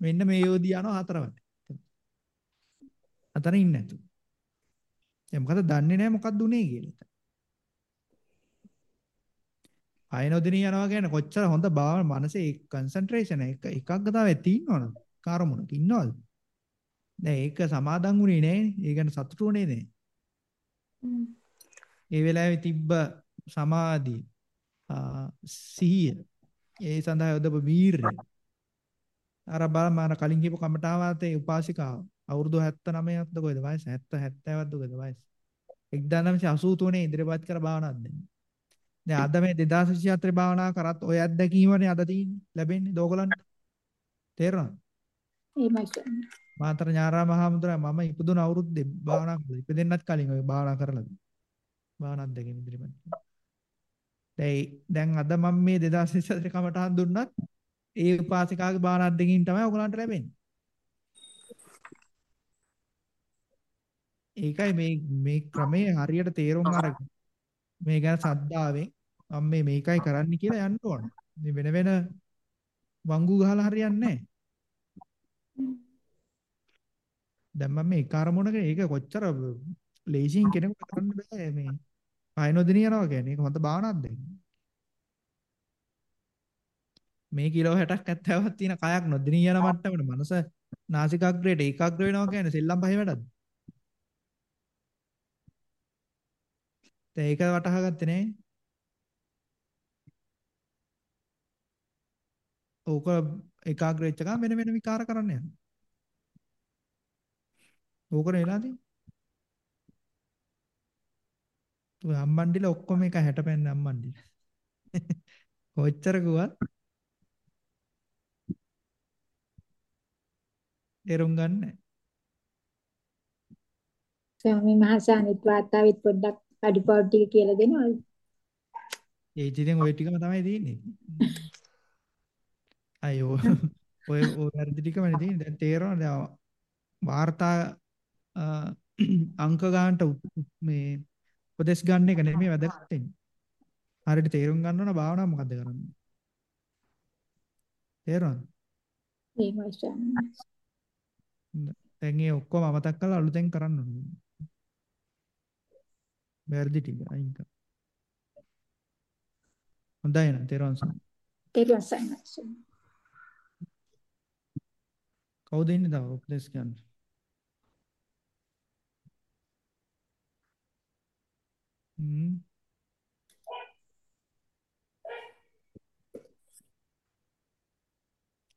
මෙන්න මේ යෝධි යනවා හතරවට. අතන ඉන්නේ නැතු. දැන් මොකද දන්නේ නැහැ මොකක්ද උනේ කියලා. අයනොදිනිය යනවා කියන්නේ කොච්චර හොඳ භාවන මනසේ කන්සන්ට්‍රේෂන් එක එකග්ගතාවයක් තියෙනවද? කාර්මුණක ඉන්නවද? දැන් ඒක සමාදන් වුණේ නෑනේ. ඒ ගැන සතුටු වුණේ නෑ. ඒ වෙලාවේ තිබ්බ සමාධිය සිහිය ඒ සඳහා යොදපු වීරය. අර බලන්න අර කලින් කියපු කමඨාවාතේ උපාසිකාව. අවුරුදු 79ක්ද කොහෙද වයස? 70 70ක්ද කොහෙද වයස? 1983 ඉදිරිපත් කර භාවනාවක් දෙන්නේ දැන් අද මේ 2024 භාවනා කරත් ඔය අත්දැකීමනේ අද තියෙන්නේ. ලැබෙන්නේ දෝගලන්ට. තේරෙනවද එහෙමයි. මාතර ඥාරා මහමුදුරා මම ඉපදුන අවුරුද්දේ භාවනා කළා ඉපදෙන්නත් කලින් ඔය භාවනා කරලා භාවනා අත්දැකීම් ඉදිරිපත් කළා දැන් දැන් අද මම මේ 2024 කමටහන් දුන්නත් ඒ උපාසිකාගේ භාවනා අත්දැකීම් තමයි ඔයගලන්ට ලැබෙන්නේ ඒකයි මේ මේ ක්‍රමයේ හරියට තේරුම් අරගෙන මේ ගැන සද්දාවෙන් මම මේ මේකයි කරන්න කියලා යන්න ඕන. මේ වෙන වෙන වංගු ගහලා හරියන්නේ නැහැ. දැන් මම මේ කාර්මොනක ඒක කොච්චර ලේසියෙන් කෙනෙකුට කරන්න බෑ මේ පයනොදින යනවා කියන්නේ. ඒක හොඳ භාවනාවක් දෙන්න. මේ කිලෝ 60ක් 70ක් තියෙන කයක් නොදිනී යන මට්ටමට මනස නාසිකාග්‍රේට ඒකාග්‍ර වෙනවා කියන්නේ සෙල්ලම් පහේ වැඩක්ද? දැන් ඒක වටහා ගත්තේ නෑ. ඕක ඒකාග්‍ර වෙච්ච ගමන් වෙන වෙන විකාර කරන්න යනවා. ඕකනේ වෙලා තියෙන්නේ. ඔය අම්මන්ඩිල ඔක්කොම එක 60 පෙන්න අම්මන්ඩිල. කොච්චර ගුවත් තේරුම් ගන්න. ස්වාමී මහසානිත් වාතාවිත් පොඩ්ඩක් අඩිපාඩු ටික කියලා දෙනවද? ඒ ඉතින් ওই ටිකම තමයි තියෙන්නේ. අයියෝ ඔය ඔය වැරදි ටිකමනේ තියෙන්නේ. දැන් තේරෙනවද? වාර්තා අංක ගන්නට මේ උපදෙස් ගන්න එක නෙමෙයි වැදගත් වෙන්නේ. හරියට තේරුම් ගන්න ඕන භාවනාව මොකද්ද කරන්නේ. තේරුණාද? එහෙමයි ස්වාමී. දැන් ඒ ඔක්කොම අමතක කරලා අලුතෙන් කරන්න ඕනේ. වැරදි ටික අයින් කර. හොඳයි නේද? තේරුණාද? තේරුවන් සන්නයි ස්වාමී. කවුද ඉන්නේ තව උපදෙස් ගන්න? හ්ම්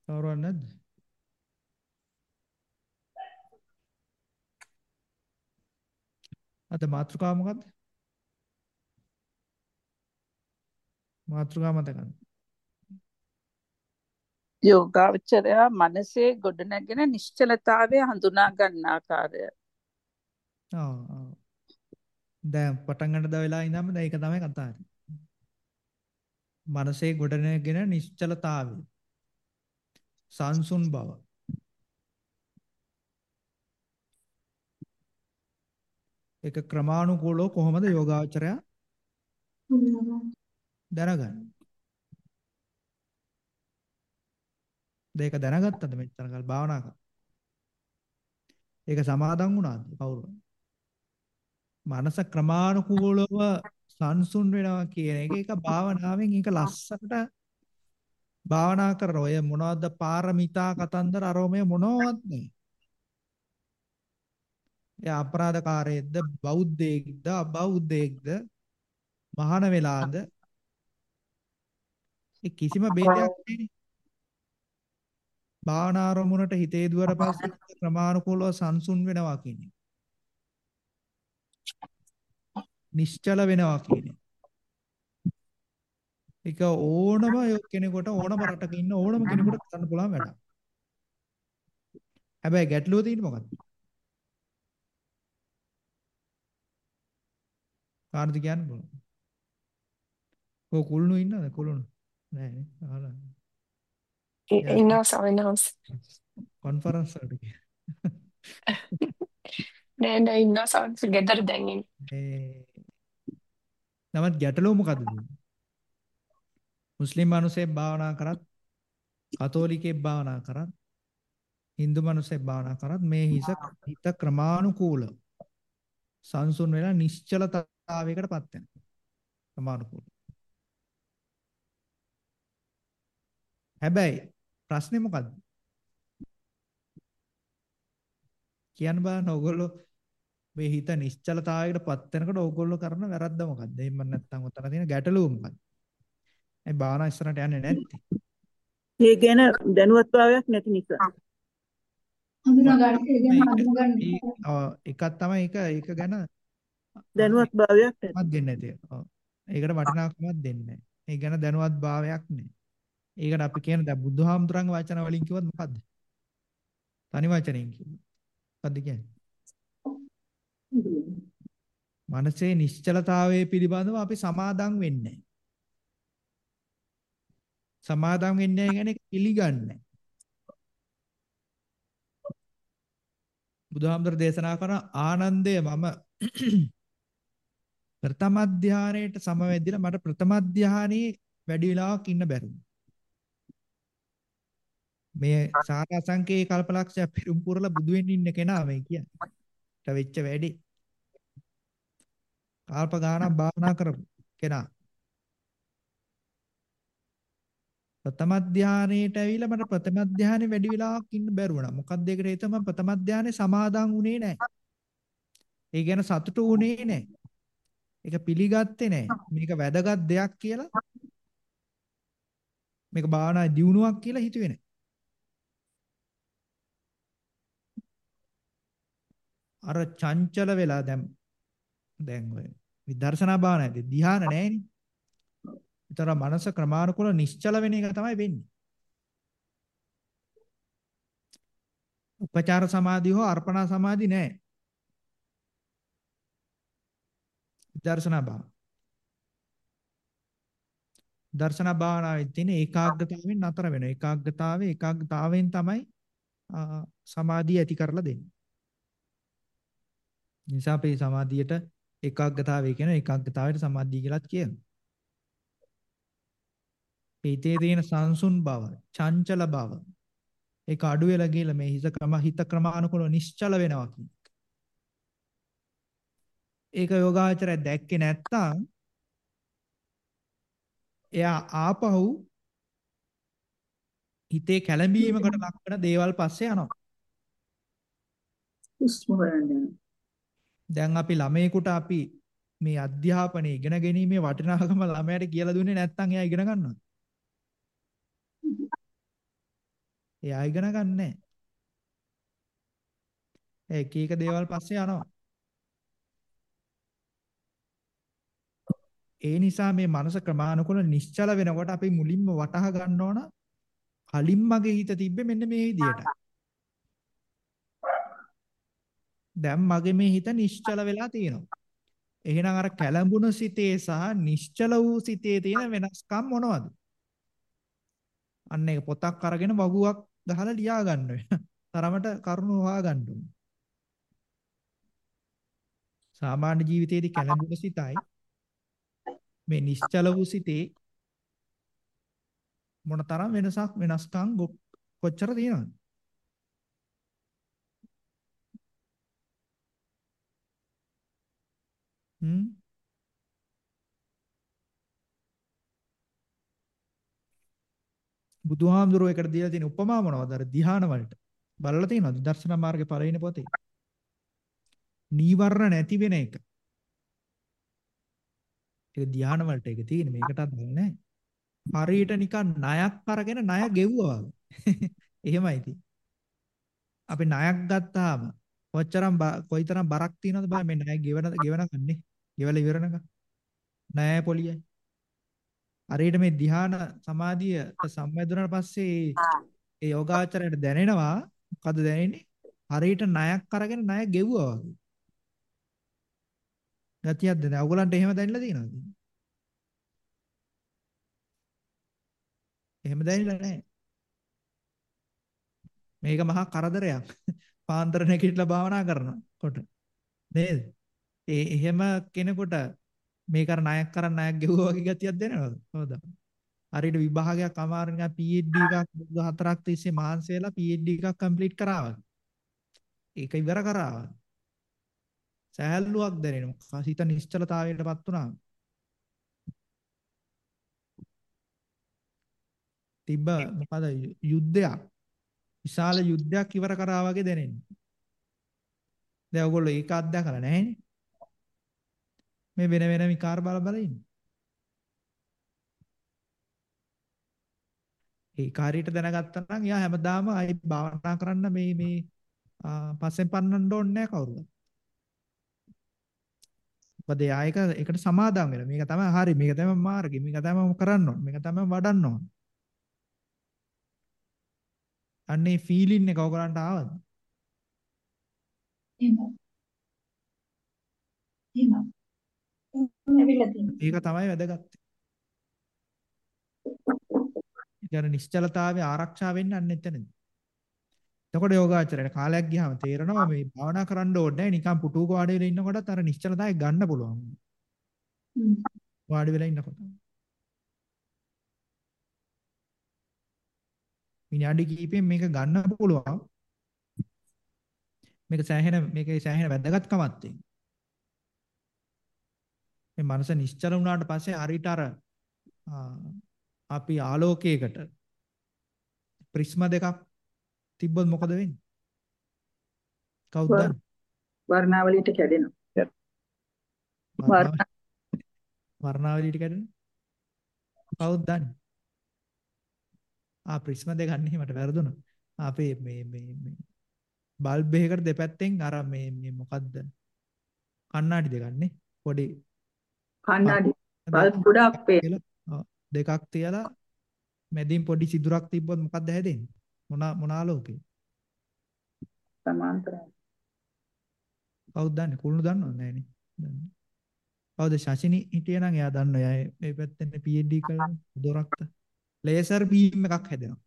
කවුරුවත් නැද්ද? අද මාතෘකාව මොකද්ද? මාතෘකාව මතකද? යෝගාවචරයා මනසේ ගොඩනැගෙන නිශ්චලතාවය හඳුනා ගන්න ආකාරය. ආ ආ. දැන් පටන් ගන්න ද වෙලා ඉඳන්ම දැන් ඒක තමයි කතා කරන්නේ. මනසේ ගොඩනැගෙන නිශ්චලතාවය. සංසුන් බව. ඒක ක්‍රමානුකූලව කොහොමද යෝගාචරය දැනගන්නේ? දෙයක දැනගත්තද මෙච්චර කල් භාවනා කරා? ඒක සමාදන් වුණාද කවුරු? මනස ක්‍රමානුකූලව සංසුන් වෙනවා කියන එක ඒක භාවනාවෙන් ඒක ලස්සනට භාවනා කරන ඔය මොනවද පාරමිතා කතන්දර අරෝමය මොනවත් නෑ. එයා අපරාධකාරයෙක්ද බෞද්ධයෙක්ද අබෞද්ධයෙක්ද මහාන වෙලාද ඒ කිසිම ભેදයක් නෑනේ. භාවනා අරමුණට හිතේ දුවර පස්සේ ක්‍රමානුකූලව සංසුන් වෙනවා කියන්නේ. නිශ්චල වෙනවා කියන්නේ. ඒක ඕනම කෙනෙකුට ඕනම රටක ඉන්න ඕනම කෙනෙකුට කරන්න පුළුවන් වැඩක්. හැබැයි ගැටලුව තියෙන්නේ මොකක්ද? කාටද කියන්න පුළුවන්? ඔය කුළුණු ඉන්නවද කුළුණු? නෑ නේ. අහලා. ඉන්නවා සවිනාස්. කොන්ෆරන්ස් වලට ගියා. *laughs* නෑ නෑ ඉන්නවා සවිනාස් ගෙදර දැන් ඉන්නේ. ඒ නමත් ගැටලුව මොකද්ද? මුස්ලිම් මිනිස්සෙක් භාවනා කරත් කතෝලිකයෙක් භාවනා කරත් Hindu මිනිස්සෙක් භාවනා කරත් මේ හිස හිත ක්‍රමානුකූල සංසුන් වෙලා නිශ්චලතාවයකටපත් වෙනවා. ක්‍රමානුකූල. හැබැයි ප්‍රශ්නේ මොකද්ද? කියන්න බලන්න ඕගොල්ලෝ මේ හිත නිශ්චලතාවයකටපත් වෙනකොට ඕගොල්ලෝ කරන වැරද්ද මොකද්ද? එහෙම නැත්නම් උතන තියෙන ගැටලුව මොකද්ද? ඒ භාවනා ඉස්සරහට යන්නේ නැත්තේ. ඒ ගැන දැනුවත්භාවයක් නැති නිසා. එකක් තමයි ඒක ඒක ගැන දැනුවත්භාවයක් නැති. මත් දෙන්නේ නැති. ඔව්. ඒකට වටිනාකමක් දෙන්නේ නැහැ. ඒ ගැන දැනුවත්භාවයක් නැහැ. ඒකට අපි කියන දැන් බුදුහාමුදුරන්ගේ වචන වලින් කිව්වොත් මොකද්ද? තනි වචනෙන් කිව්වොත්. මොකද්ද කියන්නේ? මනසේ නිශ්චලතාවයේ පිළිබඳව අපි සමාදම් වෙන්නේ සමාදම් වෙන්නේ කියන්නේ පිළිගන්නේ බුදුහාමුදුර දේශනා කරන ආනන්දය මම *clears throat* ප්‍රථම ධානයේට සමවැදිලා මට ප්‍රථම ධානයේ වැඩි වෙලාවක් ඉන්න බැරුණා. මේ සාරාංශකේ කල්පලක්ෂය පිරුම් පුරලා බුදු වෙන්න ඉන්න කෙනා මේ කියන්නේ. ට වෙච්ච වැඩි. කල්ප ගානක් භාවනා කරපු කෙනා. ප්‍රථම ධානයේට ඇවිල්ලා මට ප්‍රථම ධානයේ වැඩි වෙලාවක් ඉන්න බැරි වුණා. මොකක්ද ඒකට හේතුව මම ප්‍රථම ධානයේ සමාදන් වුණේ නැහැ. ඒ ගැන සතුටු වුණේ නැහැ. ඒක පිළිගත්තේ නැහැ. මේක වැදගත් දෙයක් කියලා මේක භාවනා දියුණුවක් කියලා හිතුවේ නැහැ. අර චංචල වෙලා දැන් දැන් ඔය විදර්ශනා භාවනාවේදී ධ්‍යාන නැහැනේ. ඒතර මනස ක්‍රමානුකූල නිශ්චල වෙන එක තමයි වෙන්නේ. උපචාර සමාධිය හෝ අර්පණා සමාධි නැහැ. දර්ශනා භාව. දර්ශනා භාවනාවේ තියෙන ඒකාග්‍රතාවයෙන් නතර වෙන ඒකාග්‍රතාවයේ ඒකාග්‍රතාවයෙන් තමයි සමාධිය ඇති කරලා දෙන්නේ. නිසා අපේ සමාධියට ඒකාග්‍රතාවය කියන ඒකාග්‍රතාවයට සමාධිය කියලාත් කියනවා. හිතේ තියෙන සංසුන් බව, චංචල බව ඒක අඩු වෙලා ගිහලා මේ හිත ක්‍රම හිත ක්‍රමානුකූලව නිශ්චල වෙනවා කියන්නේ. ඒක යෝගාචරය දැක්කේ නැත්තම් එයා ආපහු හිතේ කැළඹීමකට ලක් වෙන දේවල් පස්සේ යනවා. හුස්ම හොයන්න දැන් අපි ළමයෙකුට අපි මේ අධ්‍යාපනය ඉගෙන ගැනීමේ වටිනාකම ළමයාට කියලා දුන්නේ නැත්නම් එයා ඉගෙන ගන්නවද? එයා ඉගෙන ගන්නෑ. එක එක දේවල් පස්සේ යනවා. ඒ නිසා මේ මනස ක්‍රමානුකූල නිශ්චල වෙනකොට අපි මුලින්ම වටහා ගන්න ඕන කලින් මගේ හිත තිබ්බේ මෙන්න මේ විදියට. දැන් මගේ මේ හිත නිශ්චල වෙලා තියෙනවා. එහෙනම් අර කැළඹුණ සිතේ සහ නිශ්චල වූ සිතේ තියෙන වෙනස්කම් මොනවද? අන්න ඒක පොතක් අරගෙන වගුවක් ගහලා ලියා ගන්න වෙන. තරමට කරුණු හොයා ගන්න ඕනේ. සාමාන්‍ය ජීවිතයේදී කැළඹුණ සිතයි මේ නිශ්චල වූ සිතේ මොනතරම් වෙනසක් වෙනස්කම් කොච්චර තියෙනවද? හ්ම් බුදුහාමුදුරුවෝ එකට දීලා තියෙන උපමා මොනවද? අර ධ්‍යාන වලට. බලලා තියෙනවද? දර්ශන මාර්ගේ පළවෙනි පොතේ. නීවරණ නැති වෙන එක. ඒක ධ්‍යාන වලට ඒක තියෙන මේකටත් බලන්නේ හරියට නිකන් ණයක් අරගෙන ණය ගෙව්වා වගේ. *laughs* එහෙමයි තියෙන්නේ. අපි ණයක් ගත්තාම කොච්චරම් කොයිතරම් බරක් තියෙනවද බලන්න මේ ණය ගෙවන ගෙවන ගන්නේ ගෙවලා ඉවරනක. නෑ පොලියයි. හරියට මේ ධ්‍යාන සමාධියට සම්බන්ධුනාට පස්සේ ඒ යෝගාචරයට දැනෙනවා මොකද දැනෙන්නේ? හරියට ණයක් අරගෙන ණය ගෙවුවා වගේ. ගතියක්ද දැන් ඔයගලන්ට එහෙම දැනෙලා තියෙනවද? එහෙම දැනෙලා නැහැ. මේක මහා කරදරයක්. පාන්දර නැගිටලා භාවනා කරනකොට නේද? ඒ එහෙම කෙනෙකුට මේක අර ණයක් කරන් ණයක් ගෙවුවා වගේ ගතියක් දැනෙනවද? හොඳ. හරියට විභාගයක් අමාරු නිකන් PhD එකක් බුදු හතරක් තිස්සේ මහන්සි වෙලා PhD එකක් කම්ප්ලීට් කරා වගේ. ඒක ඉවර කරා වගේ. සෑහලුවක් දැනෙනවා. හිත නිශ්චලතාවයටපත් වුණා. තිබ්බ මොකද යුද්ධයක් විශාල යුද්ධයක් ඉවර කරා වගේ දැනෙන්නේ. දැන් ඔයගොල්ලෝ ඒක අත්දැකලා නැහැනේ. මේ වෙන වෙන විකාර බල බල ඉන්නේ. ඒ කාර්යයට දැනගත්තා නම් එයා හැමදාම ආයි භාවනා කරන්න මේ මේ පස්සෙන් පන්නන්න ඕනේ නැහැ කවුරුවත්. මොකද එයා එක එකට සමාදම් වෙලා මේක තමයි හරි මේක තමයි මාර්ගය මේක තමයි කරන්න ඕනේ මේක තමයි වඩන්න ඕනේ. අන්නේ ෆීලින් එක ඔයගලන්ට ආවද? එහෙමයි. එහෙමයි. ඇවිල්ලා තියෙනවා. ඒක තමයි වැදගත්. ඊට නිශ්චලතාවයේ ආරක්ෂා වෙන්න අන්න එතනදී. එතකොට යෝගාචරයට කාලයක් ගියාම තේරෙනවා මේ භාවනා කරන්න ඕනේ නිකන් පුටුවක වාඩි වෙලා ඉන්නකොටත් අර නිශ්චලතාවය ගන්න පුළුවන්. වාඩි වෙලා ඉන්නකොට. විනාඩි කිහිපෙන් මේක ගන්න පුළුවන්. මේක සෑහෙන මේකේ සෑහෙන වැදගත්කමක් තියෙනවා. මේ මනස නිශ්චල වුණාට පස්සේ හරියට අර අපි ආලෝකයකට ප්‍රිස්ම දෙකක් තිබ්බොත් මොකද වෙන්නේ? කවුද? වර්ණාවලියට කැඩෙනවා. වර්ණාවලියට කැඩෙනවා. කවුද දන්නේ? ආ ප්‍රිස්ම දෙක ගන්න මට වැරදුනා. අපේ මේ මේ මේ බල්බ් එකකට දෙපැත්තෙන් අර මේ මේ මොකද්ද? කණ්ණාඩි දෙකක් නේ. පොඩි කණ්ණාඩි බල්බ් ගොඩක් පේනවා. දෙකක් තියලා මැදින් පොඩි සිදුරක් තිබ්බොත් මොකක්ද හැදෙන්නේ? මොන මොන ආලෝකේ? සමාන්තරයි. කවුද දන්නේ? කුළුණු දන්නවද නැහනේ. දන්නේ. කවුද ශෂිනි හිටියේ නම් එයා දන්නවා. එයා මේ පැත්තෙන් PhD කරලා දොරක්ත. ලේසර් බීම් එකක් හැදෙනවා.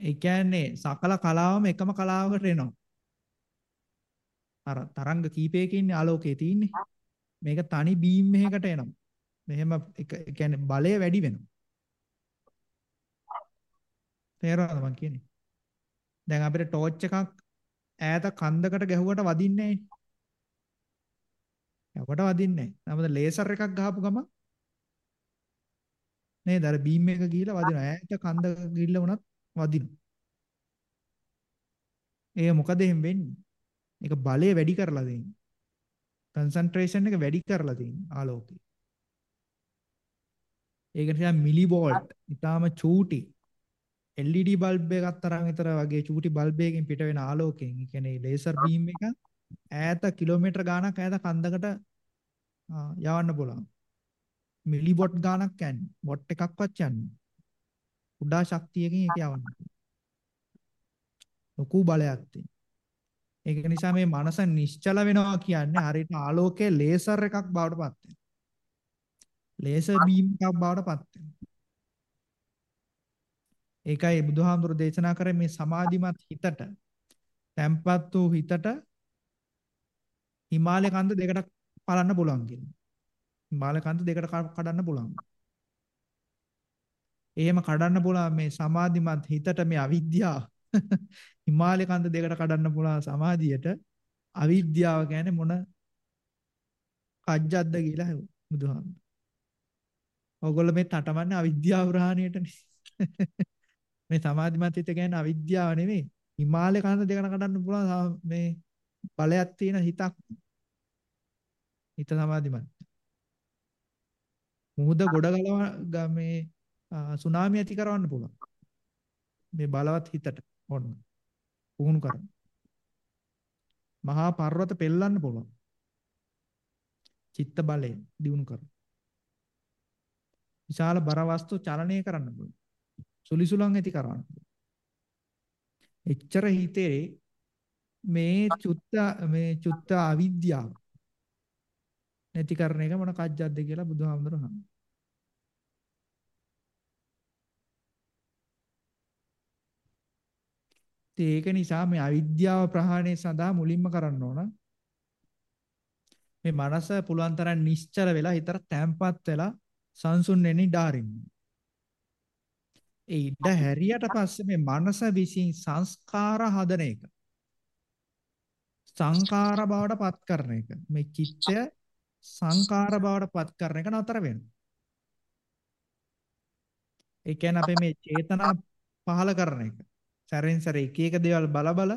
ඒ කියන්නේ සකල කලාවම එකම කලාවකට එනවා. අර තරංග කීපයකින් ආලෝකයේ තියෙන්නේ. මේක තනි බීම් එකකට එනවා. මෙහෙම එක කියන්නේ බලය වැඩි වෙනවා. තේරෙනවද මං කියන්නේ? දැන් අපිට ටෝච් එකක් ඈත කන්දකට ගැහුවට වදින්නේ නැහැ. යකට වදින්නේ නැහැ. නමුත් ලේසර් එකක් ගහපු ගමන් නේද? අර බීම් එක ගිහිලා වදිනවා. ඈත කන්දක ගිහිල්ලා වුණත් වදිනවා. ඒ මොකද එහෙම වෙන්නේ? ඒක බලය වැඩි කරලා දෙන්නේ. කන්සන්ට්‍රේෂන් එක වැඩි කරලා තියෙන්නේ ආලෝකේ. ඒක නිසා මිලි වෝල්ට් ඊටාම චූටි LED බල්බ් එකක් තරම් විතර වගේ චූටි බල්බ් එකකින් පිට වෙන ආලෝකයෙන් ඒ කියන්නේ ලේසර් බීම් එක ඈත කිලෝමීටර් ගාණක් ඈත කන්දකට යවන්න පුළුවන්. මිලි වොට් ගාණක් යන්නේ. වොට් එකක්වත් යන්නේ. කුඩා ශක්තියකින් ඒක යවන්න. ලොකු බලයක් තියෙන. ඒක නිසා මේ මනස නිශ්චල වෙනවා කියන්නේ හරියට ආලෝකයේ ලේසර් එකක් බවට පත් වෙනවා. ලේසර් බීම් එකක් බවට පත් වෙනවා. ඒකයි බුදුහාමුදුරු දේශනා කරේ මේ සමාධිමත් හිතට තැම්පත් වූ හිතට හිමාලය කන්ද දෙකට පලන්න පුළුවන් කියන්නේ. හිමාලය කන්ද දෙකට කඩන්න පුළුවන්. එහෙම කඩන්න පුළුවන් මේ සමාධිමත් හිතට මේ අවිද්‍යාව *laughs* හිමාලය කන්ද දෙකට කඩන්න පුළුවන් සමාධියට අවිද්‍යාව කියන්නේ මොන කජ්ජක්ද කියලා බුදුහාමුදුරු. ඔයගොල්ලෝ මේ තටමන්නේ අවිද්‍යාව ප්‍රහාණයටනේ. *laughs* මේ සමාධිමත් හිත කියන්නේ අවිද්‍යාව නෙමෙයි. හිමාලය කන්ද දෙකට කඩන්න පුළුවන් මේ බලයක් තියෙන හිතක්. හිත සමාධිමත්. මුහුද ගොඩ ගලව මේ සුනාමි ඇති කරවන්න පුළුවන්. මේ බලවත් හිතට ඔන්න. පුහුණු කරන්න. මහා පර්වත පෙල්ලන්න පුළුවන්. චිත්ත බලය දියුණු කරනවා. විශාල බර වස්තු චලනය කරන්න පුළුවන්. සුලිසුලන් ඇති කරන්න පුළුවන්. එච්චර හිතේ මේ චුත්ත මේ චුත්ත අවිද්‍යාව නැති කරන එක මොන කජ්ජක්ද කියලා බුදුහාමුදුරුවෝ අහනවා. ඒක නිසා මේ අවිද්‍යාව ප්‍රහාණය සඳහා මුලින්ම කරන්න ඕන මේ මනස පුළුවන් තරම් නිශ්චල වෙලා හිතට තැම්පත් වෙලා සංසුන් වෙන්න ඉඩ අරින්න. ඒ ඉඩ හැරියට පස්සේ මේ මනස විසින් සංස්කාර හදන එක. සංකාර බවට පත් කරන එක. මේ චිත්තය සංකාර බවට පත් කරන එක නතර වෙනවා. ඒ කියන්නේ අපේ මේ චේතනා පහල කරන එක. සැරෙන් සැර එක එක දේවල් බල බල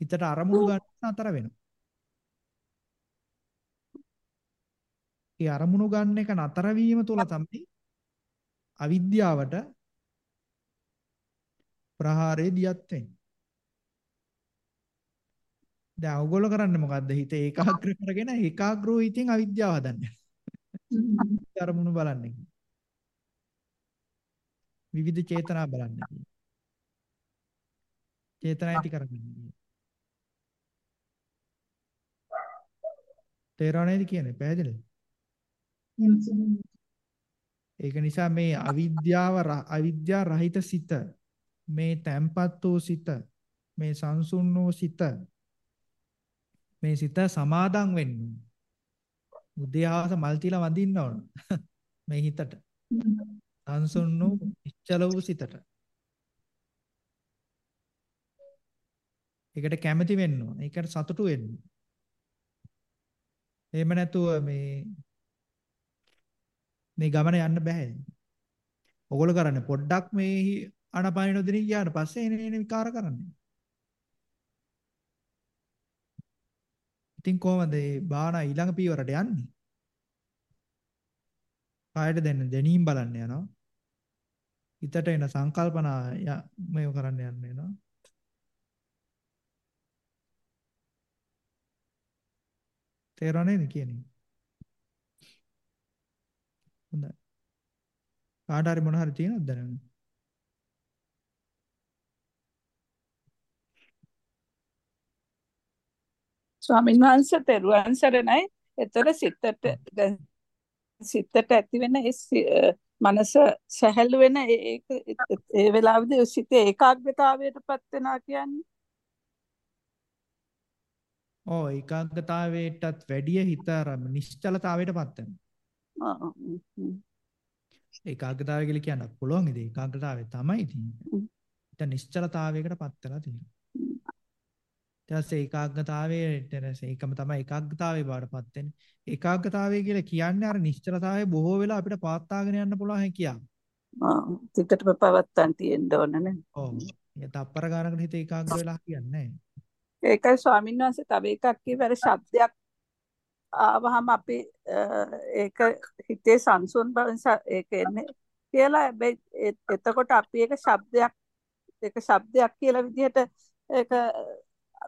හිතට අරමුණු ගන්න අතර වෙනවා. ඒ අරමුණු ගන්න එක නතර වීම තුළ තමයි අවිද්‍යාවට ප්‍රහාරේ දියත් වෙන්නේ. දැන් ඔයගොල්ලෝ කරන්නේ මොකද්ද? හිත ඒකාග්‍ර කරගෙන ඒකාග්‍රව හිතින් අවිද්‍යාව හදන්නේ. *laughs* අරමුණු බලන්නේ. විවිධ චේතනා බලන්නේ. චේතනා ඇති කරගන්න. තේරෙන්නේ කියන්නේ? පැහැදිලිද? ඒක නිසා මේ අවිද්‍යාව අවිද්‍යා රහිත සිත මේ තැම්පත් වූ සිත මේ සංසුන් වූ සිත මේ සිත සමාදන් වෙන්න. උදයාස මල් තියලා වඳින්න ඕන. *laughs* මේ හිතට. සංසුන් වූ ඉච්ඡල වූ සිතට ඒකට කැමති වෙන්න ඕන. ඒකට සතුටු වෙන්න. එහෙම නැතුව මේ මේ ගමන යන්න බෑ. ඔගොල්ලෝ කරන්නේ පොඩ්ඩක් මේ අනපාය නොදින ගියාට පස්සේ එන එන විකාර කරන්නේ. ඉතින් කොහමද මේ බාන ඊළඟ පියවරට යන්නේ? කායට දෙන්න දැනීම් බලන්න යනවා. හිතට එන සංකල්පනා මේව කරන්න යන්න වෙනවා. තේරෙන්නේ නේද කියන්නේ? හොඳයි. කාට හරි මොන හරි තියෙනවද දැනගන්න? ස්වාමීන් වහන්සේ තෙරුවන් සරණයි. එතකොට සිතට දැන් සිතට ඇති වෙන ඒ මනස සැහැල්ලු වෙන ඒ ඒ වෙලාවේදී සිතේ ඒකාග්‍රතාවයටපත් වෙනවා කියන්නේ ඔව් ඒකාග්‍රතාවයටත් වැඩිය හිත අර නිශ්චලතාවයටපත් වෙනවා. ඒකාග්‍රතාවය කියලා කියන්න පුළුවන් ඉතින් ඒකාග්‍රතාවය තමයි තියෙන්නේ. හිත නිශ්චලතාවයකටපත් වෙලා තියෙනවා. ඊට පස්සේ ඒකාග්‍රතාවයට ඒකම තමයි ඒකාග්‍රතාවයේ බාටපත් වෙන්නේ. ඒකාග්‍රතාවය කියලා කියන්නේ අර නිශ්චලතාවය බොහෝ වෙලා අපිට පවත්වාගෙන යන්න පුළුවන් හැකියාව. ආ සිතටම පවත්තන් තියෙන්න ඕන නේ. ඔව්. ඒ තප්පර ගානකට හිත ඒකාග්‍ර වෙලා හරියන්නේ නැහැ. ඒකයි ස්වාමීන් වහන්සේ තව එකක් කියවර ශබ්දයක් ආවහම අපි ඒක හිතේ සංසුන් බව ඒක එන්නේ කියලා. හැබැයි එතකොට අපි ඒක ශබ්දයක් ඒක ශබ්දයක් කියලා විදිහට ඒක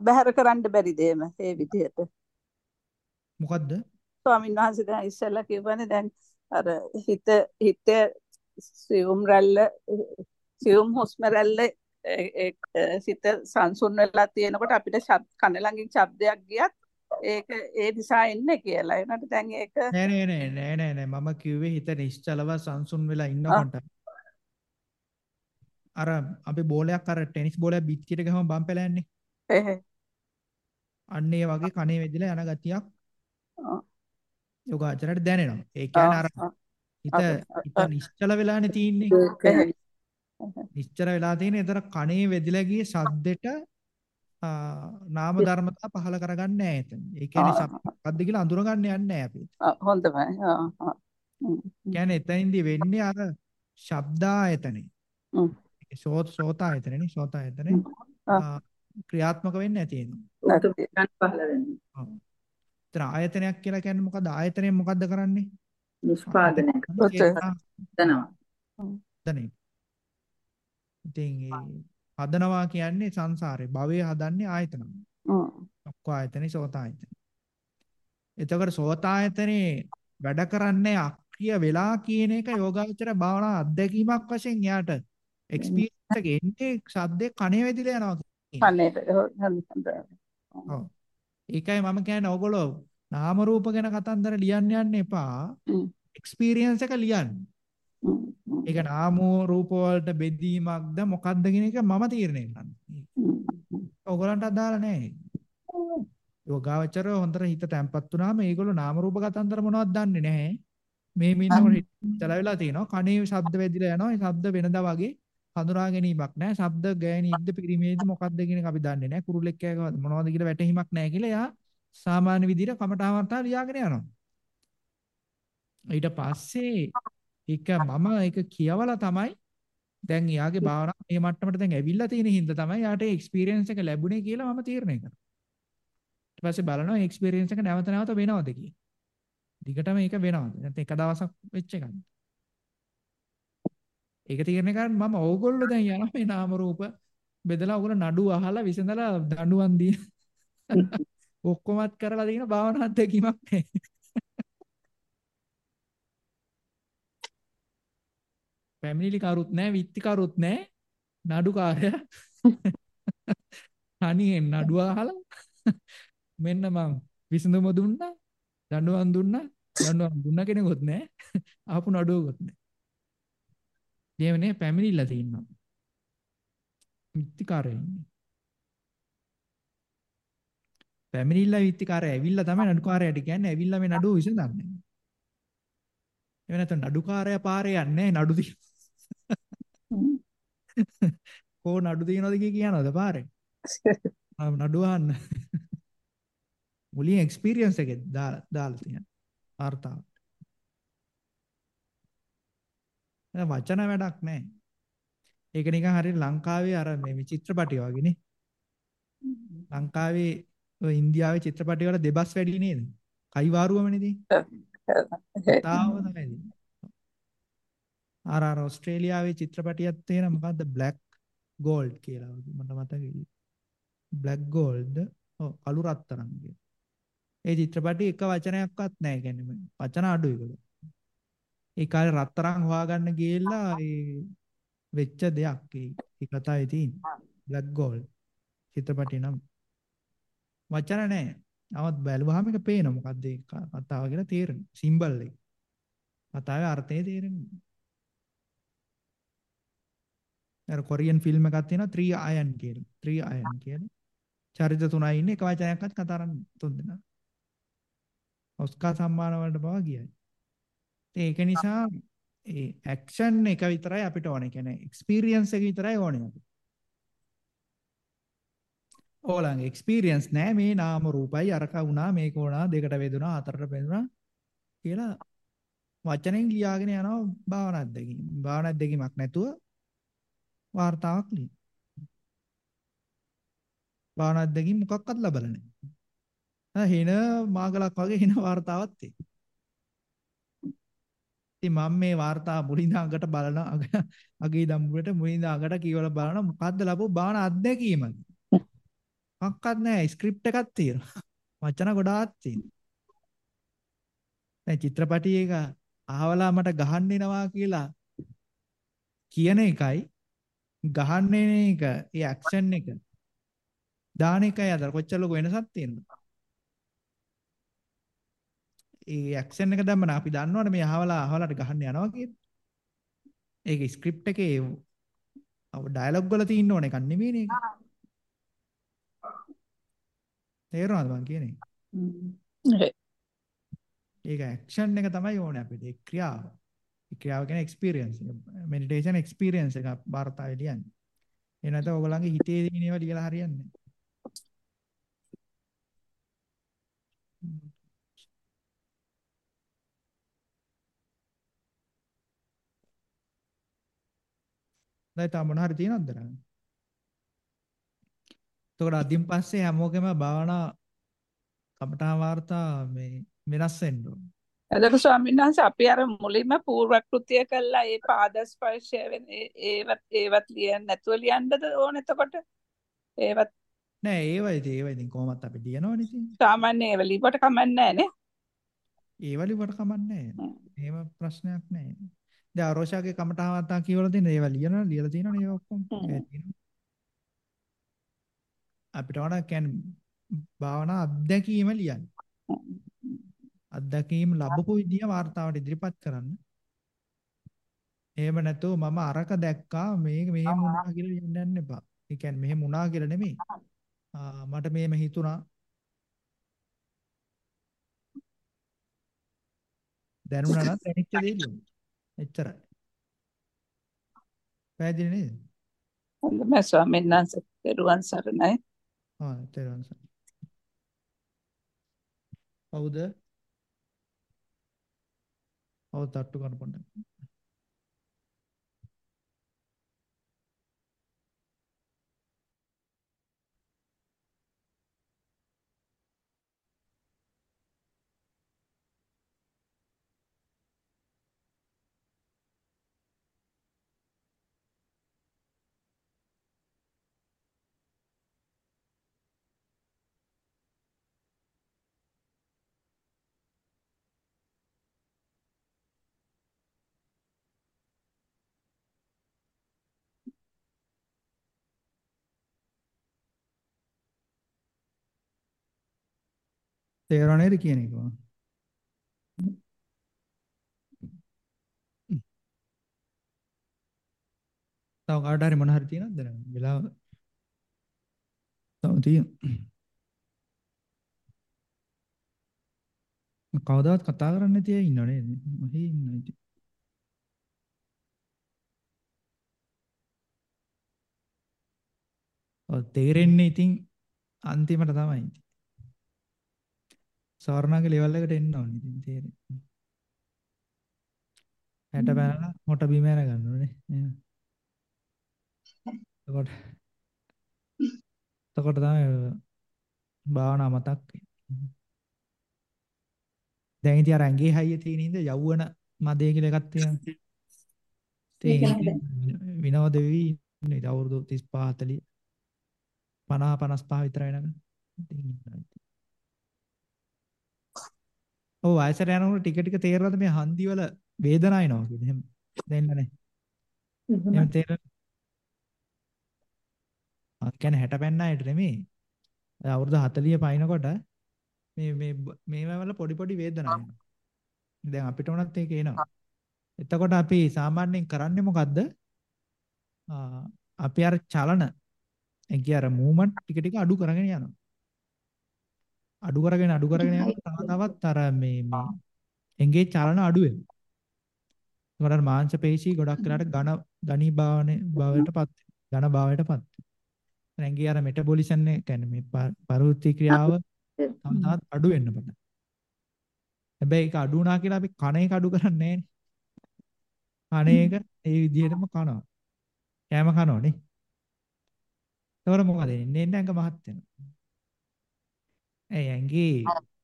බැහැර කරන්න බැරිද එහෙම ඒ විදිහට? මොකද්ද? ස්වාමීන් වහන්සේ දැන් ඉස්සෙල්ලා කියවනේ දැන් අර හිත හිත සියුම් රැල්ල සියුම් හුස්ම රැල්ල සිත සංසුන් වෙලා තියෙනකොට අපිට කන ළඟින් ශබ්දයක් ගියත් ඒක ඒ නිසා එන්නේ කියලා. ඒනට දැන් ඒක නෑ නෑ නෑ නෑ නෑ නෑ මම කිව්වේ හිත නිශ්චලව සංසුන් වෙලා ඉන්නකොට අර අපි බෝලයක් අර ටෙනිස් බෝලයක් බිත්තියට ගහම බම් පැලන්නේ. එහෙ. අන්න ඒ වගේ කනේ වැදිලා යන ගතියක් යෝගාචරයට දැනෙනවා. ඒ කියන්නේ අර හිත හිත නිශ්චල වෙලානේ තියෙන්නේ. නිශ්චර වෙලා තියෙන ඒතර කණේ වෙදිලා ගියේ ශබ්දෙට නාම ධර්මතා පහල කරගන්නේ නැහැ එතන. ඒ කියන්නේ ශබ්ද කියලා අඳුරගන්න යන්නේ නැහැ අපි. හොඳයි. කියන්නේ එතනින්දී වෙන්නේ අර ශබ්දායතනේ. සෝත සෝතායතනේ සෝතායතනේ ක්‍රියාත්මක වෙන්නේ නැති එනවා. පහල වෙන්නේ. ඔව්. ඒතර ආයතනයක් කියලා කියන්නේ මොකද්ද? ආයතනය මොකද්ද කරන්නේ? නිෂ්පාදනය කරනවා. දනේ. ඉතින් හදනවා කියන්නේ සංසාරේ භවය හදන්නේ ආයතන. ඔව්. ආයතනේ සෝත ආයතන. එතකොට සෝතායතනේ වැඩ කරන්නේ අක්‍රිය වෙලා කියන එක යෝගාචර භාවනා අත්දැකීමක් වශයෙන් යාට එක්ස්පීරියන්ස් එක එන්නේ සද්දේ කණේ වැදිලා යනවා කියන කන්නේට ඔව්. ඒකයි මම කියන්නේ ඕගොල්ලෝ නාම රූප ගැන කතන්දර ලියන්න යන්න එපා. එක්ස්පීරියන්ස් එක ලියන්න. ඒක නාම රූප වලට බෙදීමක්ද මොකක්ද කියන එක මම තීරණය කරන්නේ. ඕගොල්ලන්ට අදාළ නැහැ. යෝගාවචර හොඳට හිත තැම්පත් වුණාම මේගොල්ලෝ නාම රූප කතන්දර මොනවද දන්නේ නැහැ. මේ මින්නකොට ඉතලා වෙලා තියෙනවා. කණේ ශබ්ද වැදිලා යනවා. ඒ ශබ්ද වෙනදා වගේ හඳුනා ගැනීමක් නැහැ. ශබ්ද ගෑණියෙක්ද පිරිමියෙක්ද මොකක්ද කියන එක අපි දන්නේ නැහැ. කුරුල්ලෙක් කෑගවද මොනවද කියලා වැටහීමක් නැහැ කියලා එයා සාමාන්‍ය විදිහට කමඨාවර්තා ලියාගෙන යනවා. ඊට පස්සේ ඒක මම ඒක කියවලා තමයි දැන් එයාගේ භාවනාව මේ මට්ටමට දැන් ඇවිල්ලා තියෙන හින්දා තමයි යාට ඒ එක්ස්පීරියන්ස් එක ලැබුණේ කියලා මම තීරණය කරා. ඊට පස්සේ බලනවා ඒ එක්ස්පීරියන්ස් එක නැවත නැවත වෙනවද කියලා. දිගටම ඒක වෙනවද? නැත්නම් එක දවසක් වෙච්ච එකක්ද? ඒක තීරණය කරන්න මම ඕගොල්ලෝ දැන් යනවා මේ නාම රූප බෙදලා ඕගොල්ලෝ නඩු අහලා විසඳලා දඬුවම් දී *laughs* ඔක්කොමත් කරලා දින භාවනා අත්දැකීමක් නැහැ. පැමිණිලි කරුත් නැහැ, විත්ති කරුත් නැහැ. නඩුකාරය තනියෙන් නඩුව අහලා මෙන්න මං විසඳුම දුන්නා, දඬුවම් දුන්නා, දඬුවම් දුන්න කෙනෙකුත් නැහැ. ආපු නඩුවකුත් නැහැ. දේවනේ පැමිණිලා තියෙනවා. විත්තිකාරය ඉන්නේ. පැමිණිල්ලා විත්තිකාරය ඇවිල්ලා තමයි නඩුකාරයාට කියන්නේ ඇවිල්ලා මේ නඩුව විසඳන්නේ. එහෙම නැත්නම් නඩුකාරයා පාරේ යන්නේ නඩු දී. කෝ නඩු දිනනවද කිය කියනවද පාරේ? *laughs* නඩුව අහන්න. මුලින් එක්ස්පීරියන්ස් එකේ දාලා දාලා තියෙන අර්ථාව. දැන් වචන වැඩක් නැහැ. ඒක නිකන් හරියට ලංකාවේ අර මේ චිත්‍රපටි වගේනේ. ලංකාවේ ඔය ඉන්දියාවේ චිත්‍රපටි වල දෙබස් වැඩි නේද? කයිවාරුවමනේ තියෙන්නේ. *laughs* තාම තමයි. අර අර ඕස්ට්‍රේලියාවේ චිත්‍රපටියක් තියෙන මොකද්ද බ්ලැක් ගෝල්ඩ් කියලා මට මතකයි. බ්ලැක් ගෝල්ඩ් ඔව් කළු රත්තරන් කියලා. ඒ චිත්‍රපටි එක වචනයක්වත් නැහැ කියන්නේ වචන අඩුයි ඒකවල. ඒ කාලේ රත්තරන් හොයාගන්න ගියලා ඒ වෙච්ච දෙයක් ඒ කතාවේ තියෙන්නේ. බ්ලැක් ගෝල්ඩ් චිත්‍රපටි නම් වචන නැහැ. නමුත් බැලුවාම එක පේනවා මොකද්ද ඒ කතාව කියලා තේරෙනවා. සිම්බල් එක. කතාවේ අර්ථය තේරෙනවා. අර කොරියන් ෆිල්ම් එකක් තියෙනවා 3 අයන් කියලා. 3 අයන් කියලා. චරිත තුනයි ඉන්නේ එක වචනයක්වත් කතා කරන්නේ තුන් දෙනා. ඔස්කා සම්මාන වලට බව ගියයි. ඒක නිසා ඒ ඇක්ෂන් එක විතරයි අපිට ඕනේ. කියන්නේ එක්ස්පීරියන්ස් එක විතරයි ඕනේ අපිට. ඕලංගේ එක්ස්පීරියන්ස් නෑ මේ නාම රූපයි අරක වුණා මේක වුණා දෙකට වේදුනා හතරට වේදුනා කියලා වචනෙන් ලියාගෙන යනවා භාවනා අධ්‍යක්ීම. භාවනා අධ්‍යක්ීමක් නැතුව වார்த்தාවක් ලියන. භාවනා අධ්‍යක්ෂකින් මොකක්වත් ලබලා නැහැ. හේන මාගලක් වගේ හේන වார்த்தාවක් තියෙනවා. ඉතින් මම මේ වார்த்தා මුලින්ද අඟට බලන *laughs* අගේ දම්බුරට මුලින්ද අඟට කියවලා බලන මොකද්ද ලැබු බාන අත්දැකීමක්. මොකක්වත් නැහැ ස්ක්‍රිප්ට් එකක් තියෙනවා. වචන ගොඩාක් තියෙනවා. දැන් චිත්‍රපටි එක අහවලා මට ගහන්න එනවා කියලා කියන එකයි ගහන්න එක ඒ ඇක්ෂන් එක දාන එකයි අතර කොච්චර ලොකු වෙනසක් තියෙනවද? ඒ ඇක්ෂන් එක දැම්මම අපි දන්නවනේ මේ අහවලා අහවලාට ගහන්න යනවා කියලා. ඒක ස්ක්‍රිප්ට් එකේ ඩයලොග් වල තියෙන්න ඕන එකක් නෙමෙයිනේ ඒක. තේරෙනවද මං කියන්නේ? ඒක ඇක්ෂන් එක තමයි ඕනේ අපිට. ඒ ක්‍රියාව. ඒ ක්‍රියාව කියන්නේ එක්ස්පීරියන්ස් එක. මෙඩිටේෂන් එක්ස්පීරියන්ස් එක වාර්තාවේ ලියන්නේ. ඒ නැත්නම් ඔයගොල්ලන්ගේ හිතේ තියෙන ඒවා ලියලා හරියන්නේ නැහැ. දැන් තා මොන හරි තියෙනවද දරන්න? එතකොට අදින් පස්සේ හැමෝගෙම භාවනා කමඨා වාර්තා මේ වෙනස් වෙන්න ඕන. එතකොට ස්වාමීන් වහන්සේ අපි අර මුලින්ම පූර්ව කෘත්‍ය කළා ඒ පාද ස්පර්ශය වෙන ඒවත් ඒවත් ලියන්න නැතුව ලියන්නද ඕන එතකොට ඒවත් නෑ ඒවයි ඒවයි ඉතින් කොහොමත් අපි ලියනවනේ ඉතින්. සාමාන්‍ය ඒව ලියවට කමක් නැහැ නේ. ඒ වලිවට කමන්නේ එහෙම ප්‍රශ්නයක් නැහැ. දැන් අරෝෂාගේ කමටහවත් කියවලා දෙන්න ඒවා ලියනවා ලියලා තියෙනවනේ ඒවා ඔක්කොම. අපිට වඩා කියන්නේ භාවනා අත්දැකීම ලියන්න. අත්දැකීම් ලැබපු විදිය වார்த்தාවට ඉදිරිපත් කරන්න. එහෙම නැතුව මම අරක දැක්කා මේ මෙහෙම වුණා කියලා කියන්න යන්න එපා. ඒ කියන්නේ මෙහෙම වුණා කියලා නෙමෙයි. මට මෙහෙම හිතුණා. දැනුණා නම් දැනෙච්ච දේ නෙමෙයි. එච්චරයි. පැහැදිලි නේද? හොඳයි ස්වාමීන් වහන්සේ. දරුවන් සරණයි. ආ, දරුවන් සරණයි. කවුද? ඔව් තට්ටු කරන්න තේරෙනව නේද කියන එක? තව කාට හරි මොන හරි තියෙනවද දැන්? වෙලාව තව තියෙන. කවදාවත් කතා කරන්නේ නැති අය ඉන්නව නේද? මෙහි ඉන්නවා ඉතින්. ඔව් තේරෙන්නේ ඉතින් අන්තිමට තමයි ඉතින්. සවර්ණාගේ ලෙවල් එකට එන්න ඕනේ ඉතින් තේරෙන්නේ. 60 පැනලා හොට බිම යන ගන්න ඕනේ. එතකොට එතකොට තමයි භාවනා මතක් දැන් ඉතින් අර ඇඟේ හයිය තියෙන ඉඳ යවුවන මදේ කියලා එකක් තියෙනවා. ඒ විනෝද වෙවි ඉන්නේ අවුරුදු 35 40 50 55 විතර වෙනකන්. ඉතින් ඉන්නවා. ඔව් වයසට යනකොට ටික ටික තේරෙනවද මේ හන්දි වල වේදනාව එනවා කියන්නේ එහෙම දැනෙන්නේ නැහැ. එහෙම තේරෙන්නේ. ආ කියන්නේ 60 පෙන්න අයට නෙමෙයි. අවුරුදු 40 පයින්නකොට මේ මේ මේවා වල පොඩි පොඩි වේදනා එනවා. දැන් අපිට උනත් ඒක එනවා. එතකොට අපි සාමාන්‍යයෙන් කරන්නේ මොකද්ද? අපි අර චලන ඒ කිය අර මූවමන්ට් ටික ටික අඩු කරගෙන යනවා. අඩු කරගෙන අඩු කරගෙන යනකොට තව තවත් අර මේ මේ එංගේ චලන අඩු වෙනවා. ඒකට මාංශ පේශී ගොඩක් වෙලාට ඝන ධනී භාවනේ භාවයටපත් ඝන භාවයටපත්. එංගේ අර මෙටබොලිසම් එක කියන්නේ මේ පරිවෘත්ති ක්‍රියාව තව තවත් අඩු වෙන්න පටන්. හැබැයි ඒක අඩු වුණා කියලා අපි කණ එක අඩු කරන්නේ නැහැ නේ. කණ එක ඒ විදිහටම කනවා. කෑම කනවනේ. ඒතකොට මොකද එන්නේ එන්නේ ඇඟ මහත් වෙනවා. ඇඟේ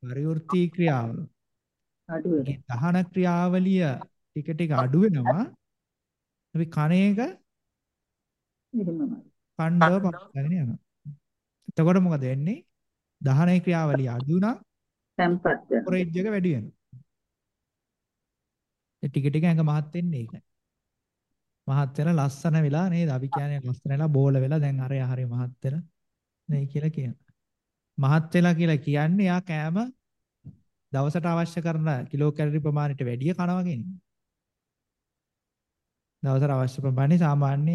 පරිවෘත්ති ක්‍රියාව අඩු වෙනවා. දහන ක්‍රියාවලිය ටික ටික අඩු වෙනවා. අපි කණේක එහෙමමයි. කණ්ඩව පස්සගෙන යනවා. එතකොට මොකද වෙන්නේ? දහනයේ ක්‍රියාවලිය අඩු වුණා. තැම්පත් වෙනවා. එක වැඩි වෙනවා. ඒ ටික ටික ඇඟ මහත් වෙන්නේ ඒකයි. මහත් වෙලා ලස්සන වෙලා නේද? අපි කියන්නේ ලස්සන වෙලා බෝල වෙලා දැන් අරය හරිය මහත් වෙලා නේ කියලා කියනවා. මහත් වෙලා කියලා කියන්නේ යා කෑම දවසට අවශ්‍ය කරන කිලෝ කැලරි ප්‍රමාණයට වැඩිය කනවා කියන්නේ. දවසට අවශ්‍ය ප්‍රමාණය සාමාන්‍ය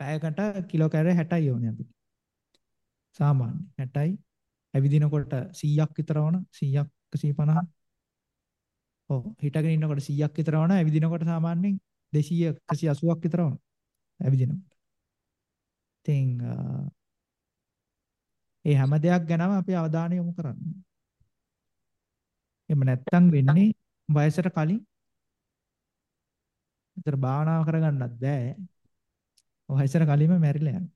පැයකට කිලෝ කැලරි 60යි ඕනේ අපිට. සාමාන්‍ය 60යි. ඇවිදිනකොට 100ක් විතර වුණ 100ක් 150. ඔව් හිටගෙන ඉන්නකොට 100ක් විතර වුණ ඇවිදිනකොට සාමාන්‍යයෙන් 200 180ක් විතර වුණ. ඇවිදිනකොට. ඉතින් ඒ හැම දෙයක් ගැනම අපි අවධානය යොමු කරන්න. එහෙම නැත්තම් වෙන්නේ වයසට කලින් විතර භාවනාව කරගන්නත් බෑ. වයසට කලින්ම මැරිලා යනවා.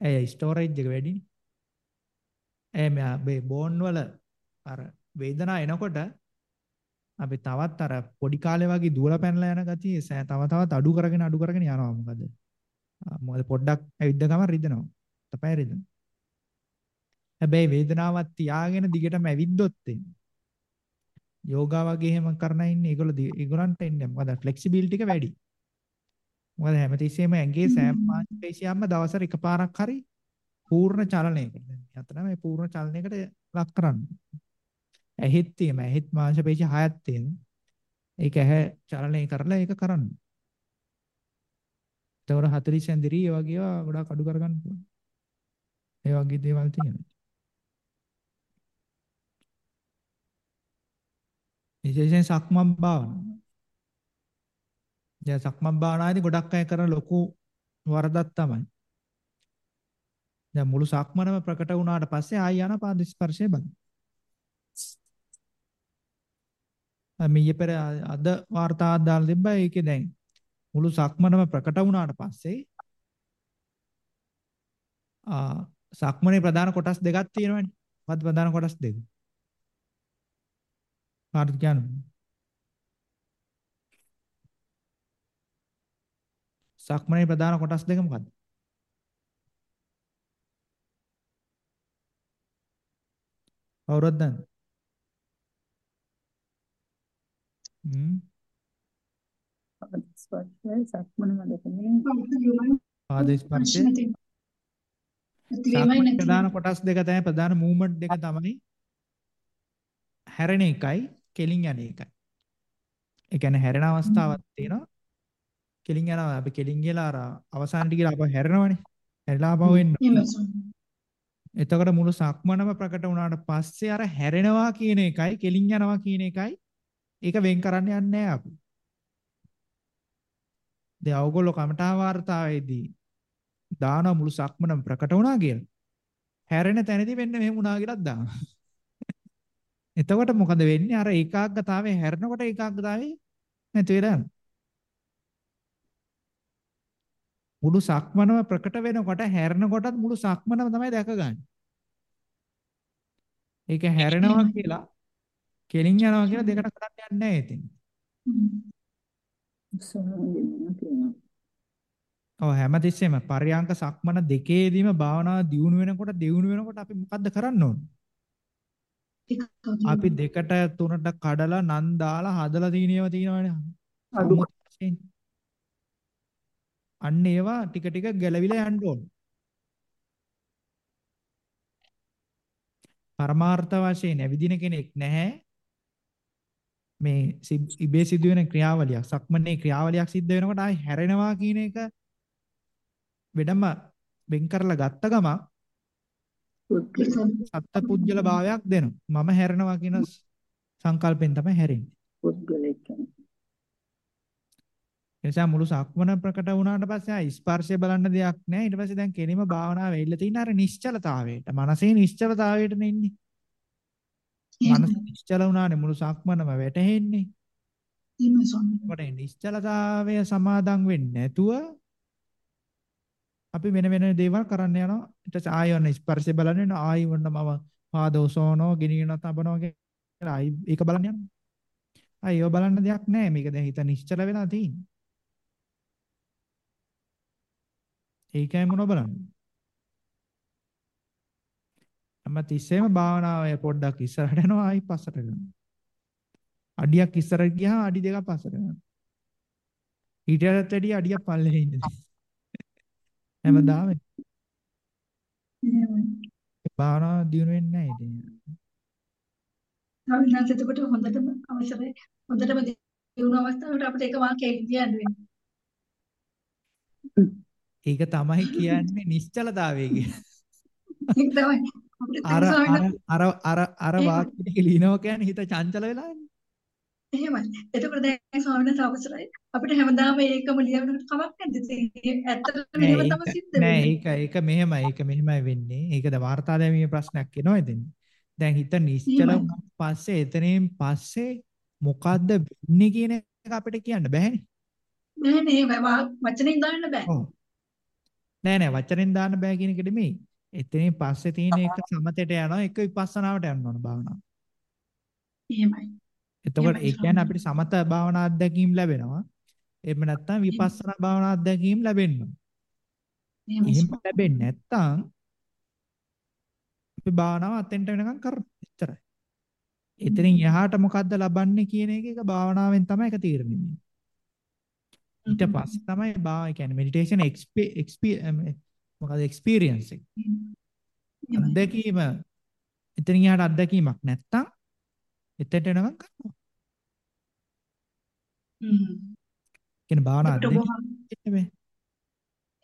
ඒ ස්ටෝරේජ් එක වැඩිනේ. ඒ මේ බෝන් වල අර වේදනාව එනකොට අපි තවත් අර පොඩි කාලේ වගේ දුවලා පැනලා යන ගතිය තව තවත් අඩු කරගෙන අඩු කරගෙන යනවා මොකද? මොකද පොඩ්ඩක් ඇවිද්ද ගමන් රිදෙනවා. තපය රිදෙනවා. හැබැයි වේදනාවක් තියාගෙන දිගටම ඇවිද්දොත් යෝගා වගේ එහෙම කරන ඉන්නේ ඒගොල්ලෝ ඒගොල්ලන්ට ඉන්නේ මොකද ෆ්ලෙක්සිබිලිටි එක වැඩි. මොකද හැමතිස්සෙම ඇඟේ සෑම මාංශපේශියක්ම දවසට එකපාරක් හරි පූර්ණ චලනයකට. යතන මේ පූර්ණ චලනයකට ලක් කරන්න. ඇහෙත් තියෙම ඇහෙත් මාංශපේශි හයක් තියෙන. ඒක ඇහැ චලනය කරලා ඒක කරන්න. එතකොට 40 සැන්දිරි ඒ වගේ ඒවා ගොඩාක් අඩු කරගන්න පුළුවන්. ඒ වගේ දේවල් තියෙනවා. විශේෂයෙන් සක්මන් භාවනාව. දැන් සක්මන් භාවනාවේදී ගොඩක් අය කරන ලොකු වරදක් තමයි. දැන් මුළු සක්මනම ප්‍රකට වුණාට පස්සේ ආය යන පාද ස්පර්ශය බලන්න. මීයේ පෙර අද වාර්තාවක් දාලා තිබ්බා ඒකේ දැන් මුළු සක්මනම ප්‍රකට වුණාට පස්සේ ආ සක්මනේ ප්‍රධාන කොටස් දෙකක් තියෙනවනේ. මොකද්ද ප්‍රධාන කොටස් දෙක? කාටද කියන්නේ? සක්මනේ ප්‍රධාන කොටස් දෙක මොකද්ද? කවුරුද දන්නේ? හ්ම් ස්පර්ශය සක්මන මැදකනේ පාද ස්පර්ශය ප්‍රධාන කොටස් දෙක තමයි ප්‍රධාන මූවමන්ට් දෙක තමයි හැරෙන එකයි කෙලින් යන එකයි. ඒ කියන්නේ හැරෙන අවස්ථාවක් තියෙනවා. කෙලින් යනවා අපි කෙලින් ගිහලා අර අවසානට ගිහලා අප හැරෙනවනේ. හැරිලා ආපහු එන්න. එතකොට මුළු සක්මනම ප්‍රකට වුණාට පස්සේ අර හැරෙනවා කියන එකයි කෙලින් යනවා කියන එකයි ඒක වෙන් කරන්න යන්නේ නැහැ අපි. දැන් ඔයගොල්ලෝ කමඨා වාර්තාවේදී දාන මුළු සක්මනම ප්‍රකට වුණා කියලා. හැරෙන තැනදී වෙන්න මෙහෙම වුණා කියලාත් දානවා. *laughs* එතකොට මොකද වෙන්නේ? අර ඒකාග්‍රතාවය හැරෙනකොට ඒකාග්‍රතාවය නැති වෙලා මුළු සක්මනම ප්‍රකට වෙනකොට හැරෙනකොටත් මුළු සක්මනම තමයි දැකගන්නේ. ඒක හැරෙනවා කියලා කෙලින් යනවා කියලා දෙකට කරන්න යන්නේ නැහැ ඉතින්. ඔව් හැමතිස්සෙම පරියංක සක්මන දෙකේදීම භාවනාව දියුණු වෙනකොට දියුණු වෙනකොට අපි මොකද්ද කරන්න ඕන? අපි දෙකට තුනට කඩලා නන් දාලා හදලා තියෙනේව තියෙනවනේ. අඩු අන්න ඒවා ටික ටික ගැලවිලා යන්න ඕන. පරමාර්ථ වශයෙන් ඇවිදින කෙනෙක් නැහැ. මේ ඉබේ සිදුවෙන ක්‍රියාවලියක් සක්මනේ ක්‍රියාවලියක් සිද්ධ වෙනකොට ආයි හැරෙනවා කියන එක වෙනම වෙන් කරලා ගත්ත ගමන් සත්ත පුජ්‍යල භාවයක් දෙනවා. මම හැරෙනවා කියන සංකල්පෙන් තමයි හැරෙන්නේ. එනිසා මුළු සක්මන ප්‍රකට වුණාට පස්සේ ආ ස්පර්ශය බලන්න දෙයක් නැහැ. ඊට පස්සේ දැන් කෙලිම භාවනාව වෙilla තියෙන අර නිශ්චලතාවයට. මනසේ නිශ්චලතාවයට නෙන්නේ. මනස නිශ්චල වුණානේ මුළු සක්මනම වැටහෙන්නේ. එහෙමයි ස්වාමී. නිශ්චලතාවය සමාදන් වෙන්නේ නැතුව අපි වෙන වෙන දේවල් කරන්න යනවා. ඊට පස්සේ ආය වන්න ස්පර්ශය බලන්න යනවා. ආයි වන්න මම පාද ඔසවනවා, ගෙනියනවා, තබනවා කියලා ආයි ඒක බලන්න යනවා. ආයි ඒව බලන්න දෙයක් නැහැ. මේක දැන් හිත නිශ්චල වෙලා තියෙන්නේ. ඒකයි මොන බලන්නේ. හැම තිස්සෙම භාවනාවේ පොඩ්ඩක් ඉස්සරහට යනවා ආයි පස්සට යනවා. අඩියක් ඉස්සරහට ගියාම අඩි දෙකක් පස්සට යනවා. ඊටත් වැඩි අඩියක් පල්ලෙහි ඉන්නේ. හැමදාම භාවනාව දියුණු වෙන්නේ නැහැ ඉතින්. නවිනාත් එතකොට හොඳටම අවශ්‍යයි. හොඳටම දියුණු අවස්ථාවකට අපිට ඒක වාක්‍යය කියන්න වෙන්නේ. ඒක තමයි කියන්නේ නිශ්චලතාවය කියන්නේ. ඒක තමයි අර අර අර අර වාක්‍යෙක ලියනවා කියන්නේ හිත චංචල වෙලානේ. එහෙමයි. එතකොට දැන් ස්වාමීන් වහන්සේ අවසරයි. අපිට හැමදාම ඒකම ලියනකොට කමක් නැද්ද? ඇත්තටම එහෙම තමයි සිද්ධ නෑ ඒක ඒක මෙහෙමයි. ඒක මෙහෙමයි වෙන්නේ. ඒකද වාර්තා දැමීමේ ප්‍රශ්නයක් එනවා එතන. දැන් හිත නිශ්චල පස්සේ එතනින් පස්සේ මොකද්ද වෙන්නේ කියන එක අපිට කියන්න බෑනේ. නෑ නෑ වචනෙන් දාන්න බෑ. නෑ නෑ වචනෙන් දාන්න බෑ කියන එක නෙමෙයි. එතනින් පස්සේ තියෙන එක සමතේට යනවා එක විපස්සනාවට යන්න ඕන භාවනාව. එහෙමයි. එතකොට ඒ කියන්නේ අපිට සමත භාවනා අත්දැකීම් ලැබෙනවා. එහෙම නැත්නම් විපස්සනා භාවනා අත්දැකීම් ලැබෙනවා. එහෙම ලැබෙන්නේ නැත්නම් අපි භාවනාව අතෙන්ට වෙනකම් කරනවා. එච්චරයි. එතනින් එහාට මොකද්ද ලබන්නේ කියන එක එක භාවනාවෙන් තමයි ඒක තීරණය වෙන්නේ. ඊට පස්සේ තමයි බා කියන්නේ මෙඩිටේෂන් එක්ස්පී මොකද එක්ස්පීරියන්ස් එක. අත්දැකීම එතනින් එහාට අත්දැකීමක් නැත්තම් එතෙන්ට එනකම් කරනවා. හ්ම්. කියන ඔබ අත්දැකීම.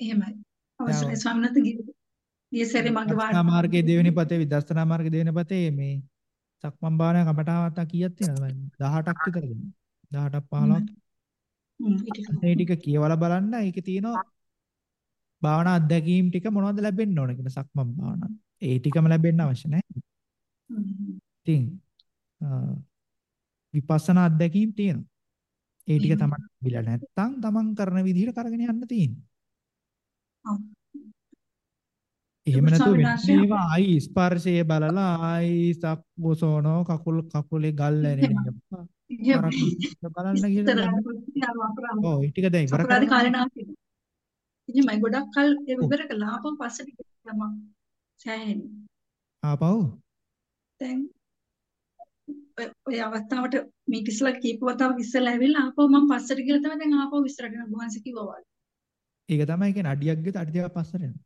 එහෙමයි. අවසරයි ස්වාමීන් වහන්සේ ගිය- සැරේ මගේ විදර්ශනා මාර්ගයේ දෙවෙනි පතේ විදර්ශනා මාර්ගයේ දෙවෙනි පතේ මේ සක්මන් භාවනා කමටාවත කීයක් තියෙනවද 18ක් විතර දෙනවා 18ක් 15ක් ඒ ටික කියවලා බලන්න ඒකේ තියෙනවා භාවනා අත්දැකීම් ටික මොනවද ලැබෙන්න ඕන කියන සක්මන් භාවනා. ඒ ටිකම ලැබෙන්න අවශ්‍ය නැහැ. ඉතින් විපස්සනා අත්දැකීම් තියෙනවා. ඒ ටික තමයි ලැබිලා නැත්තම් තමන් කරන විදිහට කරගෙන යන්න තියෙන්නේ. එහෙම නැතුව වෙනේම ආයි ස්පර්ශය බලලා ආයි සක්බොසෝනෝ කකුල් කකුලේ ගල් ඇරෙනවා. බලන්න කියලා. ඔව් ටික දැන් ඉවර අපරාධ කාලේනාකේ. එහෙමයි ගොඩක් කල් ඒක ඉවර කළා. ආපහු පස්සට ගියා සෑහෙන්නේ. ආපහු දැන් ඔය අවස්ථාවට මේ කිසලා කීප වතාවක් ඉස්සෙල්ලා ඇවිල්ලා ආපහු මම පස්සට ගිහලා තමයි දැන් ආපහු ඉස්සරහට යන වහන්ස කිව්වා වගේ. ඒක තමයි කියන්නේ අඩියක් ගෙත අඩි දෙකක් පස්සට යනවා.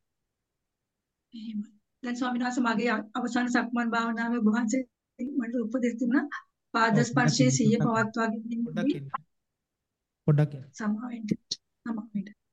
එහෙමයි. දැන් ස්වාමීන් වහන්සේ මගේ අවසාන සක්මන් භාවනාවේ වහන්සේ මට උපදෙස් දුන්නා පාද ස්පර්ශයේ සිය පවත්වා ගැනීම. පොඩ්ඩක් සමාවෙන්න. සමාවෙන්න.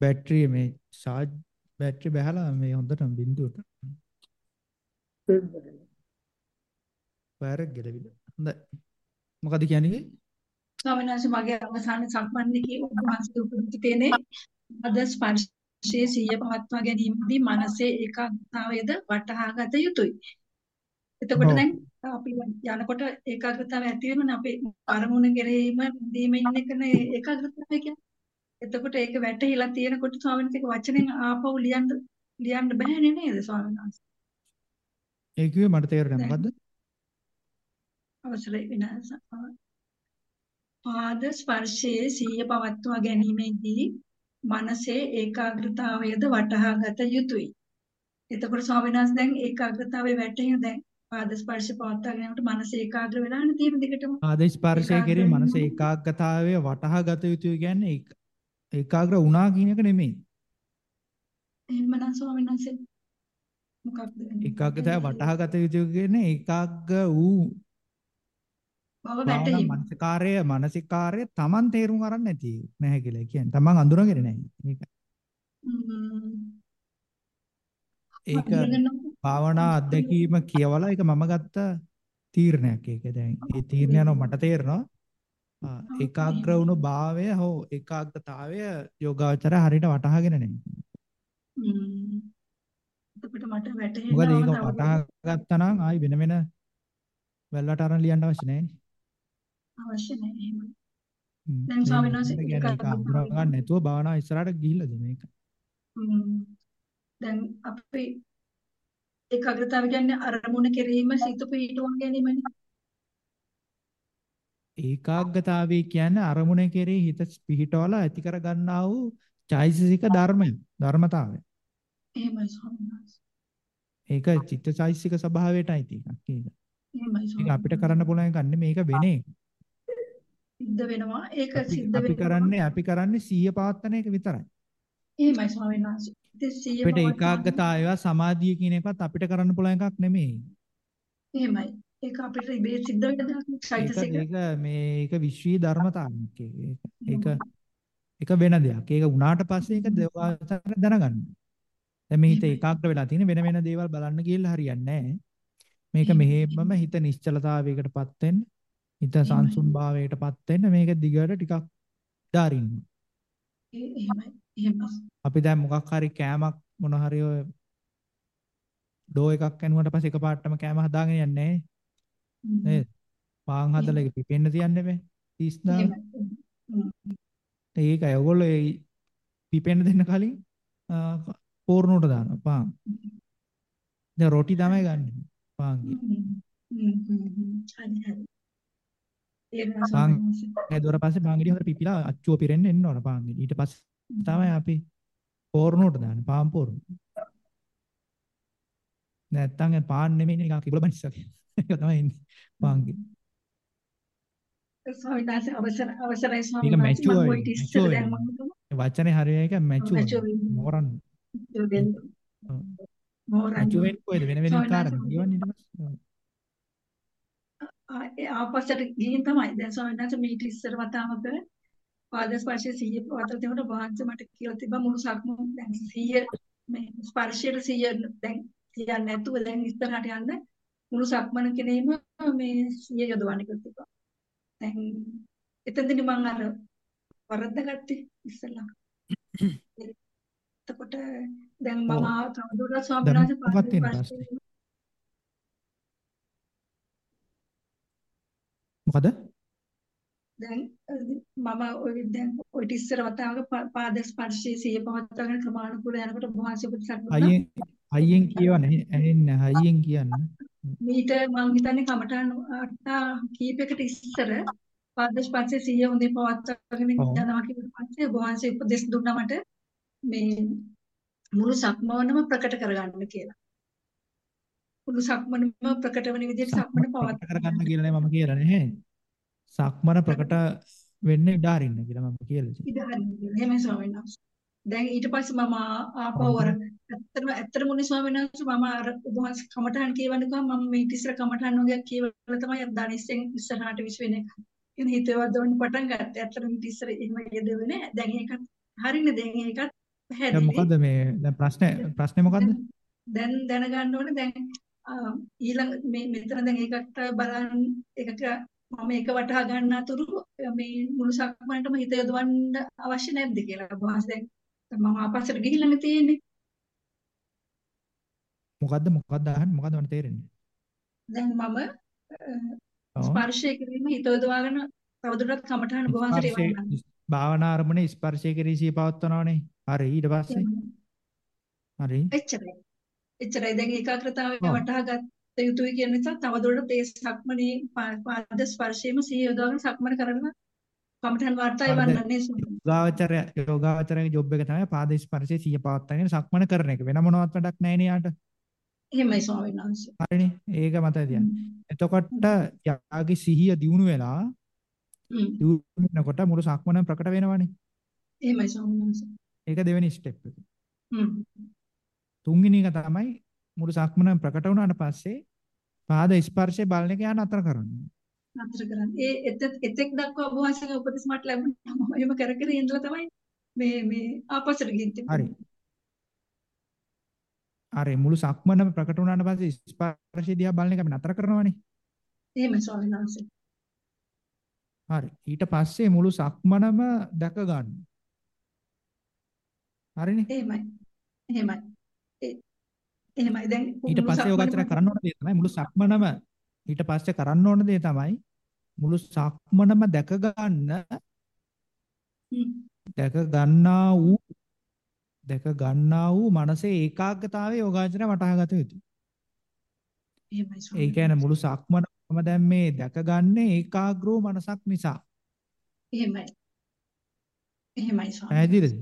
බැටරිය මේ charge බැටරි බහලා මේ හොඳටම බින්දුවට. වයර් ගැලවිලා. හොඳයි. මොකද කියන්නේ? ස්වාමීන් වහන්සේ මගේ අවසාන සම්බන්ධකේ වහන්සේ උපදිත තේනේ අද ස්පර්ශයේ සිය පවත්වා ගැනීමදී මනසේ ඒකාග්‍රතාවයද වටහා ගත යුතුයි. එතකොට දැන් අපි යනකොට ඒකාග්‍රතාවය ඇති වෙනවනේ අපේ අරමුණ කෙරෙහිම දීම ඉන්න එකනේ ඒකාග්‍රතාවය කියන්නේ. එතකොට ඒක වැටහිලා තියෙනකොට ස්වාමීන් වහන්සේ වචනෙන් ආපහු ලියන්න ලියන්න බෑනේ නේද ස්වාමීන් වහන්සේ? ඒ කිව්වේ මට තේරෙන්නේ මොකද්ද? අවසරයි විනාශ. පාද ස්පර්ශයේ සිය පවත්වා ගැනීමේදී මනසේ ඒකාග්‍රතාවයද වටහා ගත යුතුය. එතකොට ස්වාමීන් වහන්සේ දැන් ඒකාග්‍රතාවය වැටහෙන දැන් පාද ස්පර්ශ පවත්වා ගැනීමට මනස ඒකාග්‍ර වෙලානේ තියෙන දිගටම. පාද ස්පර්ශය කෙරේ මනස ඒකාග්‍රතාවය වටහා ගත යුතුය කියන්නේ ඒකාග්‍ර වුණා කියන එක නෙමෙයි. එහෙමනම් ස්වාමීන් වහන්සේ මොකක්ද? ඒකාග්‍රතාවය වටහා ගත යුතුය කියන්නේ ඒකාග්‍ර වූ බව වැටහීම. මානසිකාර්ය මානසිකාර්ය Taman තේරුම් ගන්න නැති නැහැ කියලා කියන්නේ. Taman අඳුරගෙන නැහැ. ඒක. ඒක භාවනා අත්දැකීම කියවලා ඒක මම ගත්ත තීරණයක් ඒක. දැන් ඒ තීරණය නෝ මට තේරෙනවා. ඒකාග්‍ර වුණු භාවය හෝ ඒකාග්‍රතාවය යෝගාචර හරියට වටහාගෙන නැහැ. හ්ම්. එතකොට මට වැටහෙනවා මොකද ඒක වටහා ගත්තා නම් ආයි වෙන වෙන වැල්ලට අරන් ලියන්න අවශ්‍ය නැහැ නේ. අවශ්‍ය නැහැ එහෙමයි. දැන් ස්වාමීන් වහන්සේ ඒක අඳුර ගන්න නැතුව භාවනා ඉස්සරහට ගිහිල්ලා දෙන එක. හ්ම්. දැන් අපි ඒකාග්‍රතාව කියන්නේ අරමුණ කෙරෙහිම සිත පිහිටුවා ගැනීමනේ. ඒකාග්‍රතාවය කියන්නේ අරමුණ කෙරෙහි හිත පිහිටවලා ඇති කර ගන්නා වූ චෛතසික ධර්මය ධර්මතාවය. එහෙමයි ස්වාමීන්. ඒක චිත්තචෛතසික ස්වභාවයටයි තියෙන්නේ. ඒක. අපිට කරන්න පුළුවන් එකක් නෙමෙයි මේක වෙන්නේ. සිද්ධ වෙනවා. ඒක සිද්ධ අපි කරන්නේ අපි කරන්නේ සීය පවත්තන එක විතරයි. එහෙමයි ස්වාමීන් වහන්සේ. ඉතින් සීය අපිට ඒකාග්‍රතාවය සමාධිය කියන එකත් අපිට කරන්න පුළුවන් එකක් නෙමෙයි. එහෙමයි. ඒක අපිට ඉබේ සිද්ධ වෙන චෛතසික. ඒක මේක විශ්වීය ධර්මතාවයක් ඒක. ඒක වෙන දෙයක්. ඒක වුණාට පස්සේ ඒක යෝගාවචර දැනගන්න. දැන් මේ හිත ඒකාග්‍ර වෙලා තියෙන වෙන වෙන දේවල් බලන්න ගිහලා හරියන්නේ නැහැ. මේක මෙහෙමම හිත නිශ්චලතාවයකටපත් වෙන්න හිත සංසුන් භාවයකටපත් වෙන්න මේක දිගට ටිකක් දාරින්න. අපි දැන් මොකක් හරි කෑමක් මොන හරි ඔය ඩෝ එකක් කනුවට පස්සේ එකපාරටම කෑම හදාගෙන යන්නේ නැහැ නේද? පාන් හදලා ඒක පිපෙන්න තියන්නේ මේ 30 දාලා. ඒකයි ඔයගොල්ලෝ ඒ පිපෙන්න දෙන්න කලින් පෝරණුවට දානවා පාන්. දැන් රොටි තමයි ගන්න පාන් හැදුවට පස්සේ පාන් ගෙඩිය හොඳට පිපිලා අච්චුව පිරෙන්න එන්න ඕන පාන් ගෙඩිය. ඊට පස්සේ තමයි අපි පෝරණුවට දාන්නේ පාන් පෝරණු. නැත්තම් පාන් නෙමෙයි නිකන් කිඹුල බනිස්සක්. ඒක තමයි ඉන්නේ පාන්ගේ. ස්වාමීන් වහන්සේ අවසර අවසරයි ස්වාමීන් වහන්සේ. මම වචනේ හරිය එක මැචුවර්. මෝරන් මෝරන් වෙන්නේ. කොහෙද? වෙන වෙන ස්වාමීන් කාරණා. වහන්සේ. කියවන්නේ ඊට පස්සේ. ආපස්සට ගිහින් තමයි. දැන් ස්වාමීන් වහන්සේ මීට ඉස්සර වතාවක පාද ස්පර්ශයේ සිහිය පවත්වන තේමට වහන්සේ මට කියලා තිබ්බා මුළු සක්ම දැන් සිහිය මේ ස්පර්ශයේ සිහිය දැන් කියන්නේ නැතුව දැන් ඉස්සරහට යන්න මුළු සක්මන කෙනේම මේ සිහිය යොදවන්න කියලා තිබ්බා. දැන් එතෙන්දී මම අර වරද්දගත්තේ ඉස්සලා. එතකොට දැන් මම. තවදුරටත් ස්වාමීන් දැන් වහන්සේ පාද මොකක්ද තියෙන ස්පර්ශයේ ප්‍රශ්නේ මොකද දැන් මම ඔය දැන් ඔය ඉස්සර වතාවක පාද ස්පර්ශයේ සිය පවත්වාගෙන ක්‍රමානුකූල යනකොට වහන්සේ උපදෙසක් දුන්නා. හයියෙන් හයියෙන් කියවන්නේ ඇහෙන්නේ හයියෙන් කියන්න. මීට මම හිතන්නේ කමඨාන් අට්ටා කීපයකට ඉස්සර පාද ස්පර්ශයේ සිය හොඳින් පවත්වාගෙන යනවා කියන පස්සේ වහන්සේ උපදෙස් දුන්නා මට මේ මුළු සක්මනම ප්‍රකට කරගන්න කියලා. මුළු සක්මනම ප්‍රකට වෙන විදිහට සක්මන පවත්වා. කරගන්න කියලා නේ මම කියලා නේ සක්මන ප්‍රකට වෙන්න ඉඩ අරින්න කියලා මම කියලා තියෙනවා ඉඳහරින්න එහෙමයි ස්වාමීන් වහන්සේ. දැන් ඊට පස්සේ මම ආපහු අර ඇත්තටම ඇත්තටම උනේ ස්වාමීන් වහන්සේ මම අර උපවාස කමඨහන් කියවන්න ගියාම මම මේ ඉතිසර කමඨහන් වගේ කියවලා තමයි අර ධනිස්සෙන් ඉස්සරහට විශ් වෙන එක. ඉතින් හිතේවත් දොන්න පටන් ගත්තා. ඇත්තටම ඉතිසර එහෙම යෙදුවේ නෑ. දැන් ඒකත් හරිනේ දැන් ඒකත් දැන් පැහැදිලි. මොකද්ද මේ දැන් ප්‍රශ්නේ ප්‍රශ්නේ මොකද්ද දැන් දැනගන්න ඕනේ දැන් ඊළඟ මේ මෙතන දැන් ඒකට බලන්න ඒකට මම ඒක වටහා ගන්න අතුරු මේ මුළු සක්මනටම හිත යොදවන්න අවශ්‍ය නැද්ද කියලා වහන්සේ දැන් මම ආපස්සට ගිහිල්ලානේ තියෙන්නේ මොකද්ද මොකද්ද අහන්නේ? මොකද්ද මට තේරෙන්නේ? දැන් මම ස්පර්ශය කිරීම හිත යොදවාගෙන තවදුරටත් කමඨහන වහන්සේට ස්පර්ශයේ එවන්න භාවනා අරමුණේ ස්පර්ශයේ කිරීසී පවත්වනවනේ. හරි ඊට පස්සේ? හරි. එච්චරයි. එච්චරයි. දැන් ඒකාග්‍රතාවය වටහා ගත යුතුයි කියන නිසා තවදුරටත් ඒ සක්මනේ පාද ස්පර්ශයේම සිහිය යොදවාගෙන සක්මන කරන්න කමඨහන් වාර්තා එවන්නන්නේ ස්වාමීනි. යෝගාවචරය යෝගාවචරයේ ජොබ් එක තමයි පාද ස්පර්ශයේ සිය පවත්වාගෙන සක්මන කරන එක. වෙන මොනවත් වැඩක් නැහැ නේ යාට එහෙමයි ස්වාමීන් වහන්සේ. හරිනේ ඒක මතක තියන්න එතකොට යාගේ සිහිය දියුණු වෙලා. දියුණු වෙනකොට මුළු සක්මනම ප්‍රකට වෙනවනේ එහෙමයි ස්වාමීන් වහන්සේ. ඒක දෙවෙනි ස්ටෙප් එක හ්ම්. තුන්වෙනි එක තමයි මුළු සක්මනම ප්‍රකට වුණාට පස්සේ පාද ස්පර්ශයේ බලන එක යන අතර කරන්නේ නතර කරන්න. ඒ එතෙක් එතෙක් දක්වා ඔබ වහන්සේගේ උපදෙස් මට ලැබුණා. මම එහෙම කර කර ඉඳලා තමයි මේ මේ ආපස්සට ගිහින් තිබුණේ. හරි මුළු සක්මනම ප්‍රකට වුණාට පස්සේ ස්පර්ශය දිහා බලන එක අපි නතර කරනවනේ එහෙමයි ස්වාමීන් වහන්සේ. හරි ඊට පස්සේ මුළු සක්මනම දැක ගන්න හරිනේ එහෙමයි. එහෙමයි. එහෙමයි. දැන් ඊට පස්සේ සක්මනම කරන්න ඕන දේ තමයි මුළු සක්මනම ඊට පස්සේ කරන්න ඕන දේ තමයි මුළු සක්මනම දැක ගන්න. දැක ගන්නා වූ දැක ගන්නා වූ මනසේ ඒකාග්‍රතාවය යෝගාචරය වටහා ගත යුතුයි. එහෙමයි ඒ ස්වාමීන් කියන්නේ. මුළු සක්මනම දැන් මේ දැකගන්නේ ඒකාග්‍ර වූ මනසක් නිසා. එහෙමයි. එහෙමයි ස්වාමීන් පැහැදිලිද?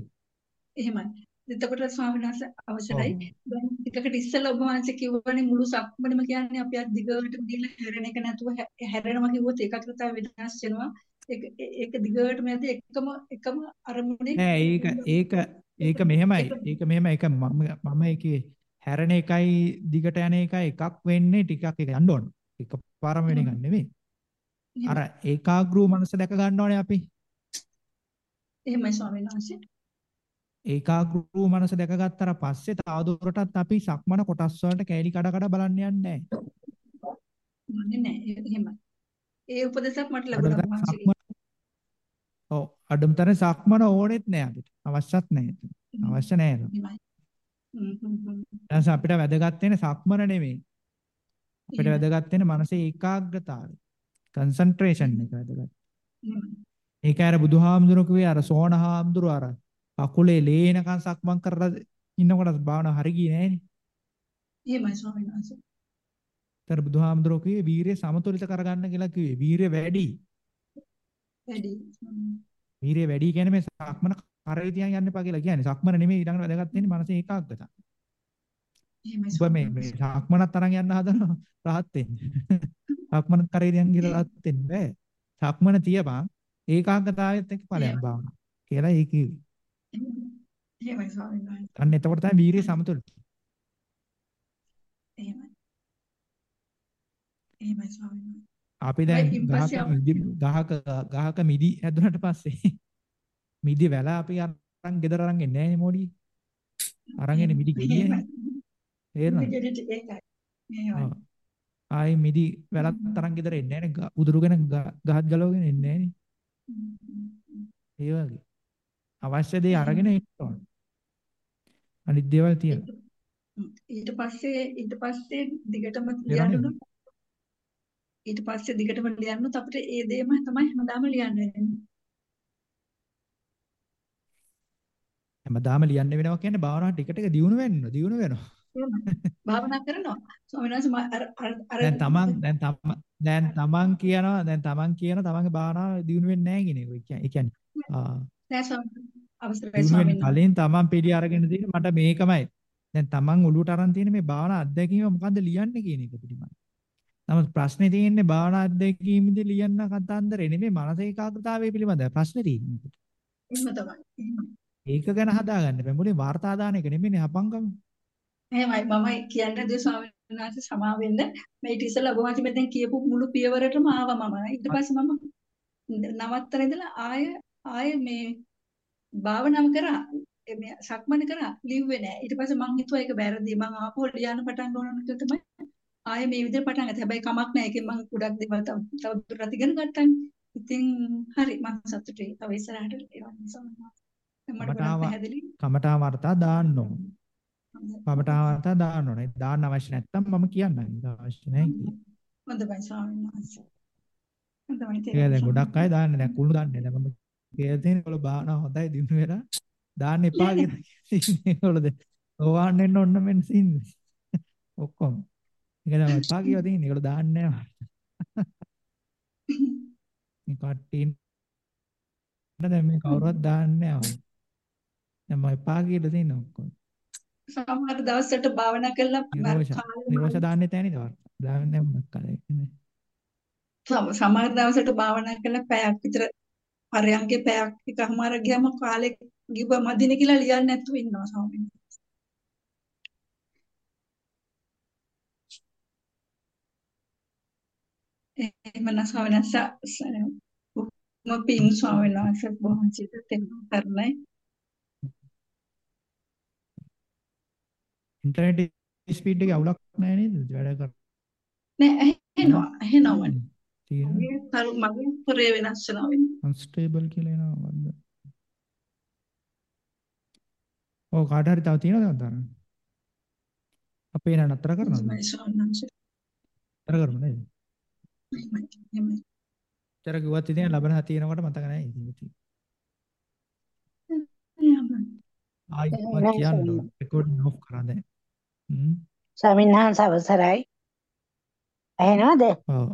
එහෙමයි. එතකොට ස්වාමීන් වහන්සේ. ඔව්. දැන් ටිකකට ඉස්සෙල්ලා ඔබ වහන්සේ කිව්වනේ මුළු සක්මනම කියන්නේ අපි අත් දිගට ගිහලා හැරෙන එක නැතුව හැරෙනවා කිව්වොත් ඒකාග්‍රතාවය වෙනස් වෙනවා. ඒක දිගටම යද්දි එකම එකම අරමුණේ නෑ ඒක ඒක ඒක මෙහෙමයි. එක ඒක මෙහෙමයි. ඒක මම මම ඒකේ හැරෙන එකයි දිගට යන එකයි එකක් වෙන්නේ ටිකක් එක යන්න ඕන. එකපාරම වෙන එකක් නෙමෙයි. අර ඒකාග්‍ර වූ මනස දැක ගන්න ඕනේ අපි. එහෙමයි ස්වාමීන් වහන්සේ. ඒකාග්‍ර වූ මනස දැකගත්තර පස්සේ තවදුරටත් අපි සක්මන කොටස් වලට කෑලි කඩ කඩ බලන්න යන්නේ නැහැ. නැහැ. එහෙමයි. ඒ උපදේශයක් මට ලැබුණා. ඔව් අඩුමතර සක්මන ඕනෙත් නෑ අපිට. අවශ්‍යත් නෑ. අවශ්‍ය නෑ. හ්ම්. දැන් අපිට වැදගත් වෙන්නේ සක්මන නෙමෙයි. අපිට වැදගත් වෙන්නේ මනසේ ඒකාග්‍රතාවය. කන්සන්ට්‍රේෂන් එක වැදගත්. ඒක අර බුදුහාමුදුරුවෝ කිව්වේ අර සෝනහාමුදුරුවෝ අර අකුලේ ලේනකන් සක්මන් කරලා ඉන්නකොට භාවනාව හරි ගියේ නෑනේ. එහෙමයි ස්වාමීන් වහන්සේ. තර බුදුහාමුදුරුවෝ කිව්වේ වීරිය සමතුලිත කරගන්න කියලා කිව්වේ. වීරිය වැඩි. වැඩි. වීරිය වැඩි කියන්නේ මේ සක්මන කරේ තියන් යන්න එපා කියලා කියන්නේ. සක්මන නෙමෙයි ඊළඟට වැදගත් වෙන්නේ මනසේ ඒකාග්‍රතාව. එහෙමයි ඔබ මේ මේ සක්මනත් තරම් යන්න හදනවා රහත් වෙන්න. *laughs* සක්මන කරේ තියන් ගිහලා රහත් වෙන්න බෑ. සක්මන තියපන් ඒකාග්‍රතාවයත් එක්ක ඵලයන් භාවනා කියලා ඒ කිව්වේ. එහෙමයි ස්වාමීන් වහන්සේ. අන්න එතකොට තමයි වීරිය සමතුලිත. එහෙමයි. එහෙමයි ස්වාමීන් වහන්සේ. අපි දැන් ගහක ගහක මිදි හැදුනට පස්සේ *laughs* මිදි වැල අපි අරන් ගෙදර අරන් එන්නේ නැහැ නේ මොඩි. අරන් එන්නේ මිදි ගෙඩියනේ. තේරෙනවද? ආයි මිදි වැලත් තරම් ගෙදර එන්නේ නැහැ නේ. උදුරුගෙන ගහත් ගලවගෙන එන්නේ නැහැ නේ. ඒ වගේ. අවශ්‍ය දේ අරගෙන ඉන්න ඕන. අනිත් දේවල් තියලා. ඊට පස්සේ ඊට පස්සේ දිගටම ඒවා ලියන්න ඊට පස්සේ දිගටම ලියන්නත් අපිට ඒ දේම තමයි හැමදාම ලියන්න වෙන්නේ. හැමදාම ලියන්න වෙනවා කියන්නේ භාවනාව ටික ටික දියුණු වෙන්න දියුණු වෙනවා. භාවනා කරනවා. ස්වාමීන් වහන්සේ අර දැන් තමන් දැන් තම දැන් තමන් කියනවා දැන් තමන් කියන තමන්ගේ භාවනාව දියුණු වෙන්නේ නැහැ කියන එක. ඒ කියන්නේ කලින් තමන් පිළි අරගෙන තියෙන මට මේකමයි. දැන් තමන් ඔලුවට අරන් තියෙන මේ භාවනා අත්දැකීම මොකද්ද ලියන්නේ කියන එක පිළිබඳ. නමුත් ප්‍රශ්නේ තියෙන්නේ භාවනා අත්දැකීමේදී ලියන්න කතාන්දරේ නෙමෙයි මනස ඒකාග්‍රතාවය පිළිබඳ ප්‍රශ්නේ තියෙන්නේ. එහෙම තමයි. ඒක ගැන හදාගන්න බෑ. මුලින් වාර්තා දාන එක නෙමෙයිනේ හපංකම. එහෙමයි මම කියන්න දේ ස්වාමීන් වහන්සේ සමා වෙන්න මේ ඉස්සෙල්ලා ඔබ වහන්සේ මෙතෙන් කියපු මුළු පියවරටම ආවා මම. ඊට පස්සේ මම නවත්තර ඉඳලා ආය ආය මේ භාවනාව කරා මේ සක්මන කරා ලිව්වේ නෑ. ඊට පස්සේ මං හිතුවා ඒක වැරදි. මං ආපහු ලියන්න පටන් ගන්න කියලා තමයි ආයේ මේ විදිහට පටන් ගත්තා. හැබැයි කමක් නෑ. ඒකෙන් මං ගොඩක් දේවල් තව තව දුරට ඉගෙන ගත්තානේ. ඉතින් හරි මං සතුටුයි. තව ඉස්සරහට ඒවා සමහරවිට මට ගොඩක් පැහැදිලි. කමඨා වර්තා දාන්න ඕන. කමඨා වර්තා දාන්න ඕනේ. දාන්න අවශ්‍ය නැත්නම් මම කියන්නම්. අවශ්‍ය නැහැ කියලා. හොඳයි ස්වාමීන් වහන්සේ. හොඳයි දැන් ගොඩක් අය දාන්නේ දැන් කුණු දාන්නේ දැන් මම කියලා තියෙන ඒගොල්ලෝ බාහනා හොඳයි දිනු වෙලා දාන්න එපා *laughs* කියලා ඉන්නේ ඒගොල්ලෝ දැන් ඕවාන් වෙන්න ඔන්න මෙන්න ඉන්නේ ඔක්කොම ඒක තමයි එපා කියලා තියෙන්නේ. ඒගොල්ලෝ දාන්නේ නැහැ. මේ කට්ටින් දැන් මේ කවුරුවත් දාන්නේ නැහැ දැන් මම එපා කියලා තියෙන ඔක්කොම? සමහර දවසට භාවනා කරලා නිරෝෂ නිරෝෂ දාන්නේ නැහැ නේද? දාන්නේ මොකක් කරේ සමහර දවසට භාවනා කරලා පැයක් විතර පරයන්ගේ පැයක් එකමාර ගියම කාලේ ගිබ මදින කියලා ලියන්නේ නැතුව ඉන්නවා ස්වාමීන් වහන්සේ. එහෙමනම් ස්වාමීන් වහන්සේ මම පින් ස්වාමීන් වහන්සේ බොහොම සිත තෙරුවන් කරණයි. ඉන්ටර්නෙට් ස්පීඩ් එකේ අවුලක් නැහැ නේද වැඩ කර නෑ ඇහෙනවා ඇහෙනවා තියෙනවා මගේ මගේ පුරේ වෙනස් වෙනවා වෙන්නේ. අන්ස්ටේබල් කියලා එනවා වන්ද. ඔව් කාට හරි තව තියෙනවද දාන්න? අපේ නෑ නතර කරනවද? මම ස්වාමීන් වහන්සේ. නතර කරමු නේද? එහෙමයි. චර කිව්වත් ඉතින් ලබන හතියනකොට මතක නැහැ ඉතින්. ආයි කියන්න රෙකෝඩින් ඔෆ් කරා දැන්. හ්ම්. ස්වාමීන් වහන්සේ අවසරයි. ඇහෙනවද? ඔව්.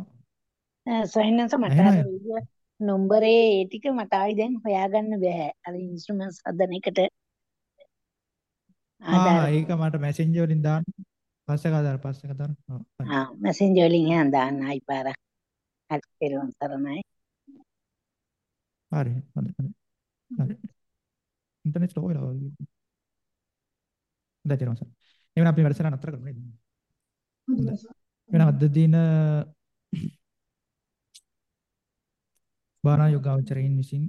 ස්වාමීන් වහන්සේ මට නම්බරේ ඒ ටික මට ආයි දැන් හොයාගන්න බෑ. අර ඉන්ස්ට්‍රුමන්ට්ස් හදන එකට ආ ඒක මට මැසෙන්ජර් වලින් දාන්න. පස්සේ කතාර පස්සේ කතාර. ආ මැසෙන්ජර් වලින් එහෙනම් දාන්න ආයි පාරක්. හරි පෙරවන් තරණයි. හරි හොඳයි හොඳයි. හරි. ඉන්ටර්නෙට් ස්ලෝ වෙලා වගේ. හොඳයි තියනවා සර්. එහෙනම් අපි වැඩසටහන අතර කරමු නේද? හොඳයි. එහෙනම් අද දින බානා යෝගාවචරයින් විසින්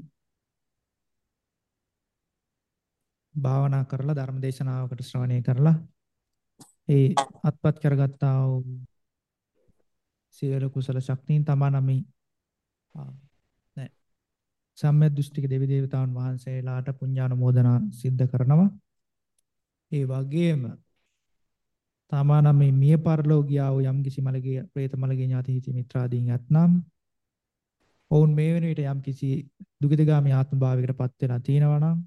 භාවනා කරලා ධර්ම දේශනාවකට ශ්‍රවණය කරලා ඒ අත්පත් කරගත්තා වූ සියලු කුසල ශක්තියින් තමා නමි නෑ. සම්‍යක් දෘෂ්ටික දෙවි දේවතාවුන් වහන්සේලාට පුණ්‍යානුමෝදනා සිද්ධ කරනවා. ඒ වගේම තමා නමි මිය පරලෝ ගියා වූ යම්කිසි මලගේ പ്രേත මලගේ ඥාති හිත මිත්‍රාදීන් ඇතනම් ඔවුන් මේ වෙන විට යම්කිසි දුගතිගාමී ආත්ම භාවයකට පත් වෙලා තියෙනවා නම්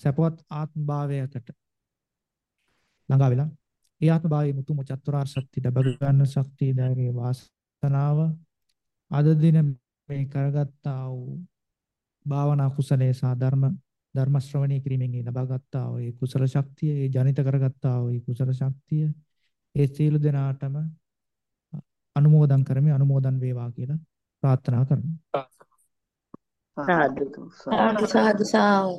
සපවත් ආත්ම භාවයකට ළඟා වෙලා ඒ ආත්ම භාවයේ මුතුම චතුරාර්ය සත්‍ය ලැබ ගන්න ශක්තිය ධෛර්ය වාසනාව අද දින මේ කරගත්තා වූ භාවනා කුසලයේ සහ ධර්ම ශ්‍රවණය කිරීමෙන් ලබාගත්තා වූ ඒ කුසල ශක්තිය ඒ ජනිත කරගත්තා වූ ඒ කුසල ශක්තිය ඒ සියලු දෙනාටම අනුමෝදන් කරමි අනුමෝදන් වේවා කියලා ප්‍රාර්ථනා කරමි. සාදු සාදු. සාදු.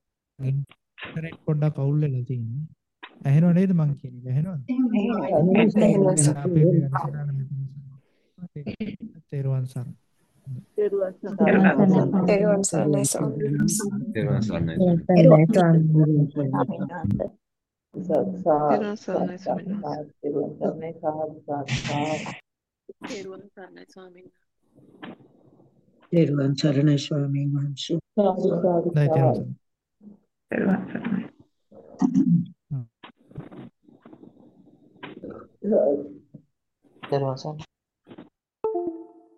සාදු ඉන්ටර්නෙට් පොඩ්ඩක් අවුල් වෙලා තියෙනවා. ඇහෙනව නේද මං කියන්නේ? ඇහෙනවද? තේරුවන් සර්. තෙරුවන් සරණයි ස්වාමීන් වහන්සේ. තෙරුවන් සරණයි. තෙරුවන් සරණයි තෙරුවන් සරණයි ස්වාමීන් වහන්සේ. තෙරුවන් සරණයි සාදු සාදු තෙරුවන් සරණයි ස්වාමීන් තෙරුවන් සරණයි ස්වාමීන් වහන්සේ. සාදු සාදු